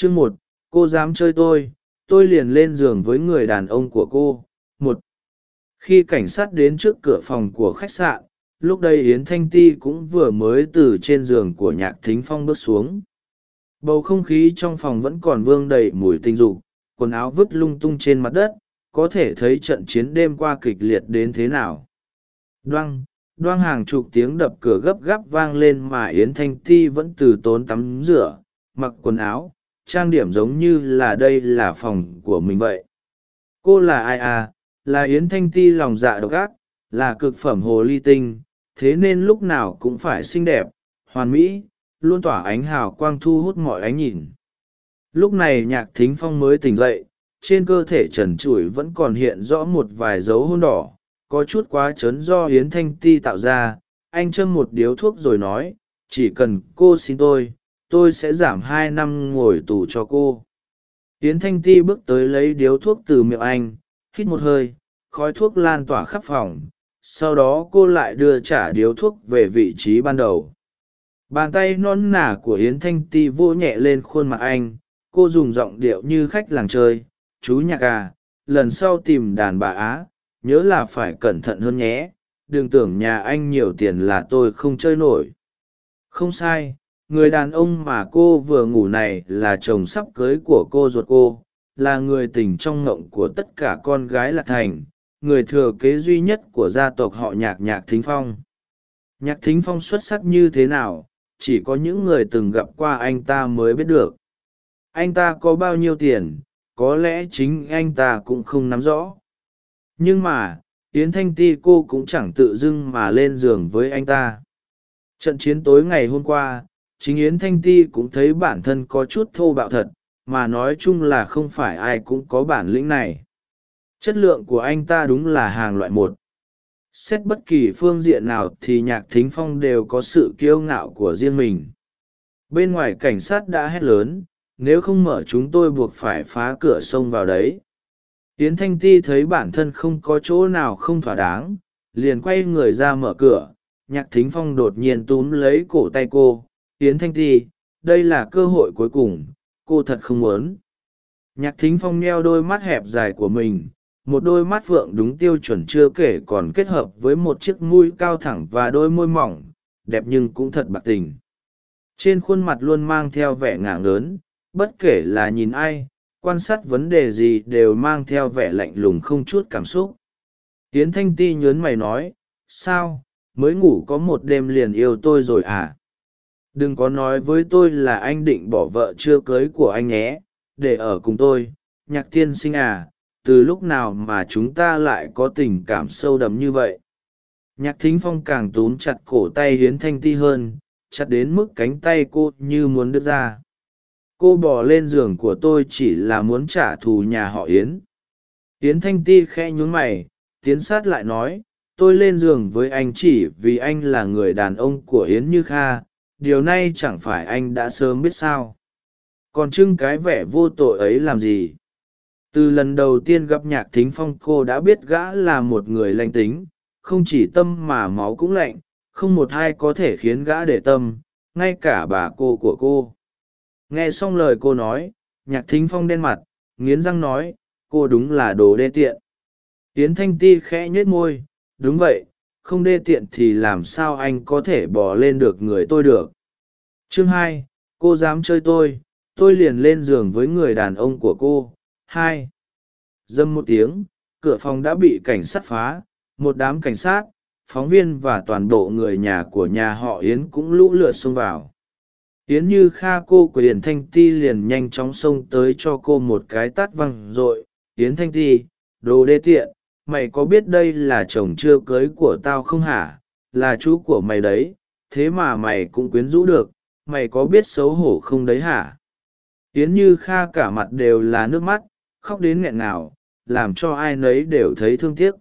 chương một, cô dám chơi tôi tôi liền lên giường với người đàn ông của cô. Một, khi cảnh sát đến trước cửa phòng của khách sạn, lúc đây yến thanh ti cũng vừa mới từ trên giường của nhạc thính phong bước xuống. Bầu không khí trong phòng vẫn còn vương đầy mùi tinh dục, quần áo vứt lung tung trên mặt đất, có thể thấy trận chiến đêm qua kịch liệt đến thế nào. Đoăng đoang hàng chục tiếng đập cửa gấp gáp vang lên mà yến thanh ti vẫn từ tốn tắm rửa, mặc quần áo trang điểm giống như là đây là phòng của mình vậy. Cô là ai à? Là yến thanh ti lòng dạ độc ác, là cực phẩm hồ ly tinh, thế nên lúc nào cũng phải xinh đẹp, hoàn mỹ, luôn tỏa ánh hào quang thu hút mọi ánh nhìn. Lúc này nhạc thính phong mới tỉnh dậy, trên cơ thể trần trụi vẫn còn hiện rõ một vài dấu hôn đỏ, có chút quá trớn do Yến thanh ti tạo ra. Anh châm một điếu thuốc rồi nói, chỉ cần cô xin tôi tôi sẽ giảm hai năm ngồi tù cho cô. Hiến thanh ti bước tới lấy điếu thuốc từ miệng anh, hít một hơi, khói thuốc lan tỏa khắp phòng, sau đó cô lại đưa trả điếu thuốc về vị trí ban đầu. Bàn tay non nả của yến thanh ti vô nhẹ lên khuôn mặt anh, cô dùng giọng điệu như khách làng chơi, chú nhạc à lần sau tìm đàn bà á, nhớ là phải cẩn thận hơn nhé, đừng tưởng nhà anh nhiều tiền là tôi không chơi nổi. Không sai người đàn ông mà cô vừa ngủ này là chồng sắp cưới của cô ruột cô, là người tình trong ngộng của tất cả con gái lạc thành, người thừa kế duy nhất của gia tộc họ nhạc nhạc thính phong. Nhạc thính phong xuất sắc như thế nào, chỉ có những người từng gặp qua anh ta mới biết được. Anh ta có bao nhiêu tiền, có lẽ chính anh ta cũng không nắm rõ. Nhưng mà, yến thanh ti cô cũng chẳng tự dưng mà lên giường với anh ta. Trận chiến tối ngày hôm qua chính yến thanh ti cũng thấy bản thân có chút thô bạo thật, mà nói chung là không phải ai cũng có bản lĩnh này. Chất lượng của anh ta đúng là hàng loại một. Xét bất kỳ phương diện nào thì nhạc thính phong đều có sự kiêu ngạo của riêng mình. Bên ngoài cảnh sát đã hét lớn, nếu không mở chúng tôi buộc phải phá cửa sông vào đấy. Yến thanh ti thấy bản thân không có chỗ nào không thỏa đáng, liền quay người ra mở cửa. Nhạc thính phong đột nhiên túm lấy cổ tay cô yến thanh ti, đây là cơ hội cuối cùng, cô thật không muốn. Nhạc thính phong neo đôi mắt hẹp dài của mình, một đôi mắt phượng đúng tiêu chuẩn chưa kể còn kết hợp với một chiếc mũi cao thẳng và đôi môi mỏng, đẹp nhưng cũng thật bạc tình. Trên khuôn mặt luôn mang theo vẻ ngả lớn bất kể là nhìn ai, quan sát vấn đề gì đều mang theo vẻ lạnh lùng không chút cảm xúc. Tiến thanh ti nhớn mày nói, sao? Mới ngủ có một đêm liền yêu tôi rồi à? Đừng có nói với tôi là anh định bỏ vợ chưa cưới của anh nhé, để ở cùng tôi, nhạc tiên sinh à từ lúc nào mà chúng ta lại có tình cảm sâu đậm như vậy? Nhạc thính phong càng túm chặt cổ tay hiến thanh ti hơn, chặt đến mức cánh tay cô như muốn đứt ra. Cô bỏ lên giường của tôi chỉ là muốn trả thù nhà họ yến yến thanh ti khẽ nhún mày, tiến sát lại nói, tôi lên giường với anh chỉ vì anh là người đàn ông của yến như kha điều này chẳng phải anh đã sớm biết sao? Còn trưng cái vẻ vô tội ấy làm gì? Từ lần đầu tiên gặp nhạc thính phong, cô đã biết gã là một người lành tính, không chỉ tâm mà máu cũng lạnh, không một ai có thể khiến gã để tâm, ngay cả bà cô của cô. Nghe xong lời cô nói, nhạc thính phong đen mặt, nghiến răng nói, cô đúng là đồ đê tiện. Tiến thanh ti khẽ nhếch môi, đúng vậy không đê tiện thì làm sao anh có thể bỏ lên được người tôi được. Chương hai, cô dám chơi tôi tôi liền lên giường với người đàn ông của cô. Hai, dâm một tiếng, cửa phòng đã bị cảnh sát phá. Một đám cảnh sát, phóng viên và toàn bộ người nhà của nhà họ yến cũng lũ lượt xông vào. Yến như kha cô của yến thanh ti liền nhanh chóng xông tới cho cô một cái tát văng r ộ i yến thanh ti, đồ đê tiện mày có biết đây là chồng chưa cưới của tao không hả? Là chú của mày đấy, thế mà mày cũng quyến rũ được, mày có biết xấu hổ không đấy hả? Yến như kha cả mặt đều là nước mắt, khóc đến nghẹn ngào, làm cho ai nấy đều thấy thương tiếc.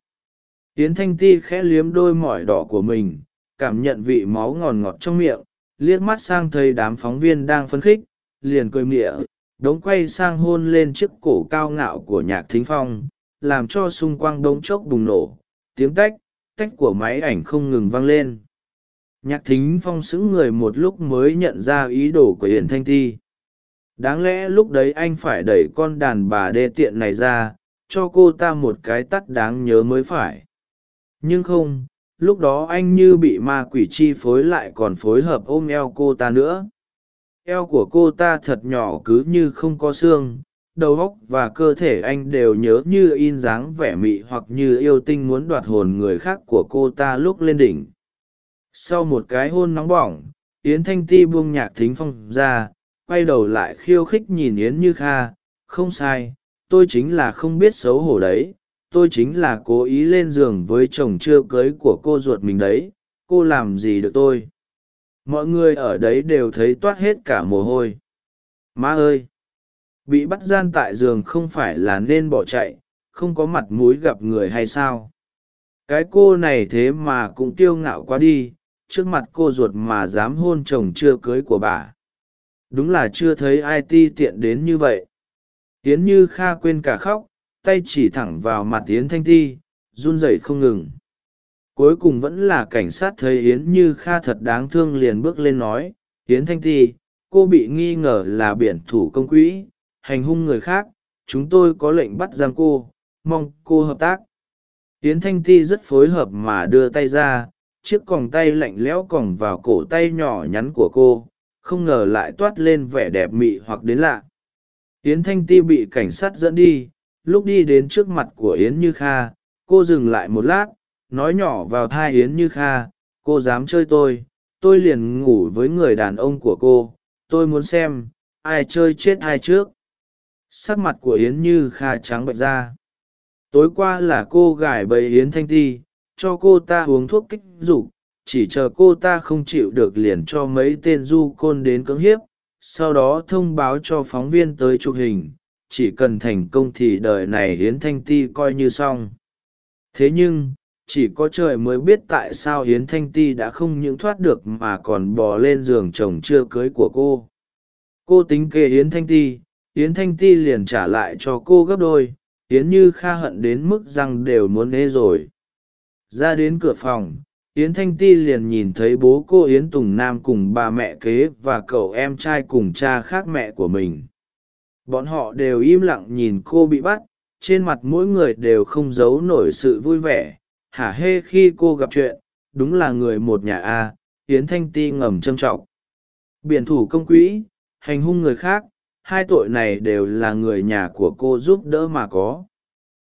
Yến thanh ti khẽ liếm đôi mỏi đỏ của mình, cảm nhận vị máu ngòn ngọt trong miệng, liếc mắt sang thấy đám phóng viên đang phấn khích, liền cười mịa đống quay sang hôn lên chiếc cổ cao ngạo của nhạc thính phong làm cho xung quanh đống chốc bùng nổ, tiếng tách tách của máy ảnh không ngừng vang lên. Nhạc thính phong sững người một lúc mới nhận ra ý đồ của hiển thanh ti. Đáng lẽ lúc đấy anh phải đẩy con đàn bà đê tiện này ra, cho cô ta một cái tắt đáng nhớ mới phải. Nhưng không, lúc đó anh như bị ma quỷ chi phối lại còn phối hợp ôm eo cô ta nữa. Eo của cô ta thật nhỏ cứ như không có xương đầu óc và cơ thể anh đều nhớ như in dáng vẻ mị hoặc như yêu tinh muốn đoạt hồn người khác của cô ta lúc lên đỉnh. Sau một cái hôn nóng bỏng, yến thanh ti buông nhạc thính phong ra, quay đầu lại khiêu khích nhìn yến như kha, không sai, tôi chính là không biết xấu hổ đấy, tôi chính là cố ý lên giường với chồng chưa cưới của cô ruột mình đấy, cô làm gì được tôi? Mọi người ở đấy đều thấy toát hết cả mồ hôi. Má ơi bị bắt gian tại giường không phải là nên bỏ chạy, không có mặt mũi gặp người hay sao? Cái cô này thế mà cũng kiêu ngạo quá đi, trước mặt cô ruột mà dám hôn chồng chưa cưới của bà. Đúng là chưa thấy ai ti tiện đến như vậy. Tiến như kha quên cả khóc, tay chỉ thẳng vào mặt yến thanh ti, run rẩy không ngừng. Cuối cùng vẫn là cảnh sát thấy yến như kha thật đáng thương liền bước lên nói, yến thanh ti, cô bị nghi ngờ là biển thủ công quỹ hành hung người khác, chúng tôi có lệnh bắt giam cô, mong cô hợp tác. Yến thanh ti rất phối hợp mà đưa tay ra, chiếc còng tay lạnh lẽo còng vào cổ tay nhỏ nhắn của cô, không ngờ lại toát lên vẻ đẹp mị hoặc đến lạ. Yến thanh ti bị cảnh sát dẫn đi, lúc đi đến trước mặt của yến như kha, cô dừng lại một lát, nói nhỏ vào thai yến như kha, cô dám chơi tôi tôi liền ngủ với người đàn ông của cô, tôi muốn xem, ai chơi chết ai trước sắc mặt của yến như kha trắng bạch ra. Tối qua là cô gài bầy yến thanh ti, cho cô ta uống thuốc kích dục, chỉ chờ cô ta không chịu được liền cho mấy tên du côn đến cưỡng hiếp, sau đó thông báo cho phóng viên tới chụp hình, chỉ cần thành công thì đời này hiến thanh ti coi như xong. Thế nhưng, chỉ có trời mới biết tại sao hiến thanh ti đã không những thoát được mà còn bò lên giường chồng chưa cưới của cô. Cô tính kê hiến thanh ti Yến thanh ti liền trả lại cho cô gấp đôi, Yến như kha hận đến mức răng đều muốn ê rồi. Ra đến cửa phòng, yến thanh ti liền nhìn thấy bố cô yến tùng nam cùng bà mẹ kế và cậu em trai cùng cha khác mẹ của mình. Bọn họ đều im lặng nhìn cô bị bắt, trên mặt mỗi người đều không giấu nổi sự vui vẻ. Hả hê khi cô gặp chuyện, đúng là người một nhà a, yến thanh ti ngầm trâm trọng. Biển thủ công quỹ, hành hung người khác hai tội này đều là người nhà của cô giúp đỡ mà có.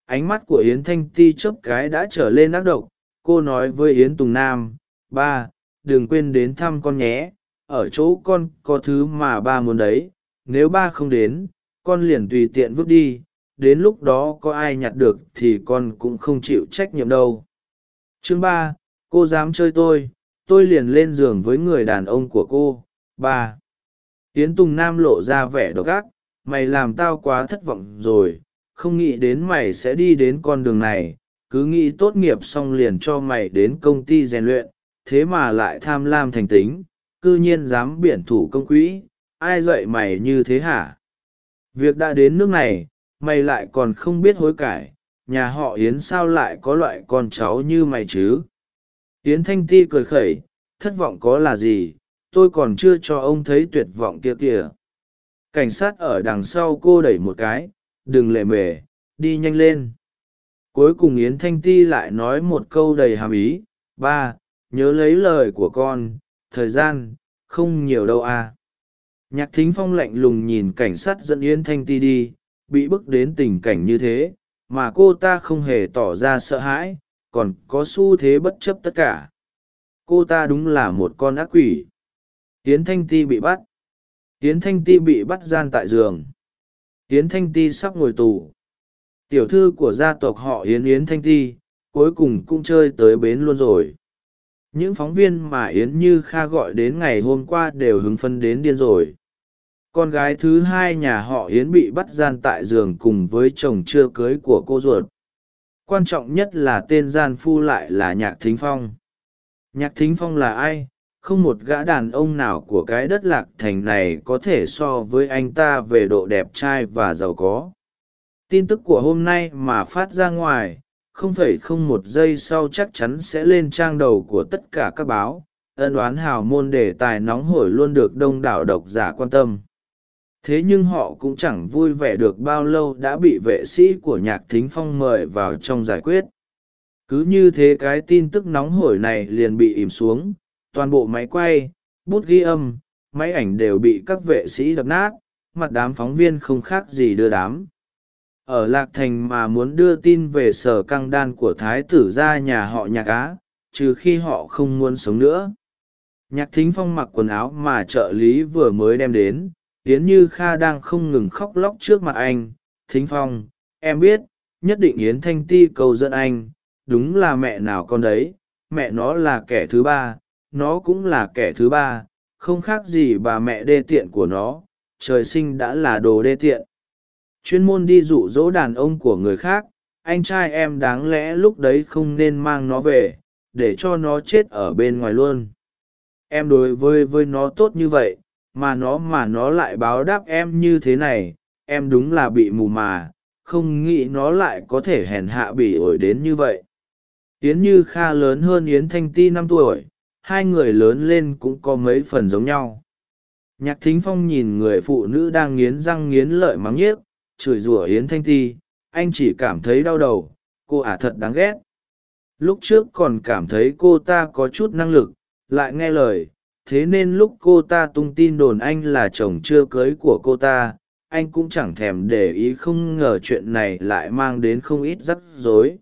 Ánh mắt của yến thanh ti chớp cái đã trở lên ác độc. Cô nói với yến tùng nam, ba, đừng quên đến thăm con nhé. Ở chỗ con có thứ mà ba muốn đấy. Nếu ba không đến, con liền tùy tiện vứt đi. Đến lúc đó có ai nhặt được thì con cũng không chịu trách nhiệm đâu. Chương ba, cô dám chơi tôi. Tôi liền lên giường với người đàn ông của cô. Ba yến tùng nam lộ ra vẻ độc ác, mày làm tao quá thất vọng rồi, không nghĩ đến mày sẽ đi đến con đường này, cứ nghĩ tốt nghiệp xong liền cho mày đến công ty rèn luyện, thế mà lại tham lam thành tính c ư nhiên dám biển thủ công quỹ, ai dạy mày như thế hả? Việc đã đến nước này, mày lại còn không biết hối cải, nhà họ yến sao lại có loại con cháu như mày chứ? Yến thanh ti cười khẩy, thất vọng có là gì? Tôi còn chưa cho ông thấy tuyệt vọng kia kìa. Cảnh sát ở đằng sau cô đẩy một cái, đừng lề mề, đi nhanh lên. Cuối cùng yến thanh ti lại nói một câu đầy hàm ý, ba, nhớ lấy lời của con, thời gian, không nhiều đâu à. nhạc thính phong lạnh lùng nhìn cảnh sát dẫn yến thanh ti đi, bị bức đến tình cảnh như thế, mà cô ta không hề tỏ ra sợ hãi, còn có xu thế bất chấp tất cả. Cô ta đúng là một con ác quỷ yến thanh ti bị bắt. Yến thanh ti bị bắt gian tại giường. Yến thanh ti sắp ngồi tù. Tiểu thư của gia tộc họ yến yến thanh ti, cuối cùng cũng chơi tới bến luôn rồi. Những phóng viên mà yến như kha gọi đến ngày hôm qua đều hứng phân đến điên rồi. Con gái thứ hai nhà họ yến bị bắt gian tại giường cùng với chồng chưa cưới của cô ruột. Quan trọng nhất là tên gian phu lại là nhạc thính phong. Nhạc thính phong là ai? Không một gã đàn ông nào của cái đất lạc thành này có thể so với anh ta về độ đẹp trai và giàu có. Tin tức của hôm nay mà phát ra ngoài, không phải không một giây sau chắc chắn sẽ lên trang đầu của tất cả các báo, ân oán hào môn đề tài nóng hổi luôn được đông đảo độc giả quan tâm. Thế nhưng họ cũng chẳng vui vẻ được bao lâu đã bị vệ sĩ của nhạc thính phong mời vào trong giải quyết. Cứ như thế cái tin tức nóng hổi này liền bị ìm xuống toàn bộ máy quay, bút ghi âm, máy ảnh đều bị các vệ sĩ đập nát, mặt đám phóng viên không khác gì đưa đám. Ở lạc thành mà muốn đưa tin về sở căng đan của thái tử ra nhà họ nhạc á, trừ khi họ không muốn sống nữa. Nhạc thính phong mặc quần áo mà trợ lý vừa mới đem đến, yến như kha đang không ngừng khóc lóc trước mặt anh. Thính phong, em biết, nhất định yến thanh ti cầu dẫn anh, đúng là mẹ nào con đấy, mẹ nó là kẻ thứ ba nó cũng là kẻ thứ ba, không khác gì bà mẹ đê tiện của nó, trời sinh đã là đồ đê tiện. Chuyên môn đi dụ dỗ đàn ông của người khác, anh trai em đáng lẽ lúc đấy không nên mang nó về, để cho nó chết ở bên ngoài luôn. Em đối với với nó tốt như vậy, mà nó mà nó lại báo đáp em như thế này, em đúng là bị mù mà, không nghĩ nó lại có thể hèn hạ bỉ ổi đến như vậy. Yến như kha lớn hơn yến thanh ti năm tuổi hai người lớn lên cũng có mấy phần giống nhau. Nhạc thính phong nhìn người phụ nữ đang nghiến răng nghiến lợi mắng nhiếc, chửi rủa yến thanh ti, anh chỉ cảm thấy đau đầu, cô ả thật đáng ghét. Lúc trước còn cảm thấy cô ta có chút năng lực, lại nghe lời, thế nên lúc cô ta tung tin đồn anh là chồng chưa cưới của cô ta, anh cũng chẳng thèm để ý không ngờ chuyện này lại mang đến không ít rắc rối.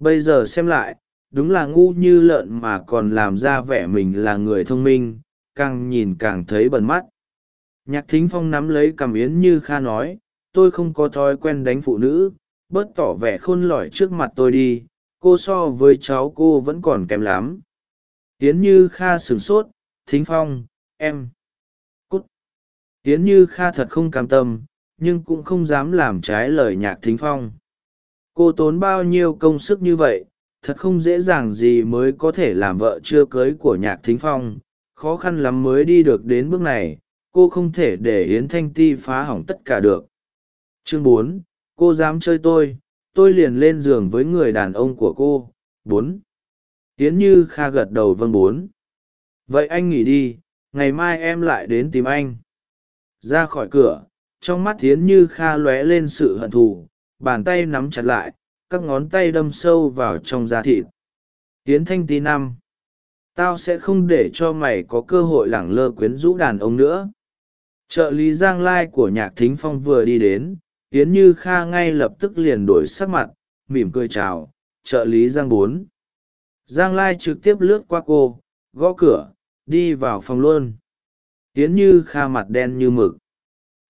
Bây giờ xem lại đúng là ngu như lợn mà còn làm ra vẻ mình là người thông minh, càng nhìn càng thấy bẩn mắt. Nhạc thính phong nắm lấy cằm yến như kha nói, tôi không có thói quen đánh phụ nữ, bớt tỏ vẻ khôn lỏi trước mặt tôi đi, cô so với cháu cô vẫn còn kém lắm. Yến như kha sửng sốt, thính phong, em cút. Yến như kha thật không cam tâm, nhưng cũng không dám làm trái lời nhạc thính phong. Cô tốn bao nhiêu công sức như vậy thật không dễ dàng gì mới có thể làm vợ chưa cưới của nhạc thính phong. Khó khăn lắm mới đi được đến bước này, cô không thể để yến thanh ti phá hỏng tất cả được. Chương bốn, cô dám chơi tôi. Tôi liền lên giường với người đàn ông của cô. Bốn. Yến như kha gật đầu vâng bốn. Vậy anh nghỉ đi, ngày mai em lại đến tìm anh. Ra khỏi cửa, trong mắt yến như kha lóe lên sự hận thù, bàn tay nắm chặt lại các ngón tay đâm sâu vào trong da thịt. Yến thanh tí năm tao sẽ không để cho mày có cơ hội lẳng lơ quyến rũ đàn ông nữa. Trợ lý giang lai của nhạc thính phong vừa đi đến, yến như kha ngay lập tức liền đổi sắc mặt, mỉm cười chào, trợ lý giang bốn. Giang lai trực tiếp lướt qua cô, gõ cửa, đi vào phòng luôn. Yến như kha mặt đen như mực.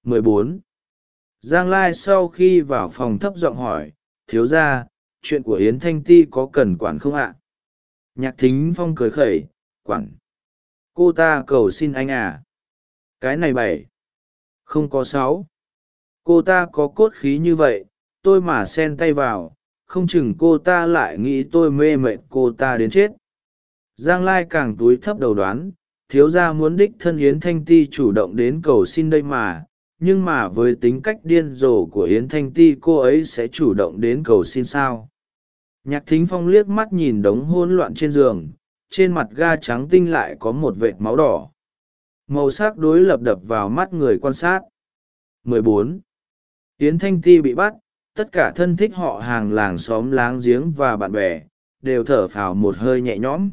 14. giang lai sau khi vào phòng thấp giọng hỏi thiếu ra, chuyện của yến thanh ti có cần quản không ạ? Nhạc thính phong cười khẩy, quản. Cô ta cầu xin anh à? Cái này bảy không có sáu. Cô ta có cốt khí như vậy, tôi mà xen tay vào, không chừng cô ta lại nghĩ tôi mê mệt cô ta đến chết. Giang lai càng túi thấp đầu đoán, thiếu gia muốn đích thân yến thanh ti chủ động đến cầu xin đây mà nhưng mà với tính cách điên rồ của yến thanh ti, cô ấy sẽ chủ động đến cầu xin sao? Nhạc thính phong liếc mắt nhìn đống hôn loạn trên giường, trên mặt ga trắng tinh lại có một vệt máu đỏ. Màu sắc đối lập đập vào mắt người quan sát. 14. yến thanh ti bị bắt, tất cả thân thích họ hàng làng xóm láng giếng và bạn bè, đều thở phào một hơi nhẹ nhõm.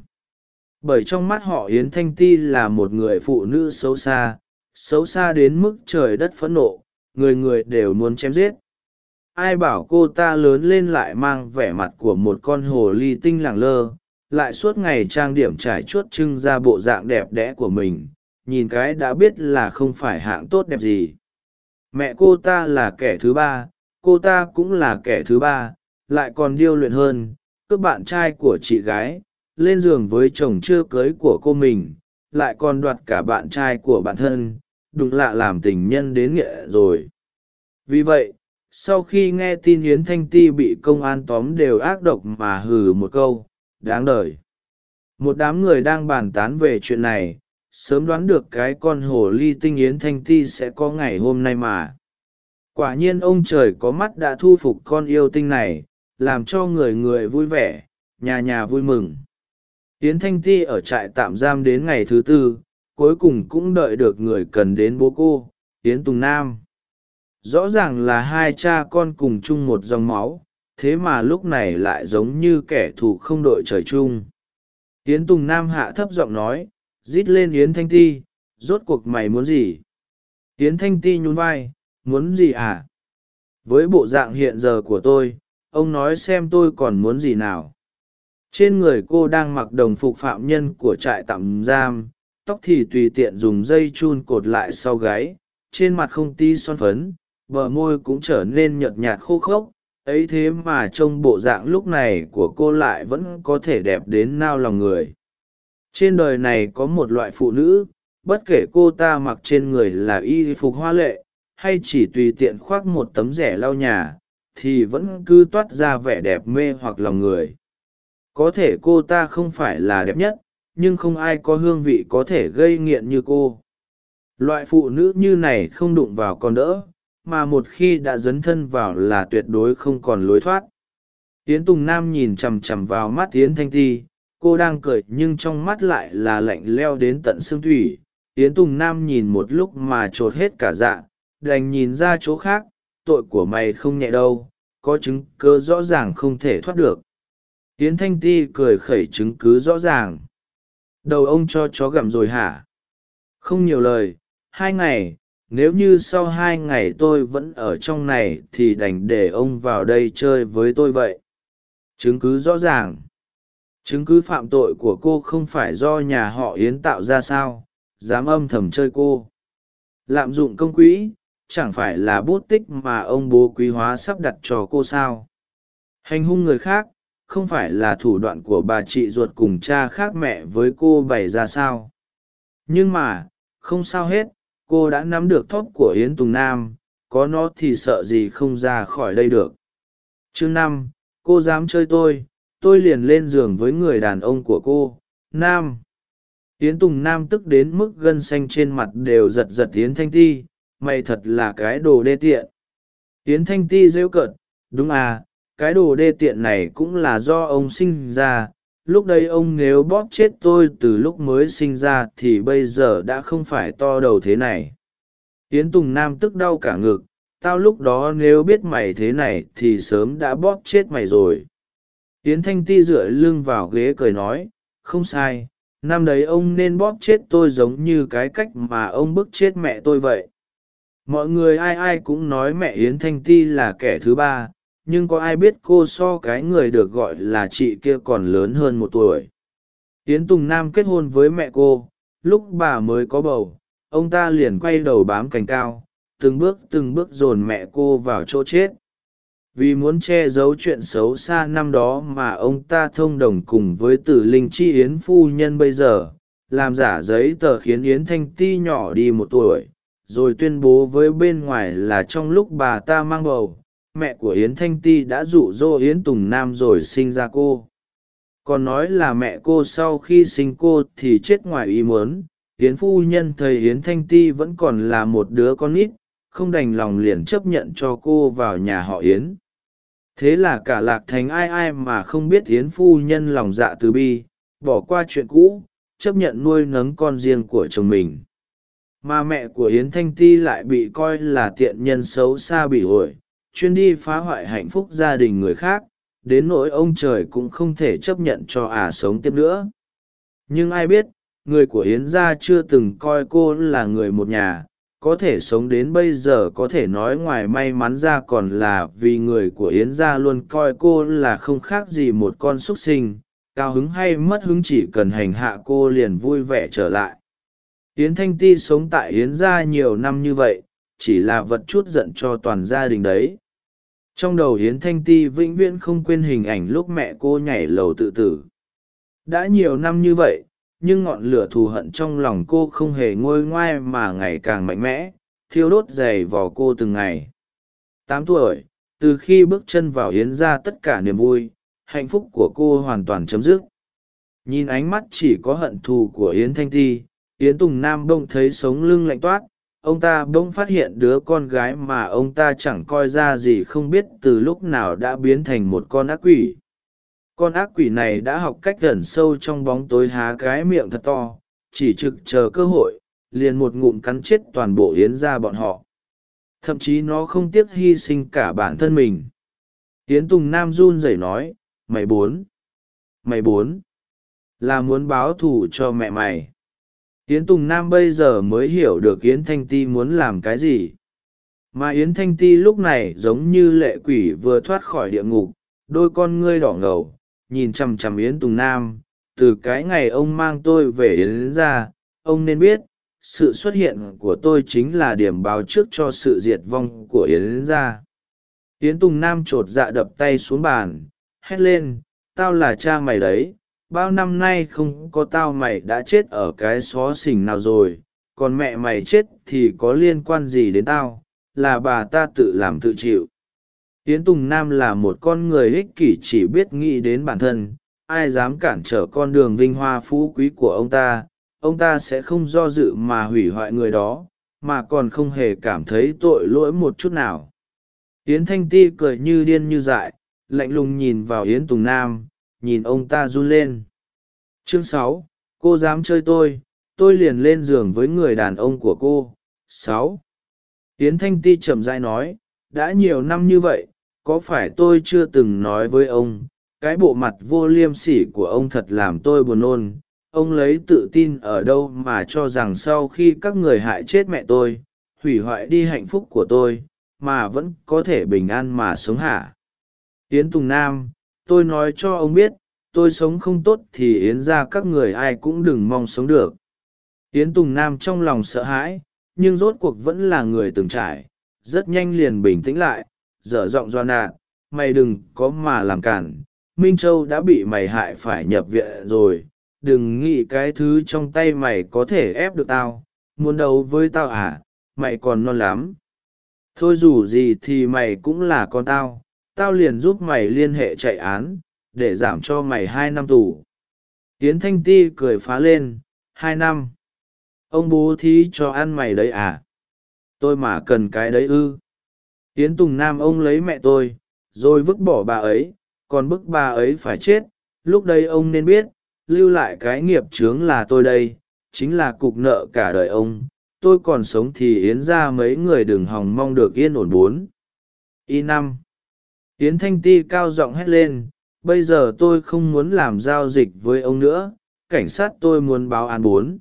Bởi trong mắt họ yến thanh ti là một người phụ nữ xấu xa xấu xa đến mức trời đất phẫn nộ, người người đều muốn chém giết. Ai bảo cô ta lớn lên lại mang vẻ mặt của một con hồ ly tinh làng lơ, lại suốt ngày trang điểm trải chuốt trưng ra bộ dạng đẹp đẽ của mình, nhìn cái đã biết là không phải hạng tốt đẹp gì. Mẹ cô ta là kẻ thứ ba, cô ta cũng là kẻ thứ ba, lại còn điêu luyện hơn, cướp bạn trai của chị gái, lên giường với chồng chưa cưới của cô mình, lại còn đoạt cả bạn trai của bản thân đúng lạ làm tình nhân đến nghệ rồi. Vì vậy, sau khi nghe tin yến thanh ti bị công an tóm đều ác độc mà hừ một câu, đáng đời. Một đám người đang bàn tán về chuyện này, sớm đoán được cái con hồ ly tinh yến thanh ti sẽ có ngày hôm nay mà. Quả nhiên ông trời có mắt đã thu phục con yêu tinh này, làm cho người người vui vẻ, nhà nhà vui mừng. Yến thanh ti ở trại tạm giam đến ngày thứ tư cuối cùng cũng đợi được người cần đến bố cô, yến tùng nam. Rõ ràng là hai cha con cùng chung một dòng máu, thế mà lúc này lại giống như kẻ thù không đội trời chung. Yến tùng nam hạ thấp giọng nói, rít lên yến thanh ti, rốt cuộc mày muốn gì? Yến thanh ti nhún vai, muốn gì à? Với bộ dạng hiện giờ của tôi, ông nói xem tôi còn muốn gì nào? Trên người cô đang mặc đồng phục phạm nhân của trại tạm giam tóc thì tùy tiện dùng dây chun cột lại sau gáy, trên mặt không ti son phấn, bờ môi cũng trở nên nhợt nhạt khô khốc. Ấy thế mà trông bộ dạng lúc này của cô lại vẫn có thể đẹp đến nao lòng người. Trên đời này có một loại phụ nữ, bất kể cô ta mặc trên người là y phục hoa lệ, hay chỉ tùy tiện khoác một tấm rẻ lau nhà, thì vẫn cứ toát ra vẻ đẹp mê hoặc lòng người. Có thể cô ta không phải là đẹp nhất nhưng không ai có hương vị có thể gây nghiện như cô. Loại phụ nữ như này không đụng vào còn đỡ, mà một khi đã dấn thân vào là tuyệt đối không còn lối thoát. Tiến tùng nam nhìn chằm chằm vào mắt tiến thanh thi, cô đang cười nhưng trong mắt lại là lạnh leo đến tận xương thủy. Tiến tùng nam nhìn một lúc mà t r ộ t hết cả dạ đành nhìn ra chỗ khác, tội của mày không nhẹ đâu, có chứng cứ rõ ràng không thể thoát được. Tiến thanh ti cười khẩy chứng cứ rõ ràng đầu ông cho chó gặm rồi hả? Không nhiều lời, hai ngày, nếu như sau hai ngày tôi vẫn ở trong này thì đành để ông vào đây chơi với tôi vậy. Chứng cứ rõ ràng. Chứng cứ phạm tội của cô không phải do nhà họ yến tạo ra sao? Dám âm thầm chơi cô. Lạm dụng công quỹ, chẳng phải là bút tích mà ông bố quý hóa sắp đặt cho cô sao? Hành hung người khác không phải là thủ đoạn của bà chị ruột cùng cha khác mẹ với cô bày ra sao? Nhưng mà, không sao hết, cô đã nắm được thóp của yến tùng nam, có nó thì sợ gì không ra khỏi đây được. Chương năm, cô dám chơi tôi tôi liền lên giường với người đàn ông của cô, nam. Yến tùng nam tức đến mức gân xanh trên mặt đều giật giật yến thanh ti, mày thật là cái đồ đê tiện. Yến thanh ti rêu cợt, đúng à cái đồ đê tiện này cũng là do ông sinh ra. Lúc đây ông nếu bóp chết tôi từ lúc mới sinh ra thì bây giờ đã không phải to đầu thế này. Yến tùng nam tức đau cả ngực, tao lúc đó nếu biết mày thế này thì sớm đã bóp chết mày rồi. Yến thanh ti dựa lưng vào ghế cười nói, không sai, năm đấy ông nên bóp chết tôi giống như cái cách mà ông bức chết mẹ tôi vậy. Mọi người ai ai cũng nói mẹ yến thanh ti là kẻ thứ ba nhưng có ai biết cô so cái người được gọi là chị kia còn lớn hơn một tuổi. Yến tùng nam kết hôn với mẹ cô, lúc bà mới có bầu, ông ta liền quay đầu bám cành cao, từng bước từng bước dồn mẹ cô vào chỗ chết. Vì muốn che giấu chuyện xấu xa năm đó mà ông ta thông đồng cùng với tử linh chi yến phu nhân bây giờ, làm giả giấy tờ khiến yến thanh ti nhỏ đi một tuổi, rồi tuyên bố với bên ngoài là trong lúc bà ta mang bầu mẹ của yến thanh ti đã dụ dỗ yến tùng nam rồi sinh ra cô. Còn nói là mẹ cô sau khi sinh cô thì chết ngoài ý muốn, yến phu nhân thầy yến thanh ti vẫn còn là một đứa con nít, không đành lòng liền chấp nhận cho cô vào nhà họ yến. Thế là cả lạc thành ai ai mà không biết yến phu nhân lòng dạ từ bi, bỏ qua chuyện cũ, chấp nhận nuôi nấng con riêng của chồng mình. Mà mẹ của yến thanh ti lại bị coi là tiện nhân xấu xa bị ổi chuyên đi phá hoại hạnh phúc gia đình người khác, đến nỗi ông trời cũng không thể chấp nhận cho ả à sống tiếp nữa. Nhưng ai biết, người của yến gia chưa từng coi cô là người một nhà, có thể sống đến bây giờ có thể nói ngoài may mắn ra còn là vì người của yến gia luôn coi cô là không khác gì một con x u ấ t sinh, cao hứng hay mất hứng chỉ cần hành hạ cô liền vui vẻ trở lại. Yến thanh ti sống tại yến gia nhiều năm như vậy, chỉ là vật chút giận cho toàn gia đình đấy trong đầu Hiến thanh ti vĩnh viễn không quên hình ảnh lúc mẹ cô nhảy lầu tự tử. Đã nhiều năm như vậy, nhưng ngọn lửa thù hận trong lòng cô không hề ngôi ngoai mà ngày càng mạnh mẽ, thiêu đốt dày vò cô từng ngày. Tám tuổi, từ khi bước chân vào Hiến ra tất cả niềm vui, hạnh phúc của cô hoàn toàn chấm dứt. Nhìn ánh mắt chỉ có hận thù của Hiến thanh ti Hiến tùng nam bông thấy sống lưng lạnh toát ông ta bỗng phát hiện đứa con gái mà ông ta chẳng coi ra gì không biết từ lúc nào đã biến thành một con ác quỷ. Con ác quỷ này đã học cách gần sâu trong bóng tối há cái miệng thật to, chỉ trực chờ cơ hội, liền một ngụm cắn chết toàn bộ yến ra bọn họ. Thậm chí nó không tiếc hy sinh cả bản thân mình. Yến tùng nam run rẩy nói, mày bốn mày bốn, là muốn báo thù cho mẹ mày yến tùng nam bây giờ mới hiểu được yến thanh ti muốn làm cái gì. Mà yến thanh ti lúc này giống như lệ quỷ vừa thoát khỏi địa ngục, đôi con ngươi đỏ ngầu, nhìn chằm chằm yến tùng nam. Từ cái ngày ông mang tôi về yến ra ông nên biết, sự xuất hiện của tôi chính là điểm báo trước cho sự diệt vong của yến gia. Yến tùng nam t r ộ t dạ đập tay xuống bàn, hét lên, tao là cha mày đấy bao năm nay không có tao mày đã chết ở cái xó xỉnh nào rồi, còn mẹ mày chết thì có liên quan gì đến tao, là bà ta tự làm tự chịu. Yến tùng nam là một con người ích kỷ chỉ biết nghĩ đến bản thân, ai dám cản trở con đường vinh hoa phú quý của ông ta ông ta sẽ không do dự mà hủy hoại người đó, mà còn không hề cảm thấy tội lỗi một chút nào. Yến thanh ti cười như điên như dại, lạnh lùng nhìn vào yến tùng nam nhìn ông ta run lên. Chương sáu, cô dám chơi tôi tôi liền lên giường với người đàn ông của cô. Sáu, yến thanh ti chậm dai nói, đã nhiều năm như vậy, có phải tôi chưa từng nói với ông, cái bộ mặt vô liêm sỉ của ông thật làm tôi buồn nôn. Ông lấy tự tin ở đâu mà cho rằng sau khi các người hại chết mẹ tôi, hủy hoại đi hạnh phúc của tôi, mà vẫn có thể bình an mà sống hả? Yến tùng nam tôi nói cho ông biết, tôi sống không tốt thì yến ra các người ai cũng đừng mong sống được. Yến tùng nam trong lòng sợ hãi, nhưng rốt cuộc vẫn là người từng trải, rất nhanh liền bình tĩnh lại, dở giọng do nạn mày đừng có mà làm cản, minh châu đã bị mày hại phải nhập viện rồi, đừng nghĩ cái thứ trong tay mày có thể ép được tao, muốn đấu với tao à mày còn non lắm. Thôi dù gì thì mày cũng là con tao tao liền giúp mày liên hệ chạy án, để giảm cho mày hai năm tù. Tiến thanh ti cười phá lên, hai năm. Ông bố thí cho ăn mày đấy à? Tôi mà cần cái đấy ư? Tiến tùng nam ông lấy mẹ tôi, rồi vứt bỏ bà ấy, còn bức bà ấy phải chết. Lúc đây ông nên biết, lưu lại cái nghiệp chướng là tôi đây, chính là cục nợ cả đời ông. Tôi còn sống thì yến ra mấy người đừng hòng mong được yên ổn bốn. Y năm yến thanh ti cao giọng hét lên, bây giờ tôi không muốn làm giao dịch với ông nữa, cảnh sát tôi muốn báo án bốn.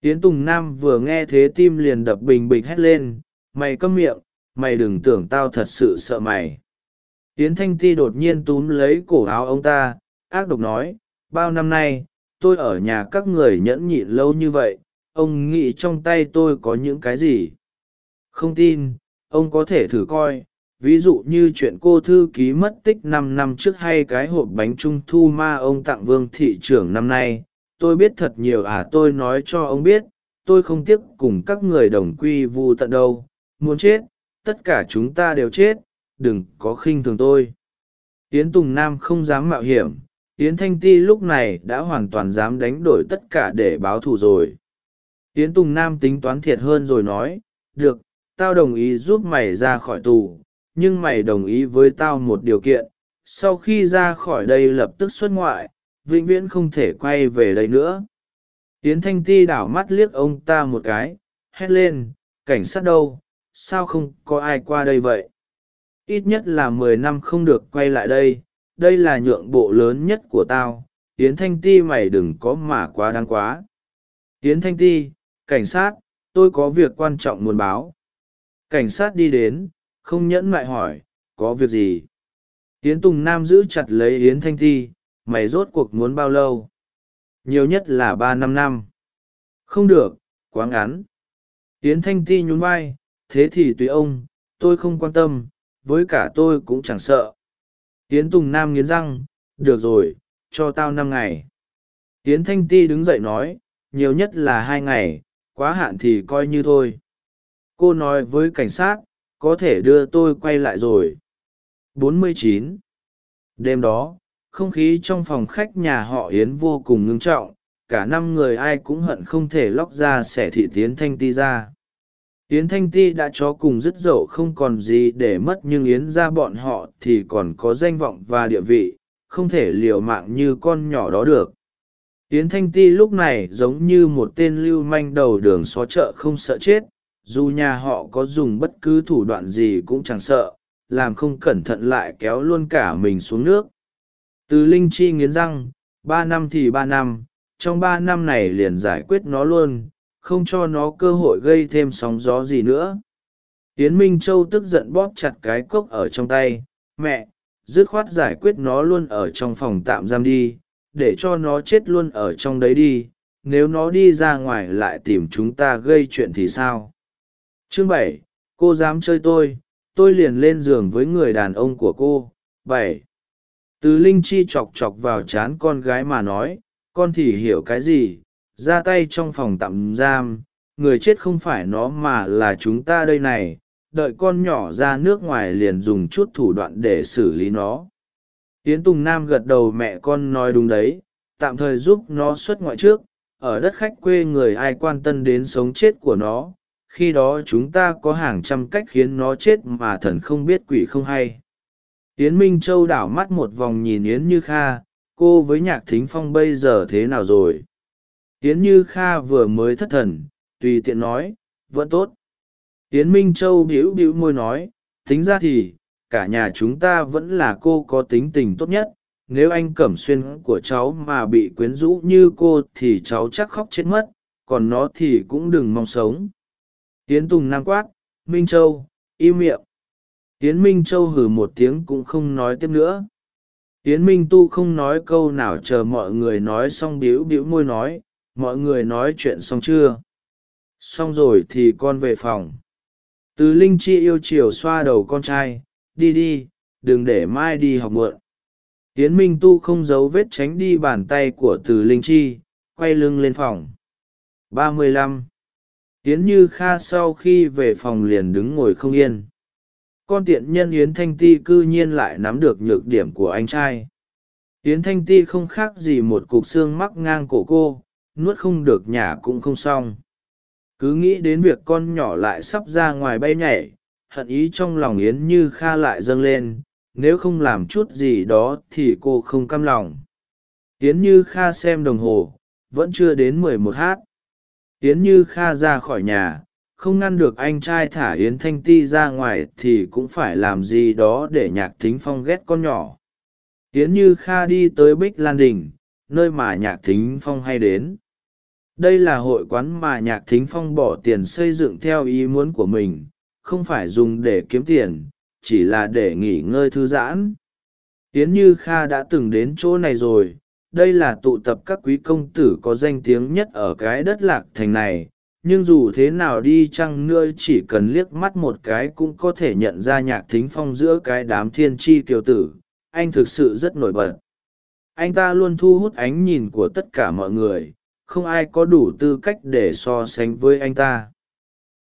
Yến tùng nam vừa nghe thế tim liền đập bình bịch hét lên, mày câm miệng, mày đừng tưởng tao thật sự sợ mày. Yến thanh ti đột nhiên túm lấy cổ áo ông ta, ác độc nói, bao năm nay, tôi ở nhà các người nhẫn nhịn lâu như vậy, ông nghĩ trong tay tôi có những cái gì? Không tin, ông có thể thử coi ví dụ như chuyện cô thư ký mất tích năm năm trước hay cái hộp bánh trung thu ma ông tặng vương thị trưởng năm nay, tôi biết thật nhiều à tôi nói cho ông biết, tôi không tiếc cùng các người đồng quy vu tận đâu, muốn chết, tất cả chúng ta đều chết, đừng có khinh thường tôi. Yến tùng nam không dám mạo hiểm, yến thanh ti lúc này đã hoàn toàn dám đánh đổi tất cả để báo thù rồi. Yến tùng nam tính toán thiệt hơn rồi nói, được, tao đồng ý giúp mày ra khỏi tù nhưng mày đồng ý với tao một điều kiện, sau khi ra khỏi đây lập tức xuất ngoại, vĩnh viễn không thể quay về đây nữa. Yến thanh ti đảo mắt liếc ông ta một cái, hét lên, cảnh sát đâu? Sao không có ai qua đây vậy? Ít nhất là mười năm không được quay lại đây đây là nhượng bộ lớn nhất của tao. Yến thanh ti mày đừng có mà quá đáng quá. Yến thanh ti, cảnh sát, tôi có việc quan trọng muốn báo. Cảnh sát đi đến không nhẫn mại hỏi có việc gì? Yến tùng nam giữ chặt lấy yến thanh Thi mày rốt cuộc muốn bao lâu? Nhiều nhất là ba năm năm. Không được quá ngắn. Yến thanh ti nhún vai thế thì tùy ông tôi không quan tâm với cả tôi cũng chẳng sợ. Yến Tùng Nam nghiến răng, được rồi, cho tao năm ngày. Yến Thanh Ti đứng dậy nói, nhiều nhất là hai ngày, quá hạn thì coi như thôi. Cô nói với cảnh sát, có thể đưa tôi quay lại rồi. 49. Đêm đó, không khí trong phòng khách nhà họ Yến vô cùng ngưng trọng, cả năm người ai cũng hận không thể lóc ra xẻ thị tiến Thanh Ti ra yến thanh ti đã cho cùng dứt dậu không còn gì để mất nhưng yến ra bọn họ thì còn có danh vọng và địa vị không thể liều mạng như con nhỏ đó được yến thanh ti lúc này giống như một tên lưu manh đầu đường xó chợ không sợ chết dù nhà họ có dùng bất cứ thủ đoạn gì cũng chẳng sợ, làm không cẩn thận lại kéo luôn cả mình xuống nước. Từ linh chi nghiến răng, ba năm thì ba năm, trong ba năm này liền giải quyết nó luôn, không cho nó cơ hội gây thêm sóng gió gì nữa. Yến minh châu tức giận bóp chặt cái cốc ở trong tay, mẹ, dứt khoát giải quyết nó luôn ở trong phòng tạm giam đi, để cho nó chết luôn ở trong đấy đi, nếu nó đi ra ngoài lại tìm chúng ta gây chuyện thì sao? Chương bảy, cô dám chơi tôi tôi liền lên giường với người đàn ông của cô. Bảy. Từ linh chi chọc chọc vào c h á n con gái mà nói, con thì hiểu cái gì? Ra tay trong phòng tạm giam, người chết không phải nó mà là chúng ta đây này. Đợi con nhỏ ra nước ngoài liền dùng chút thủ đoạn để xử lý nó. Tiến tùng nam gật đầu mẹ con nói đúng đấy. Tạm thời giúp nó xuất ngoại trước. Ở đất khách quê người ai quan tâm đến sống chết của nó? Khi đó chúng ta có hàng trăm cách khiến nó chết mà thần không biết quỷ không hay. Yến minh châu đảo mắt một vòng nhìn yến như kha, cô với nhạc thính phong bây giờ thế nào rồi? Yến như kha vừa mới thất thần, tùy tiện nói, vẫn tốt. Yến minh châu bĩu bĩu môi nói, tính ra thì, cả nhà chúng ta vẫn là cô có tính tình tốt nhất. Nếu anh cẩm xuyên của cháu mà bị quyến rũ như cô thì cháu chắc khóc chết mất, còn nó thì cũng đừng mong sống. Yến Tùng Nam quát, Minh Châu, im miệng. Yến Minh Châu hử một tiếng cũng không nói tiếp nữa. Yến Minh Tu không nói câu nào chờ mọi người nói xong bĩu bĩu môi nói, mọi người nói chuyện xong chưa? Xong rồi thì con về phòng. Từ Linh Chi yêu chiều xoa đầu con trai, đi đi, đừng để mai đi học muộn. Yến Minh Tu không giấu vết tránh đi bàn tay của Từ Linh Chi, quay lưng lên phòng. ba mươi lăm yến như kha sau khi về phòng liền đứng ngồi không yên. Con tiện nhân yến thanh ti c ư nhiên lại nắm được nhược điểm của anh trai. Yến thanh ti không khác gì một cục xương mắc ngang cổ cô, nuốt không được nhả cũng không xong. Cứ nghĩ đến việc con nhỏ lại sắp ra ngoài bay nhảy, hận ý trong lòng yến như kha lại dâng lên, nếu không làm chút gì đó thì cô không căm lòng. Yến như kha xem đồng hồ, vẫn chưa đến mười một h yến như kha ra khỏi nhà, không ngăn được anh trai thả yến thanh ti ra ngoài thì cũng phải làm gì đó để nhạc thính phong ghét con nhỏ. Yến như kha đi tới bích lan đình, nơi mà nhạc thính phong hay đến. Đây là hội quán mà nhạc thính phong bỏ tiền xây dựng theo ý muốn của mình, không phải dùng để kiếm tiền, chỉ là để nghỉ ngơi thư giãn. Yến như kha đã từng đến chỗ này rồi đây là tụ tập các quý công tử có danh tiếng nhất ở cái đất lạc thành này, nhưng dù thế nào đi chăng nữa chỉ cần liếc mắt một cái cũng có thể nhận ra nhạc thính phong giữa cái đám thiên tri kiều tử, anh thực sự rất nổi bật. Anh ta luôn thu hút ánh nhìn của tất cả mọi người, không ai có đủ tư cách để so sánh với anh ta.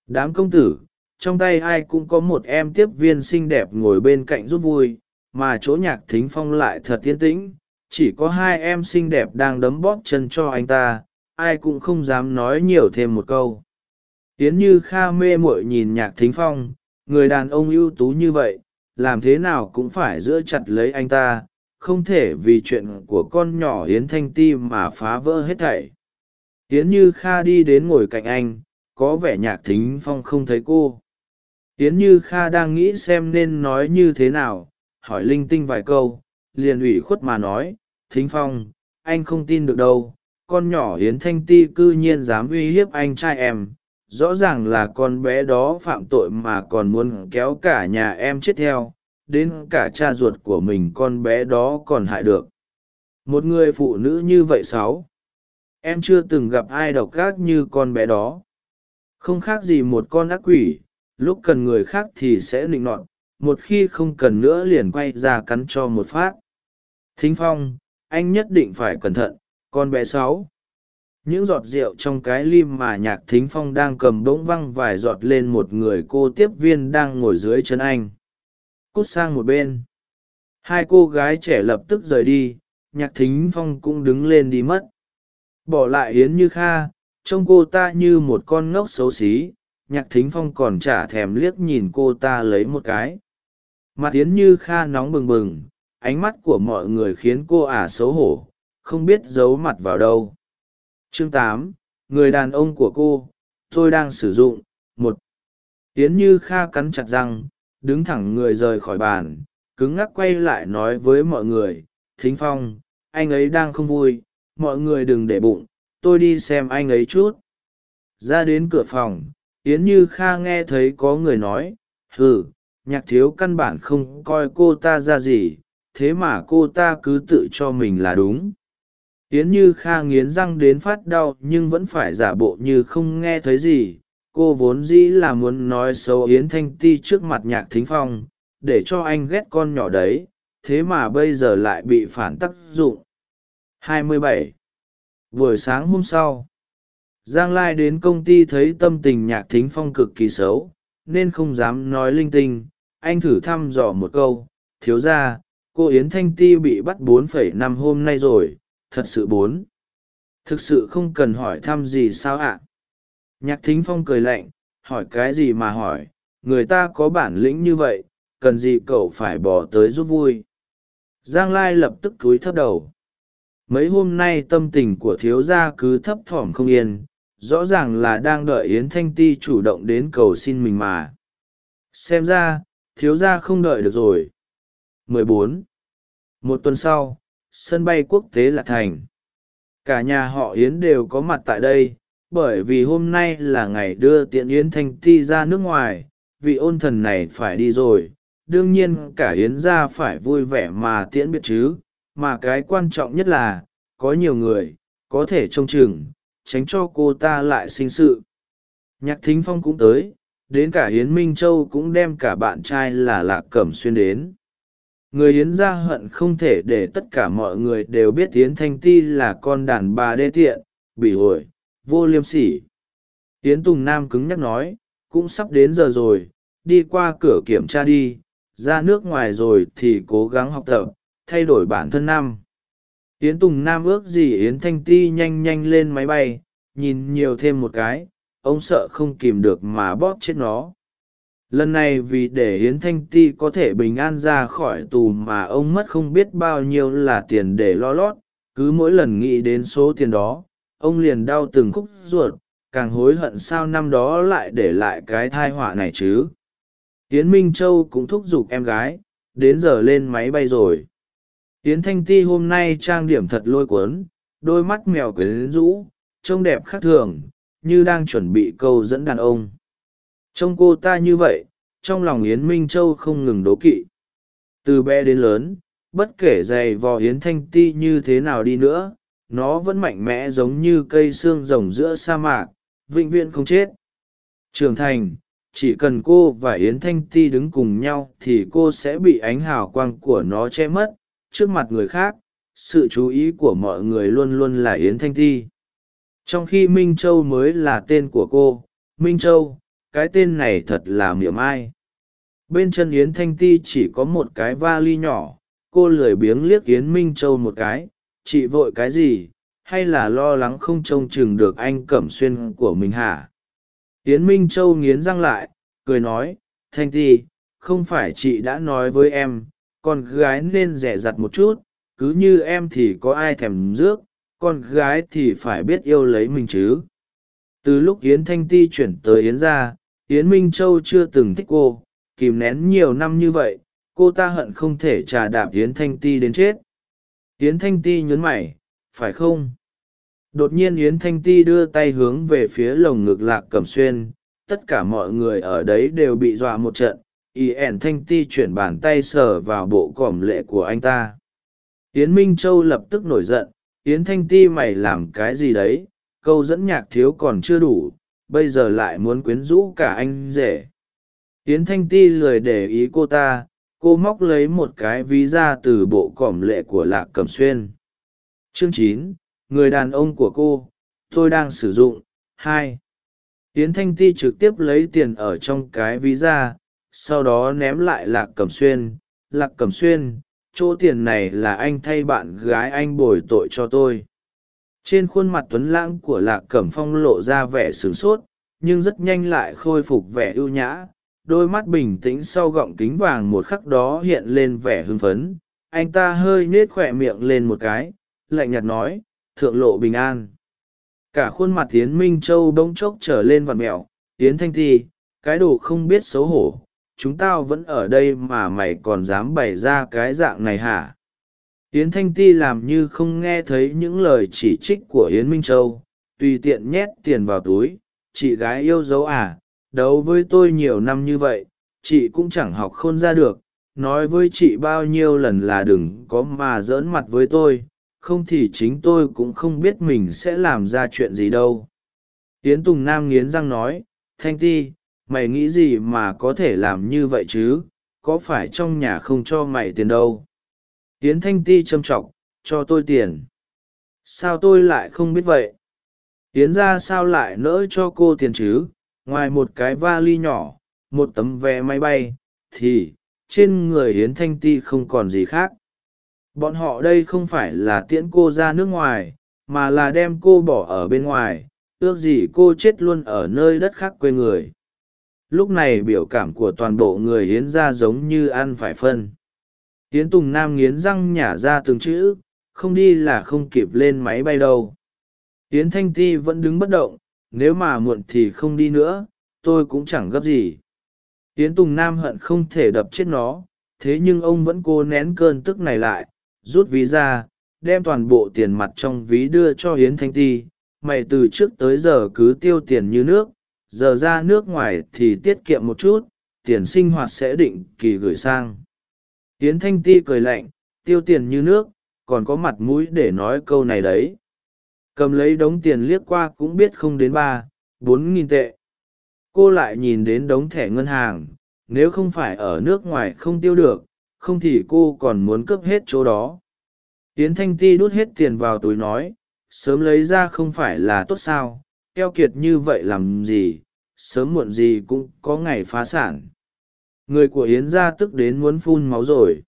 Đám công tử, trong tay ai cũng có một em tiếp viên xinh đẹp ngồi bên cạnh rút vui, mà chỗ nhạc thính phong lại thật yên tĩnh chỉ có hai em xinh đẹp đang đấm bóp chân cho anh ta, ai cũng không dám nói nhiều thêm một câu. Tiến như kha mê mội nhìn nhạc thính phong, người đàn ông ưu tú như vậy, làm thế nào cũng phải giữ chặt lấy anh ta, không thể vì chuyện của con nhỏ yến thanh ti mà phá vỡ hết thảy. Yến như kha đi đến ngồi cạnh anh, có vẻ nhạc thính phong không thấy cô. Yến như kha đang nghĩ xem nên nói như thế nào, hỏi linh tinh vài câu liền ủy khuất mà nói, thính phong, anh không tin được đâu, con nhỏ hiến thanh ti c ư nhiên dám uy hiếp anh trai em. Rõ ràng là con bé đó phạm tội mà còn muốn kéo cả nhà em chết theo, đến cả cha ruột của mình con bé đó còn hại được. Một người phụ nữ như vậy sáu em chưa từng gặp ai độc ác như con bé đó. Không khác gì một con ác quỷ, lúc cần người khác thì sẽ nịnh nọt, một khi không cần nữa liền quay ra cắn cho một phát thính phong, anh nhất định phải cẩn thận, con bé sáu. Những giọt rượu trong cái lim mà nhạc thính phong đang cầm bỗng văng vài giọt lên một người cô tiếp viên đang ngồi dưới chân anh. Cút sang một bên. Hai cô gái trẻ lập tức rời đi, nhạc thính phong cũng đứng lên đi mất. Bỏ lại hiến như kha, trông cô ta như một con ngốc xấu xí, nhạc thính phong còn chả thèm liếc nhìn cô ta lấy một cái. Mặt hiến như kha nóng bừng bừng ánh mắt của mọi người khiến cô ả xấu hổ, không biết giấu mặt vào đâu. Chương tám, người đàn ông của cô, tôi đang sử dụng, một. Yến như kha cắn chặt răng, đứng thẳng người rời khỏi bàn, cứng ngắc quay lại nói với mọi người, thính phong, anh ấy đang không vui, mọi người đừng để bụng, tôi đi xem anh ấy chút. Ra đến cửa phòng, yến như kha nghe thấy có người nói ừ nhạc thiếu căn bản không coi cô ta ra gì thế mà cô ta cứ tự cho mình là đúng. Yến như kha nghiến răng đến phát đau nhưng vẫn phải giả bộ như không nghe thấy gì. Cô vốn dĩ là muốn nói xấu yến thanh ti trước mặt nhạc thính phong, để cho anh ghét con nhỏ đấy, thế mà bây giờ lại bị phản tác dụng. 27. buổi sáng hôm sau, giang lai đến công ty thấy tâm tình nhạc thính phong cực kỳ xấu, nên không dám nói linh tinh. Anh thử thăm dò một câu, thiếu ra cô yến thanh ti bị bắt 4,5 hôm nay rồi thật sự bốn. Thực sự không cần hỏi thăm gì sao ạ? Nhạc thính phong cười lạnh hỏi cái gì mà hỏi người ta có bản lĩnh như vậy cần gì cậu phải bỏ tới giúp vui. Giang lai lập tức cúi thấp đầu. Mấy hôm nay tâm tình của thiếu gia cứ thấp thỏm không yên rõ ràng là đang đợi yến thanh ti chủ động đến cầu xin mình mà. Xem ra thiếu gia không đợi được rồi. 14. một tuần sau, sân bay quốc tế lạc thành. Cả nhà họ yến đều có mặt tại đây, bởi vì hôm nay là ngày đưa tiện yến thanh ti ra nước ngoài, vị ôn thần này phải đi rồi. Đương nhiên cả yến gia phải vui vẻ mà tiễn biệt chứ, mà cái quan trọng nhất là, có nhiều người, có thể trông chừng, tránh cho cô ta lại sinh sự. Nhạc thính phong cũng tới, đến cả yến minh châu cũng đem cả bạn trai là lạc cẩm xuyên đến người yến gia hận không thể để tất cả mọi người đều biết yến thanh ti là con đàn bà đê tiện bỉ ổi vô liêm sỉ. Yến tùng nam cứng nhắc nói, cũng sắp đến giờ rồi, đi qua cửa kiểm tra đi, ra nước ngoài rồi thì cố gắng học tập, thay đổi bản thân năm yến tùng nam ước gì yến thanh ti nhanh nhanh lên máy bay, nhìn nhiều thêm một cái, ông sợ không kìm được mà bóp chết nó lần này vì để yến thanh ti có thể bình an ra khỏi tù mà ông mất không biết bao nhiêu là tiền để lo lót, cứ mỗi lần nghĩ đến số tiền đó, ông liền đau từng khúc ruột, càng hối hận sao năm đó lại để lại cái thai họa này chứ. Hiến minh châu cũng thúc giục em gái, đến giờ lên máy bay rồi. Yến thanh ti hôm nay trang điểm thật lôi cuốn, đôi mắt mèo quyến rũ, trông đẹp khác thường, như đang chuẩn bị câu dẫn đàn ông trông cô ta như vậy, trong lòng yến minh châu không ngừng đố kỵ. Từ bé đến lớn, bất kể giày vò yến thanh ti như thế nào đi nữa, nó vẫn mạnh mẽ giống như cây xương rồng giữa sa mạc, vĩnh viễn không chết. Trưởng thành, chỉ cần cô và yến thanh ti đứng cùng nhau thì cô sẽ bị ánh hào quang của nó che mất. Trước mặt người khác, sự chú ý của mọi người luôn luôn là yến thanh ti. Trong khi minh châu mới là tên của cô, minh châu cái tên này thật là miệng ai. Bên chân yến thanh ti chỉ có một cái va li nhỏ, cô lười biếng liếc yến minh châu một cái, chị vội cái gì? Hay là lo lắng không trông chừng được anh cẩm xuyên của mình hả? Yến minh châu nghiến răng lại, cười nói, thanh ti, không phải chị đã nói với em, con gái nên rẻ rặt một chút, cứ như em thì có ai thèm rước, con gái thì phải biết yêu lấy mình chứ. Từ lúc yến thanh ti chuyển tới yến gia yến minh châu chưa từng thích cô, kìm nén nhiều năm như vậy, cô ta hận không thể trà đạp yến thanh ti đến chết. Yến thanh ti nhớn mày, phải không? Đột nhiên yến thanh ti đưa tay hướng về phía lồng ngực lạc cẩm xuyên, tất cả mọi người ở đấy đều bị dọa một trận, y ẻn thanh ti chuyển bàn tay sờ vào bộ cỏm lệ của anh ta. Yến minh châu lập tức nổi giận, yến thanh ti mày làm cái gì đấy, câu dẫn nhạc thiếu còn chưa đủ bây giờ lại muốn quyến rũ cả anh rể. Yến thanh ti lười để ý cô ta, cô móc lấy một cái ví ra từ bộ cỏm lệ của lạc cẩm xuyên. Chương chín, người đàn ông của cô, tôi đang sử dụng, hai. Yến thanh ti trực tiếp lấy tiền ở trong cái ví ra, sau đó ném lại lạc cẩm xuyên. Lạc cẩm xuyên, chỗ tiền này là anh thay bạn gái anh bồi tội cho tôi trên khuôn mặt tuấn lãng của lạc cẩm phong lộ ra vẻ sửng sốt, nhưng rất nhanh lại khôi phục vẻ ưu nhã. Đôi mắt bình tĩnh sau gọng kính vàng một khắc đó hiện lên vẻ hưng phấn. Anh ta hơi nết khỏe miệng lên một cái, lạnh nhạt nói, thượng lộ bình an. Cả khuôn mặt tiến minh châu bỗng chốc trở lên vặt mẹo. Tiến thanh thi cái đồ không biết xấu hổ, chúng tao vẫn ở đây mà mày còn dám bày ra cái dạng này hả? Yến thanh ti làm như không nghe thấy những lời chỉ trích của yến minh châu, tùy tiện nhét tiền vào túi. Chị gái yêu dấu à đấu với tôi nhiều năm như vậy, chị cũng chẳng học khôn ra được. Nói với chị bao nhiêu lần là đừng có mà giỡn mặt với tôi, không thì chính tôi cũng không biết mình sẽ làm ra chuyện gì đâu. Yến tùng nam nghiến răng nói, thanh ti, mày nghĩ gì mà có thể làm như vậy chứ? Có phải trong nhà không cho mày tiền đâu? Yến thanh ti châm t r ọ c cho tôi tiền. Sao tôi lại không biết vậy? Yến ra sao lại nỡ cho cô tiền chứ? Ngoài một cái vali nhỏ, một tấm vé máy bay, thì trên người yến thanh ti không còn gì khác. Bọn họ đây không phải là tiễn cô ra nước ngoài, mà là đem cô bỏ ở bên ngoài, ước gì cô chết luôn ở nơi đất khác quê người. Lúc này biểu cảm của toàn bộ người hiến ra giống như ăn phải phân. Yến tùng nam nghiến răng nhả ra từng chữ, không đi là không kịp lên máy bay đâu. Yến thanh ti vẫn đứng bất động, nếu mà muộn thì không đi nữa, tôi cũng chẳng gấp gì. Yến tùng nam hận không thể đập chết nó, thế nhưng ông vẫn cố nén cơn tức này lại, rút ví ra, đem toàn bộ tiền mặt trong ví đưa cho Yến thanh ti. Mày từ trước tới giờ cứ tiêu tiền như nước, giờ ra nước ngoài thì tiết kiệm một chút, tiền sinh hoạt sẽ định kỳ gửi sang. Yến thanh ti cười lạnh, tiêu tiền như nước, còn có mặt mũi để nói câu này đấy. Cầm lấy đống tiền liếc qua cũng biết không đến ba, bốn nghìn tệ. Cô lại nhìn đến đống thẻ ngân hàng, nếu không phải ở nước ngoài không tiêu được, không thì cô còn muốn cướp hết chỗ đó. Yến thanh ti đút hết tiền vào túi nói, sớm lấy ra không phải là tốt sao, keo kiệt như vậy làm gì, sớm muộn gì cũng có ngày phá sản người của yến gia tức đến muốn phun máu rồi.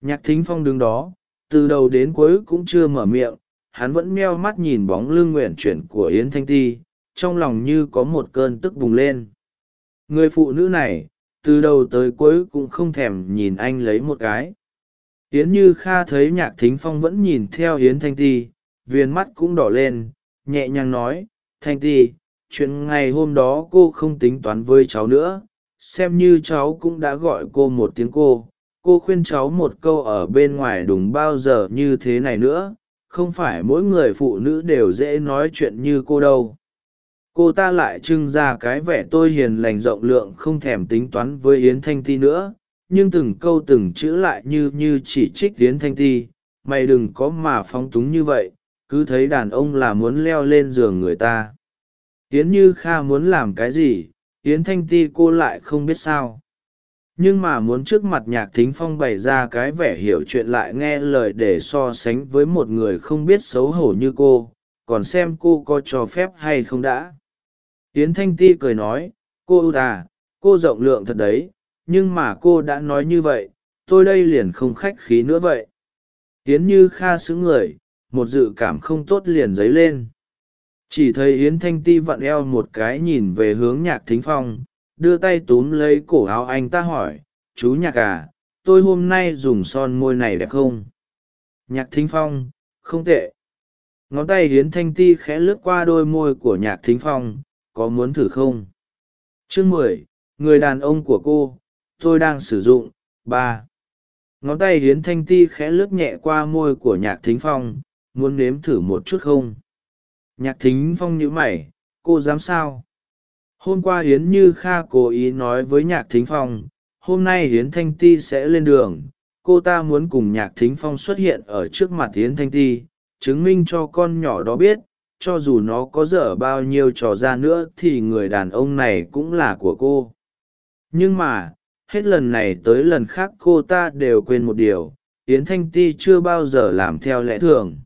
Nhạc thính phong đứng đó, từ đầu đến cuối cũng chưa mở miệng, hắn vẫn meo mắt nhìn bóng lưng nguyện chuyển của yến thanh ti, trong lòng như có một cơn tức bùng lên. Người phụ nữ này, từ đầu tới cuối cũng không thèm nhìn anh lấy một cái. Yến như kha thấy nhạc thính phong vẫn nhìn theo yến thanh ti viên mắt cũng đỏ lên, nhẹ nhàng nói, thanh ti, chuyện ngày hôm đó cô không tính toán với cháu nữa xem như cháu cũng đã gọi cô một tiếng cô. Cô khuyên cháu một câu ở bên ngoài đúng bao giờ như thế này nữa. Không phải mỗi người phụ nữ đều dễ nói chuyện như cô đâu. Cô ta lại trưng ra cái vẻ tôi hiền lành rộng lượng không thèm tính toán với yến thanh ti nữa. Nhưng từng câu từng chữ lại như như chỉ trích yến thanh ti. Mày đừng có mà phóng túng như vậy. Cứ thấy đàn ông là muốn leo lên giường người ta. Yến như kha muốn làm cái gì? Yến thanh ti cô lại không biết sao. Nhưng mà muốn trước mặt nhạc thính phong bày ra cái vẻ hiểu chuyện lại nghe lời để so sánh với một người không biết xấu hổ như cô, còn xem cô có cho phép hay không đã. Yến thanh ti cười nói, cô ưu tà cô rộng lượng thật đấy, nhưng mà cô đã nói như vậy, tôi đây liền không khách khí nữa vậy. Yến như kha xứ người, một dự cảm không tốt liền dấy lên chỉ thấy yến thanh ti vặn eo một cái nhìn về hướng nhạc thính phong, đưa tay túm lấy cổ áo anh ta hỏi, chú nhạc à tôi hôm nay dùng son môi này đẹp không? Nhạc thính phong, không tệ. Ngón tay yến thanh ti khẽ lướt qua đôi môi của nhạc thính phong, có muốn thử không? Chương mười, người đàn ông của cô, tôi đang sử dụng, ba. Ngón tay yến thanh ti khẽ lướt nhẹ qua môi của nhạc thính phong, muốn nếm thử một chút không? Nhạc thính phong nhữ mày, cô dám sao? Hôm qua hiến như kha cố ý nói với nhạc thính phong, hôm nay hiến thanh ti sẽ lên đường, cô ta muốn cùng nhạc thính phong xuất hiện ở trước mặt hiến thanh ti, chứng minh cho con nhỏ đó biết, cho dù nó có dở bao nhiêu trò ra nữa thì người đàn ông này cũng là của cô. Nhưng mà, hết lần này tới lần khác cô ta đều quên một điều, yến thanh ti chưa bao giờ làm theo lẽ thường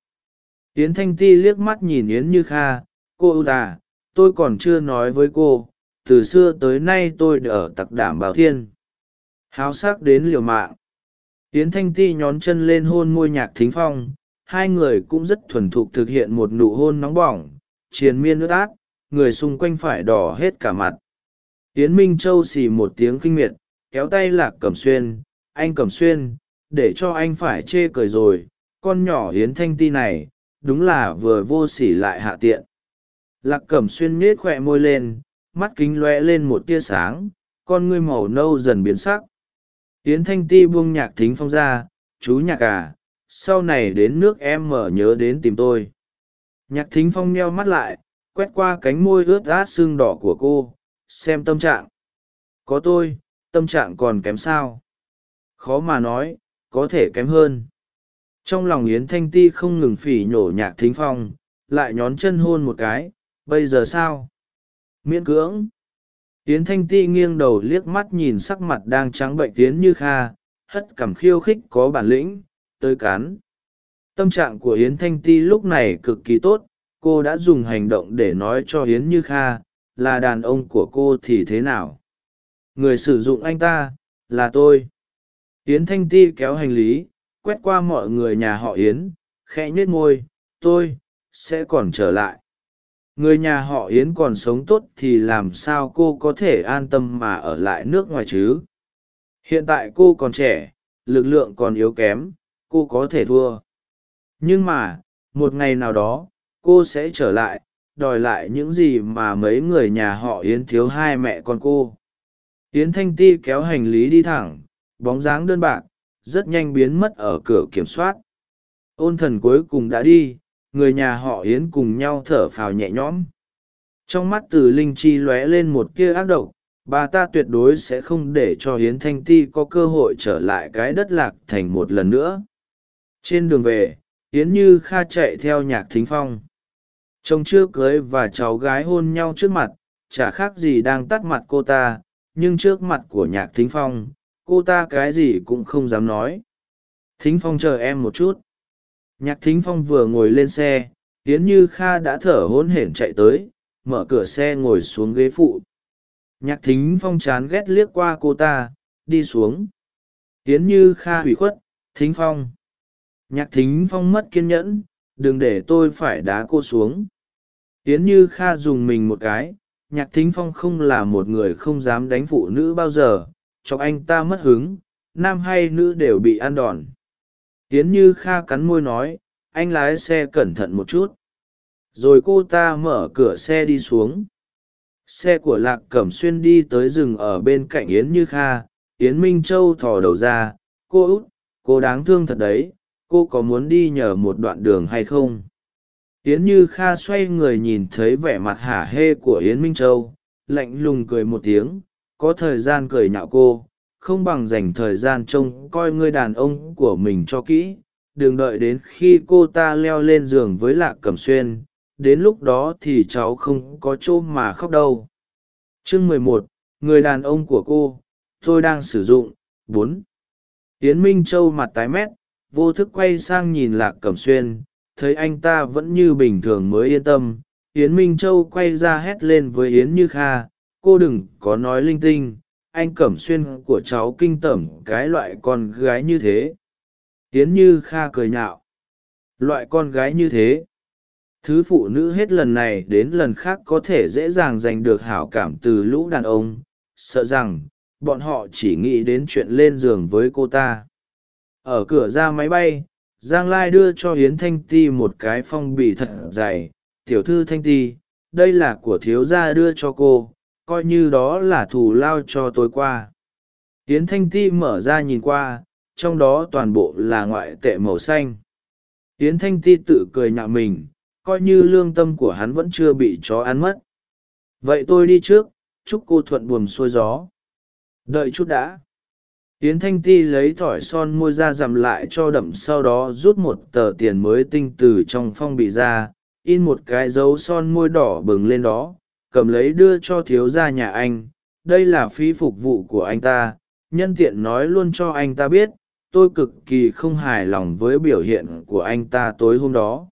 yến thanh ti liếc mắt nhìn yến như kha, cô ưu tà tôi còn chưa nói với cô, từ xưa tới nay tôi ở tặc đảm bảo thiên. Háo sắc đến liều mạng. Yến thanh ti nhón chân lên hôn môi nhạc thính phong, hai người cũng rất thuần thục thực hiện một nụ hôn nóng bỏng, triền miên ướt át, người xung quanh phải đỏ hết cả mặt. Yến minh châu xì một tiếng kinh miệt, kéo tay lạc cẩm xuyên, anh cẩm xuyên, để cho anh phải chê cười rồi, con nhỏ Yến thanh ti này đúng là vừa vô s ỉ lại hạ tiện. Lạc cẩm xuyên nết khoe môi lên, mắt kính loe lên một tia sáng, con ngươi màu nâu dần biến sắc. Yến thanh ti buông nhạc thính phong ra, chú nhạc à sau này đến nước em mở nhớ đến tìm tôi. Nhạc thính phong nheo mắt lại, quét qua cánh môi ướt át xương đỏ của cô, xem tâm trạng. Có tôi, tâm trạng còn kém sao? Khó mà nói, có thể kém hơn trong lòng yến thanh ti không ngừng phỉ nhổ nhạc thính phong, lại nhón chân hôn một cái, bây giờ sao? Miễn cưỡng. Yến thanh ti nghiêng đầu liếc mắt nhìn sắc mặt đang trắng bệnh tiến như kha, hất cảm khiêu khích có bản lĩnh, tới cán. Tâm trạng của yến thanh ti lúc này cực kỳ tốt, cô đã dùng hành động để nói cho yến như kha là đàn ông của cô thì thế nào? Người sử dụng anh ta là tôi. Yến thanh ti kéo hành lý quét qua mọi người nhà họ yến, khẽ nhếch môi, tôi sẽ còn trở lại. Người nhà họ yến còn sống tốt thì làm sao cô có thể an tâm mà ở lại nước ngoài chứ? Hiện tại cô còn trẻ, lực lượng còn yếu kém, cô có thể thua. Nhưng mà, một ngày nào đó, cô sẽ trở lại, đòi lại những gì mà mấy người nhà họ yến thiếu hai mẹ con cô. Yến thanh ti kéo hành lý đi thẳng, bóng dáng đơn bạc rất nhanh biến mất ở cửa kiểm soát. Ôn thần cuối cùng đã đi, người nhà họ yến cùng nhau thở phào nhẹ nhõm. Trong mắt từ linh chi lóe lên một tia ác độc, bà ta tuyệt đối sẽ không để cho hiến thanh ti có cơ hội trở lại cái đất lạc thành một lần nữa. Trên đường về hiến như kha chạy theo nhạc thính phong. Chồng chưa cưới và cháu gái hôn nhau trước mặt, chả khác gì đang tắt mặt cô ta, nhưng trước mặt của nhạc thính phong cô ta cái gì cũng không dám nói. Thính phong chờ em một chút. Nhạc thính phong vừa ngồi lên xe tiến như kha đã thở hôn hển chạy tới, mở cửa xe ngồi xuống ghế phụ. Nhạc thính phong chán ghét liếc qua cô ta, đi xuống. Tiến như kha hủy khuất, thính phong. Nhạc thính phong mất kiên nhẫn, đừng để tôi phải đá cô xuống. Tiến như kha dùng mình một cái, nhạc thính phong không là một người không dám đánh phụ nữ bao giờ cho anh ta mất hứng, nam hay nữ đều bị ăn đòn. Tiến như kha cắn môi nói, anh lái xe cẩn thận một chút. Rồi cô ta mở cửa xe đi xuống. Xe của lạc cẩm xuyên đi tới rừng ở bên cạnh yến như kha. Yến minh châu thò đầu ra, cô út, cô đáng thương thật đấy, cô có muốn đi nhờ một đoạn đường hay không? Yến như kha xoay người nhìn thấy vẻ mặt hả hê của yến minh châu, lạnh lùng cười một tiếng có thời gian cười nhạo cô, không bằng dành thời gian trông coi ngươi đàn ông của mình cho kỹ. Đừng đợi đến khi cô ta leo lên giường với lạc cẩm xuyên, đến lúc đó thì cháu không có chỗ mà khóc đâu. Chương mười một, người đàn ông của cô, tôi đang sử dụng. Bốn. Yến minh châu mặt tái mét, vô thức quay sang nhìn lạc cẩm xuyên, thấy anh ta vẫn như bình thường mới yên tâm. Yến minh châu quay ra hét lên với yến như kha cô đừng có nói linh tinh, anh cẩm xuyên của cháu kinh tởm cái loại con gái như thế. Tiến như kha cười nhạo. Loại con gái như thế. Thứ phụ nữ hết lần này đến lần khác có thể dễ dàng giành được hảo cảm từ lũ đàn ông. Sợ rằng, bọn họ chỉ nghĩ đến chuyện lên giường với cô ta. Ở cửa ra máy bay, giang lai đưa cho hiến thanh ti một cái phong bì thật dày. Tiểu thư thanh ti, đây là của thiếu gia đưa cho cô coi như đó là thù lao cho tối qua. Yến thanh ti mở ra nhìn qua, trong đó toàn bộ là ngoại tệ màu xanh. Yến thanh ti tự cười nhạo mình, coi như lương tâm của hắn vẫn chưa bị chó ăn mất. Vậy tôi đi trước, chúc cô thuận buồm xuôi gió. Đợi chút đã. Yến thanh ti lấy thỏi son môi ra dằm lại cho đậm sau đó rút một tờ tiền mới tinh từ trong phong bị ra, in một cái dấu son môi đỏ bừng lên đó cầm lấy đưa cho thiếu gia nhà anh, đây là phí phục vụ của anh ta, nhân tiện nói luôn cho anh ta biết, tôi cực kỳ không hài lòng với biểu hiện của anh ta tối hôm đó.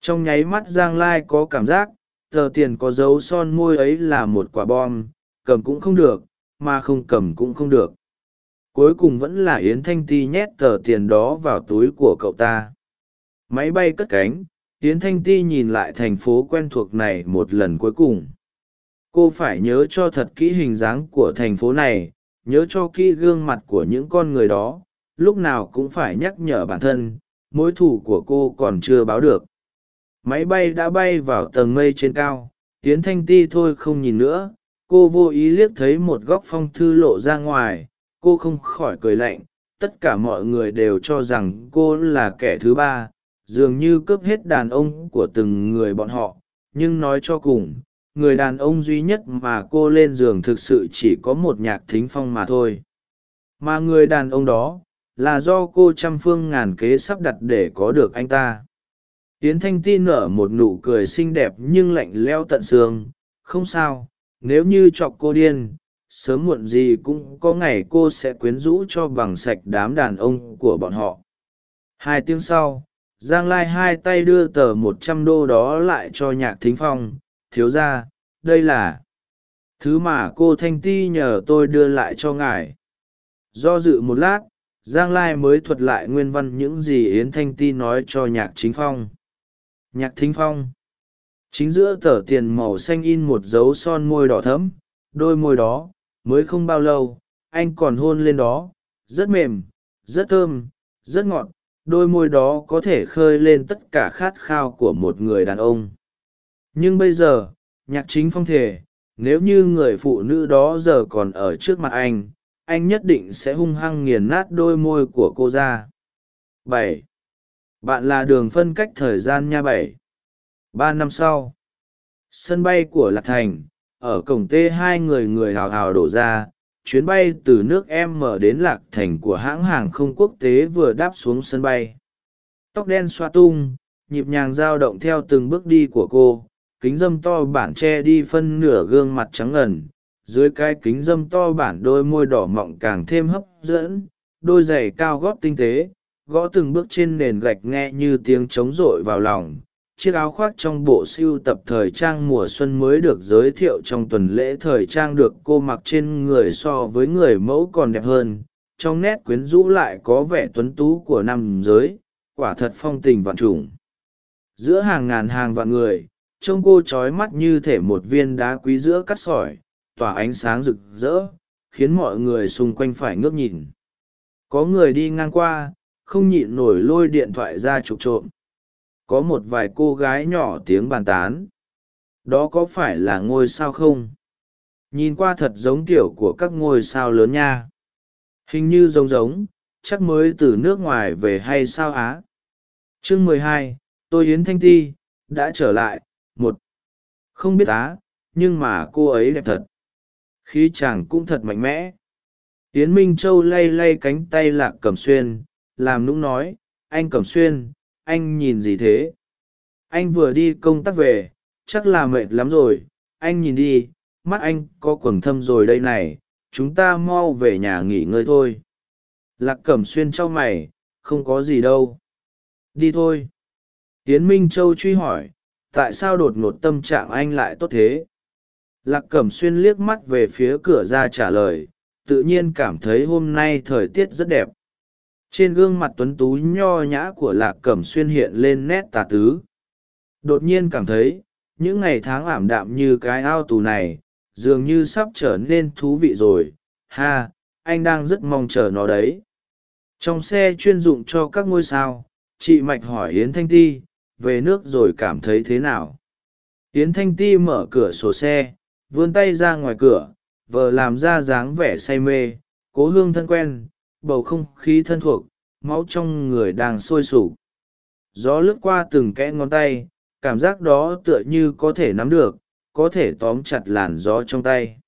Trong nháy mắt giang lai có cảm giác, tờ tiền có dấu son môi ấy là một quả bom, cầm cũng không được, mà không cầm cũng không được. Cuối cùng vẫn là yến thanh ti nhét tờ tiền đó vào túi của cậu ta. Máy bay cất cánh, yến thanh ti nhìn lại thành phố quen thuộc này một lần cuối cùng cô phải nhớ cho thật kỹ hình dáng của thành phố này, nhớ cho kỹ gương mặt của những con người đó, lúc nào cũng phải nhắc nhở bản thân, mối thủ của cô còn chưa báo được. Máy bay đã bay vào tầng mây trên cao, yến thanh ti thôi không nhìn nữa, cô vô ý liếc thấy một góc phong thư lộ ra ngoài, cô không khỏi cười lạnh, tất cả mọi người đều cho rằng cô là kẻ thứ ba, dường như cướp hết đàn ông của từng người bọn họ, nhưng nói cho cùng người đàn ông duy nhất mà cô lên giường thực sự chỉ có một nhạc thính phong mà thôi. Mà người đàn ông đó là do cô trăm phương ngàn kế sắp đặt để có được anh ta. Tiến thanh ti nở một nụ cười xinh đẹp nhưng lạnh leo tận xương. Không sao, nếu như chọc cô điên, sớm muộn gì cũng có ngày cô sẽ quyến rũ cho bằng sạch đám đàn ông của bọn họ. Hai tiếng sau, giang lai hai tay đưa tờ một trăm đô đó lại cho nhạc thính phong thiếu ra, đây là thứ mà cô thanh ti nhờ tôi đưa lại cho ngài. Do dự một lát, giang lai mới thuật lại nguyên văn những gì yến thanh ti nói cho nhạc chính phong. Nhạc thính phong. Chính giữa tờ tiền màu xanh in một dấu son môi đỏ thẫm, đôi môi đó, mới không bao lâu, anh còn hôn lên đó, rất mềm, rất thơm, rất ngọt, đôi môi đó có thể khơi lên tất cả khát khao của một người đàn ông nhưng bây giờ, nhạc chính phong thể, nếu như người phụ nữ đó giờ còn ở trước mặt anh anh nhất định sẽ hung hăng nghiền nát đôi môi của cô ra. Bảy. Bạn là đường phân cách thời gian nha bảy. Ba năm sau, sân bay của lạc thành, ở cổng t hai người người hào hào đổ ra, chuyến bay từ nước m đến lạc thành của hãng hàng không quốc tế vừa đáp xuống sân bay. Tóc đen xoa tung, nhịp nhàng dao động theo từng bước đi của cô kính dâm to bản che đi phân nửa gương mặt trắng ngần, dưới cái kính dâm to bản đôi môi đỏ mọng càng thêm hấp dẫn, đôi giày cao gót tinh tế, gõ từng bước trên nền gạch nghe như tiếng trống rội vào lòng. Chiếc áo khoác trong bộ siêu tập thời trang mùa xuân mới được giới thiệu trong tuần lễ thời trang được cô mặc trên người so với người mẫu còn đẹp hơn. Trong nét quyến rũ lại có vẻ tuấn tú của nam giới, quả thật phong tình vạn trùng. Giữa hàng ngàn hàng vạn người trông cô trói mắt như thể một viên đá quý giữa cắt sỏi, tỏa ánh sáng rực rỡ, khiến mọi người xung quanh phải ngước nhìn. Có người đi ngang qua, không nhịn nổi lôi điện thoại ra chụp trộm. Có một vài cô gái nhỏ tiếng bàn tán. Đó có phải là ngôi sao không? Nhìn qua thật giống kiểu của các ngôi sao lớn nha. Hình như giống giống, chắc mới từ nước ngoài về hay sao á? Chương mười hai, tôi yến thanh ti, đã trở lại một, không biết á, nhưng mà cô ấy đẹp thật. Khí chàng cũng thật mạnh mẽ. Yến minh châu lay lay cánh tay lạc cẩm xuyên, làm nũng nói, anh cẩm xuyên, anh nhìn gì thế? Anh vừa đi công tác về, chắc là mệt lắm rồi. Anh nhìn đi, mắt anh có quầng thâm rồi đây này. Chúng ta mau về nhà nghỉ ngơi thôi. Lạc cẩm xuyên t mày, không có gì đâu. Đi thôi. Tiến minh châu truy hỏi tại sao đột ngột tâm trạng anh lại tốt thế? Lạc cẩm xuyên liếc mắt về phía cửa ra trả lời, tự nhiên cảm thấy hôm nay thời tiết rất đẹp. Trên gương mặt tuấn tú nho nhã của lạc cẩm xuyên hiện lên nét tà tứ. Đột nhiên cảm thấy, những ngày tháng ảm đạm như cái ao tù này, dường như sắp trở nên thú vị rồi. Ha, anh đang rất mong chờ nó đấy. Trong xe chuyên dụng cho các ngôi sao, chị mạch hỏi yến thanh ti về nước rồi cảm thấy thế nào? Yến thanh ti mở cửa sổ xe, vươn tay ra ngoài cửa, vờ làm ra dáng vẻ say mê, cố hương thân quen, bầu không khí thân thuộc, máu trong người đang sôi sục. Gió lướt qua từng kẽ ngón tay, cảm giác đó tựa như có thể nắm được, có thể tóm chặt làn gió trong tay.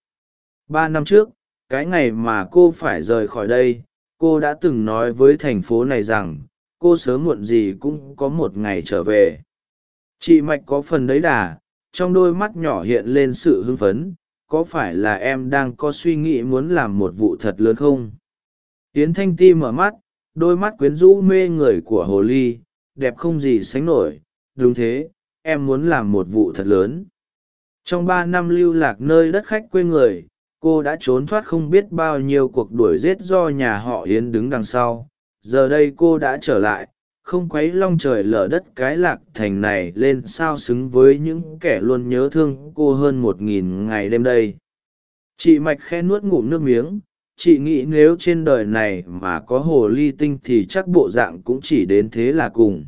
Ba năm trước, cái ngày mà cô phải rời khỏi đây, cô đã từng nói với thành phố này rằng cô sớm muộn gì cũng có một ngày trở về. Chị mạch có phần đấy đà, trong đôi mắt nhỏ hiện lên sự hưng phấn, có phải là em đang có suy nghĩ muốn làm một vụ thật lớn không? Tiến thanh ti mở mắt, đôi mắt quyến rũ mê người của hồ ly, đẹp không gì sánh nổi, đúng thế, em muốn làm một vụ thật lớn. Trong ba năm lưu lạc nơi đất khách quê người, cô đã trốn thoát không biết bao nhiêu cuộc đuổi g i ế t do nhà họ yến đứng đằng sau giờ đây cô đã trở lại, không quấy long trời lở đất cái lạc thành này lên sao xứng với những kẻ luôn nhớ thương cô hơn một nghìn ngày đêm đây. Chị mạch khe nuốt ngụm nước miếng, chị nghĩ nếu trên đời này mà có hồ ly tinh thì chắc bộ dạng cũng chỉ đến thế là cùng.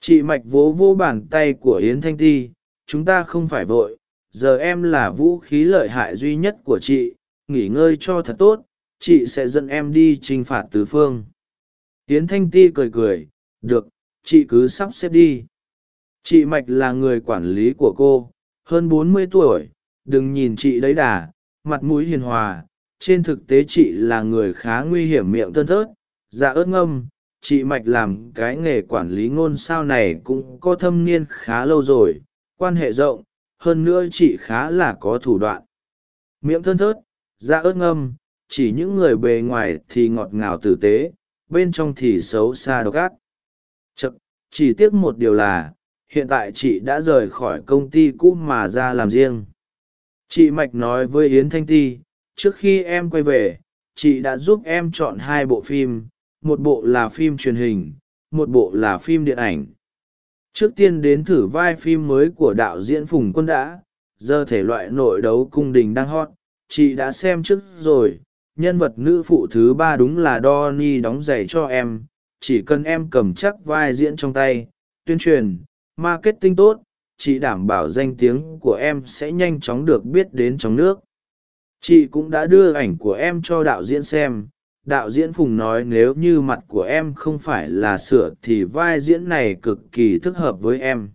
Chị mạch vỗ vỗ bàn tay của yến thanh ti, chúng ta không phải vội, giờ em là vũ khí lợi hại duy nhất của chị, nghỉ ngơi cho thật tốt, chị sẽ dẫn em đi t r i n h phạt tứ phương yến thanh ti cười cười, được, chị cứ sắp xếp đi. Chị mạch là người quản lý của cô, hơn bốn mươi tuổi, đừng nhìn chị đấy đà, mặt mũi hiền hòa. Trên thực tế chị là người khá nguy hiểm miệng thân thớt dạ ớt ngâm. Chị mạch làm cái nghề quản lý ngôn sao này cũng có thâm niên khá lâu rồi, quan hệ rộng, hơn nữa chị khá là có thủ đoạn. Miệng thân thớt, da ớt ngâm, chỉ những người bề ngoài thì ngọt ngào tử tế bên trong thì xấu xa độc ác. Chật, chỉ tiếc một điều là hiện tại chị đã rời khỏi công ty cũ mà ra làm riêng. Chị mạch nói với yến thanh ti trước khi em quay về chị đã giúp em chọn hai bộ phim một bộ là phim truyền hình một bộ là phim điện ảnh. Trước tiên đến thử vai phim mới của đạo diễn phùng quân đã giờ thể loại nội đấu cung đình đang hot chị đã xem trước rồi nhân vật nữ phụ thứ ba đúng là Donnie đóng giày cho em, chỉ cần em cầm chắc vai diễn trong tay, tuyên truyền, marketing tốt, chị đảm bảo danh tiếng của em sẽ nhanh chóng được biết đến trong nước. Chị cũng đã đưa ảnh của em cho đạo diễn xem. Đạo diễn phùng nói nếu như mặt của em không phải là sửa thì vai diễn này cực kỳ thích hợp với em.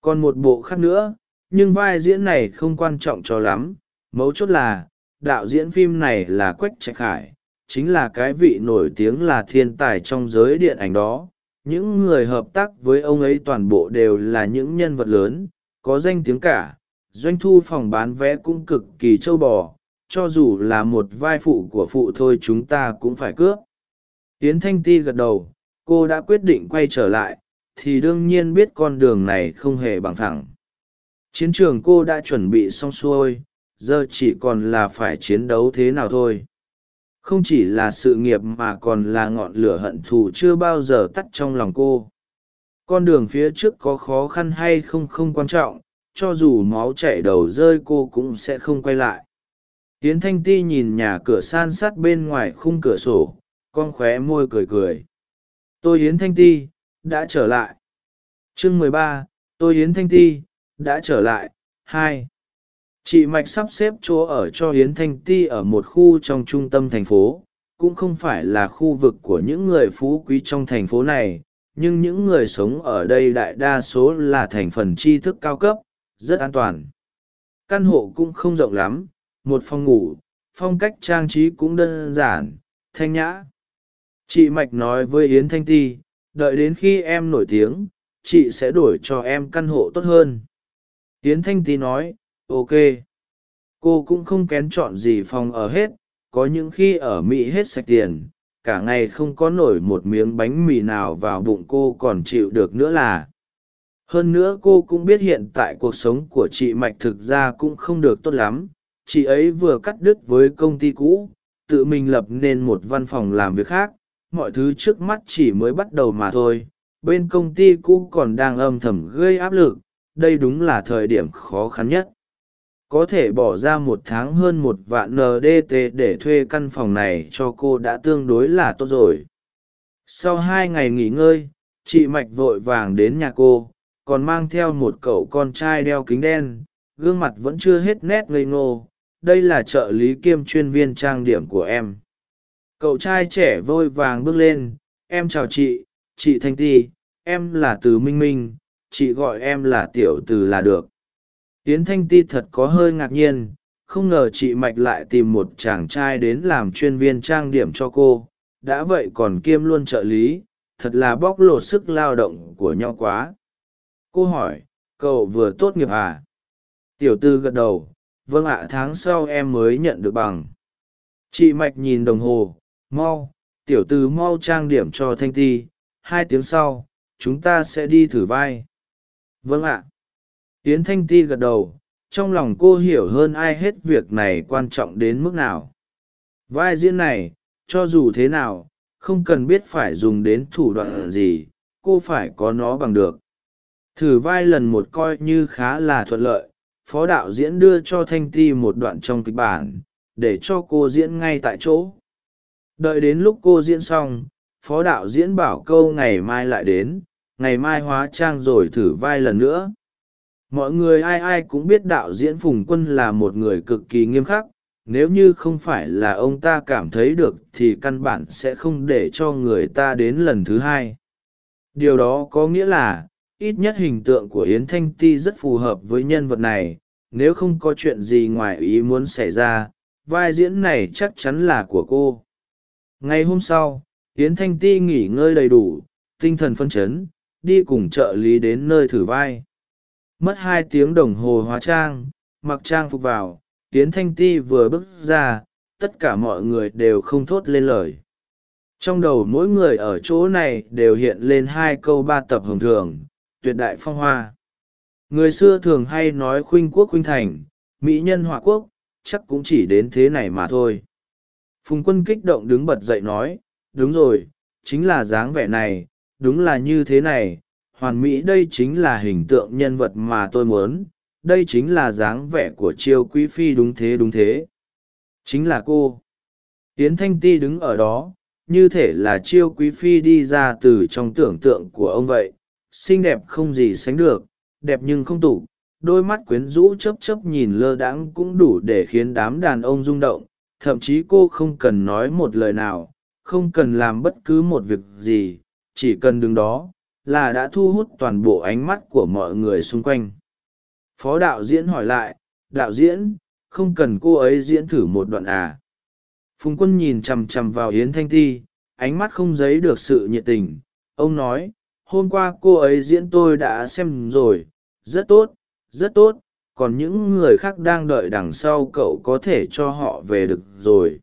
Còn một bộ khác nữa, nhưng vai diễn này không quan trọng cho lắm. Mấu chốt là đạo diễn phim này là quách trạch khải, chính là cái vị nổi tiếng là thiên tài trong giới điện ảnh đó. Những người hợp tác với ông ấy toàn bộ đều là những nhân vật lớn, có danh tiếng cả. Doanh thu phòng bán vé cũng cực kỳ trâu bò, cho dù là một vai phụ của phụ thôi chúng ta cũng phải cướp. Yến thanh ti gật đầu, cô đã quyết định quay trở lại, thì đương nhiên biết con đường này không hề bằng thẳng. Chiến trường cô đã chuẩn bị xong xuôi giờ chỉ còn là phải chiến đấu thế nào thôi. Không chỉ là sự nghiệp mà còn là ngọn lửa hận thù chưa bao giờ tắt trong lòng cô. Con đường phía trước có khó khăn hay không không quan trọng, cho dù máu chảy đầu rơi cô cũng sẽ không quay lại. Yến thanh ti nhìn nhà cửa san sát bên ngoài khung cửa sổ, con khóe môi cười cười. Tôi yến thanh ti, đã trở lại. Chương mười ba, tôi yến thanh ti, đã trở lại. Hai chị mạch sắp xếp chỗ ở cho yến thanh ti ở một khu trong trung tâm thành phố, cũng không phải là khu vực của những người phú quý trong thành phố này, nhưng những người sống ở đây đại đa số là thành phần tri thức cao cấp, rất an toàn. Căn hộ cũng không rộng lắm, một phòng ngủ, phong cách trang trí cũng đơn giản, thanh nhã. Chị mạch nói với yến thanh ti, đợi đến khi em nổi tiếng, chị sẽ đổi cho em căn hộ tốt hơn. Yến thanh ti nói ok. Cô cũng không kén chọn gì phòng ở hết, có những khi ở mỹ hết sạch tiền, cả ngày không có nổi một miếng bánh mì nào vào bụng cô còn chịu được nữa là. Hơn nữa cô cũng biết hiện tại cuộc sống của chị mạch thực ra cũng không được tốt lắm. Chị ấy vừa cắt đứt với công ty cũ, tự mình lập nên một văn phòng làm việc khác. Mọi thứ trước mắt chỉ mới bắt đầu mà thôi. Bên công ty cũ còn đang âm thầm gây áp lực. Đây đúng là thời điểm khó khăn nhất có thể bỏ ra một tháng hơn một vạn ndt để thuê căn phòng này cho cô đã tương đối là tốt rồi. Sau hai ngày nghỉ ngơi, chị mạch vội vàng đến nhà cô, còn mang theo một cậu con trai đeo kính đen, gương mặt vẫn chưa hết nét ngây ngô. Đây là trợ lý kiêm chuyên viên trang điểm của em. Cậu trai trẻ vội vàng bước lên, em chào chị chị thanh ti, em là từ minh minh, chị gọi em là tiểu từ là được yến thanh ti thật có hơi ngạc nhiên, không ngờ chị mạch lại tìm một chàng trai đến làm chuyên viên trang điểm cho cô. Đã vậy còn kiêm luôn trợ lý, thật là bóc lột sức lao động của nhau quá. Cô hỏi, cậu vừa tốt nghiệp à? Tiểu tư gật đầu vâng ạ, tháng sau em mới nhận được bằng. Chị mạch nhìn đồng hồ, mau, tiểu tư mau trang điểm cho thanh ti, hai tiếng sau, chúng ta sẽ đi thử vai. Vâng ạ yến thanh ti gật đầu, trong lòng cô hiểu hơn ai hết việc này quan trọng đến mức nào. Vai diễn này, cho dù thế nào, không cần biết phải dùng đến thủ đoạn gì, cô phải có nó bằng được. Thử vai lần một coi như khá là thuận lợi, phó đạo diễn đưa cho thanh ti một đoạn trong kịch bản, để cho cô diễn ngay tại chỗ. Đợi đến lúc cô diễn xong, phó đạo diễn bảo câu ngày mai lại đến, ngày mai hóa trang rồi thử vai lần nữa mọi người ai ai cũng biết đạo diễn phùng quân là một người cực kỳ nghiêm khắc. Nếu như không phải là ông ta cảm thấy được thì căn bản sẽ không để cho người ta đến lần thứ hai. Điều đó có nghĩa là, ít nhất hình tượng của yến thanh ti rất phù hợp với nhân vật này. Nếu không có chuyện gì ngoài ý muốn xảy ra, vai diễn này chắc chắn là của cô. Ngày hôm sau, yến thanh ti nghỉ ngơi đầy đủ, tinh thần phân chấn, đi cùng trợ lý đến nơi thử vai mất hai tiếng đồng hồ hóa trang, mặc trang phục vào tiến thanh ti vừa bước ra, tất cả mọi người đều không thốt lên lời. Trong đầu mỗi người ở chỗ này đều hiện lên hai câu ba tập hồng thường, tuyệt đại phong hoa. Người xưa thường hay nói khuynh quốc khuynh thành, mỹ nhân họa quốc, chắc cũng chỉ đến thế này mà thôi. Phùng quân kích động đứng bật dậy nói, đúng rồi, chính là dáng vẻ này, đúng là như thế này hoàn mỹ đây chính là hình tượng nhân vật mà tôi muốn, đây chính là dáng vẻ của chiêu quý phi đúng thế đúng thế. Chính là cô. Yến thanh ti đứng ở đó, như thể là chiêu quý phi đi ra từ trong tưởng tượng của ông vậy. Xinh đẹp không gì sánh được, đẹp nhưng không tủ, đôi mắt quyến rũ chấp chấp nhìn lơ đãng cũng đủ để khiến đám đàn ông rung động. Thậm chí cô không cần nói một lời nào, không cần làm bất cứ một việc gì, chỉ cần đứng đó là đã thu hút toàn bộ ánh mắt của mọi người xung quanh. Phó đạo diễn hỏi lại, đạo diễn, không cần cô ấy diễn thử một đoạn à? Phùng quân nhìn chằm chằm vào yến thanh ti, ánh mắt không giấy được sự nhiệt tình. Ông nói, hôm qua cô ấy diễn tôi đã xem rồi, rất tốt rất tốt, còn những người khác đang đợi đằng sau cậu có thể cho họ về được rồi.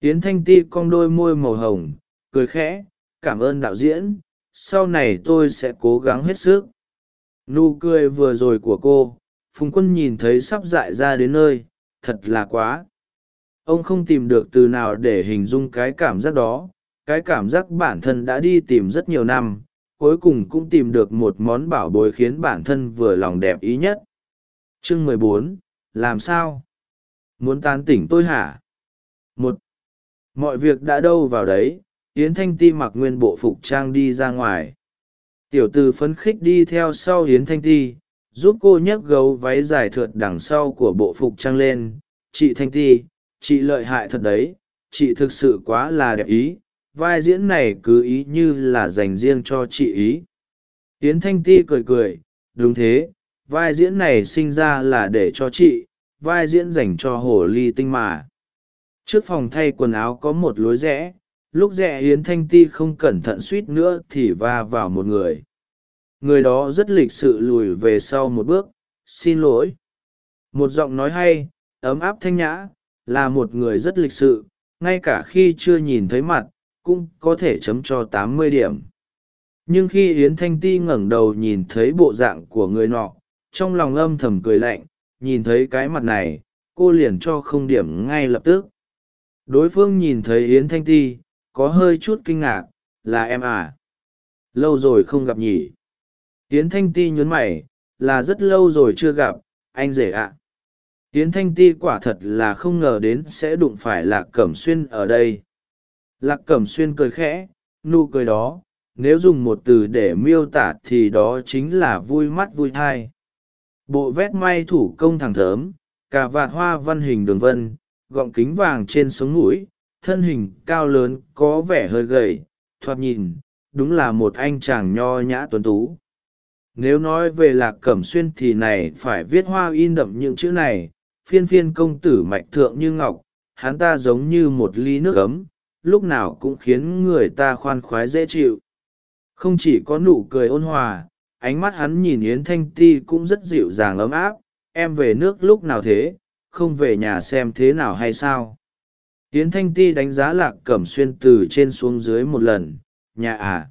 Yến thanh ti cong đôi môi màu hồng, cười khẽ, cảm ơn đạo diễn sau này tôi sẽ cố gắng hết sức. Nụ cười vừa rồi của cô, phùng quân nhìn thấy sắp dại ra đến nơi, thật là quá. Ông không tìm được từ nào để hình dung cái cảm giác đó, cái cảm giác bản thân đã đi tìm rất nhiều năm, cuối cùng cũng tìm được một món bảo bối khiến bản thân vừa lòng đẹp ý nhất. Chương mười bốn, làm sao? Muốn tán tỉnh tôi hả? Một, mọi việc đã đâu vào đấy yến thanh ti mặc nguyên bộ phục trang đi ra ngoài. Tiểu t ử phấn khích đi theo sau yến thanh ti, giúp cô nhấc gấu váy dài thượt đằng sau của bộ phục trang lên. Chị thanh ti, chị lợi hại thật đấy, chị thực sự quá là đẹp ý. Vai diễn này cứ ý như là dành riêng cho chị ý. Yến thanh ti cười cười, đúng thế, vai diễn này sinh ra là để cho chị, vai diễn dành cho hồ ly tinh mà. Trước phòng thay quần áo có một lối rẽ lúc rẽ yến thanh ti không cẩn thận suýt nữa thì va vào một người. Người đó rất lịch sự lùi về sau một bước. Xin lỗi. Một giọng nói hay, ấm áp thanh nhã, là một người rất lịch sự, ngay cả khi chưa nhìn thấy mặt, cũng có thể chấm cho tám mươi điểm. Nhưng khi yến thanh ti ngẩng đầu nhìn thấy bộ dạng của người nọ, trong lòng âm thầm cười lạnh, nhìn thấy cái mặt này, cô liền cho không điểm ngay lập tức. Đối phương nhìn thấy yến thanh ti có hơi chút kinh ngạc, là em à? Lâu rồi không gặp nhỉ? Tiến thanh ti nhún mày, là rất lâu rồi chưa gặp, anh rể ạ. À. thanh ti quả thật là không ngờ đến sẽ đụng phải lạc cẩm xuyên ở đây. Lạc cẩm xuyên cười khẽ, nụ cười đó, nếu dùng một từ để miêu tả thì đó chính là vui mắt vui thai. Bộ vét may thủ công thẳng thớm cả vạt hoa văn hình đường vân, gọng kính vàng trên sống mũi thân hình cao lớn có vẻ hơi gầy, thoạt nhìn, đúng là một anh chàng nho nhã tuấn tú. Nếu nói về lạc cẩm xuyên thì này phải viết hoa in đậm những chữ này, phiên phiên công tử mạch thượng như ngọc, hắn ta giống như một ly nước ấm, lúc nào cũng khiến người ta khoan khoái dễ chịu. Không chỉ có nụ cười ôn hòa, ánh mắt hắn nhìn yến thanh ti cũng rất dịu dàng ấm áp, em về nước lúc nào thế, không về nhà xem thế nào hay sao? Yến thanh ti đánh giá lạc cẩm xuyên từ trên xuống dưới một lần, nhà à.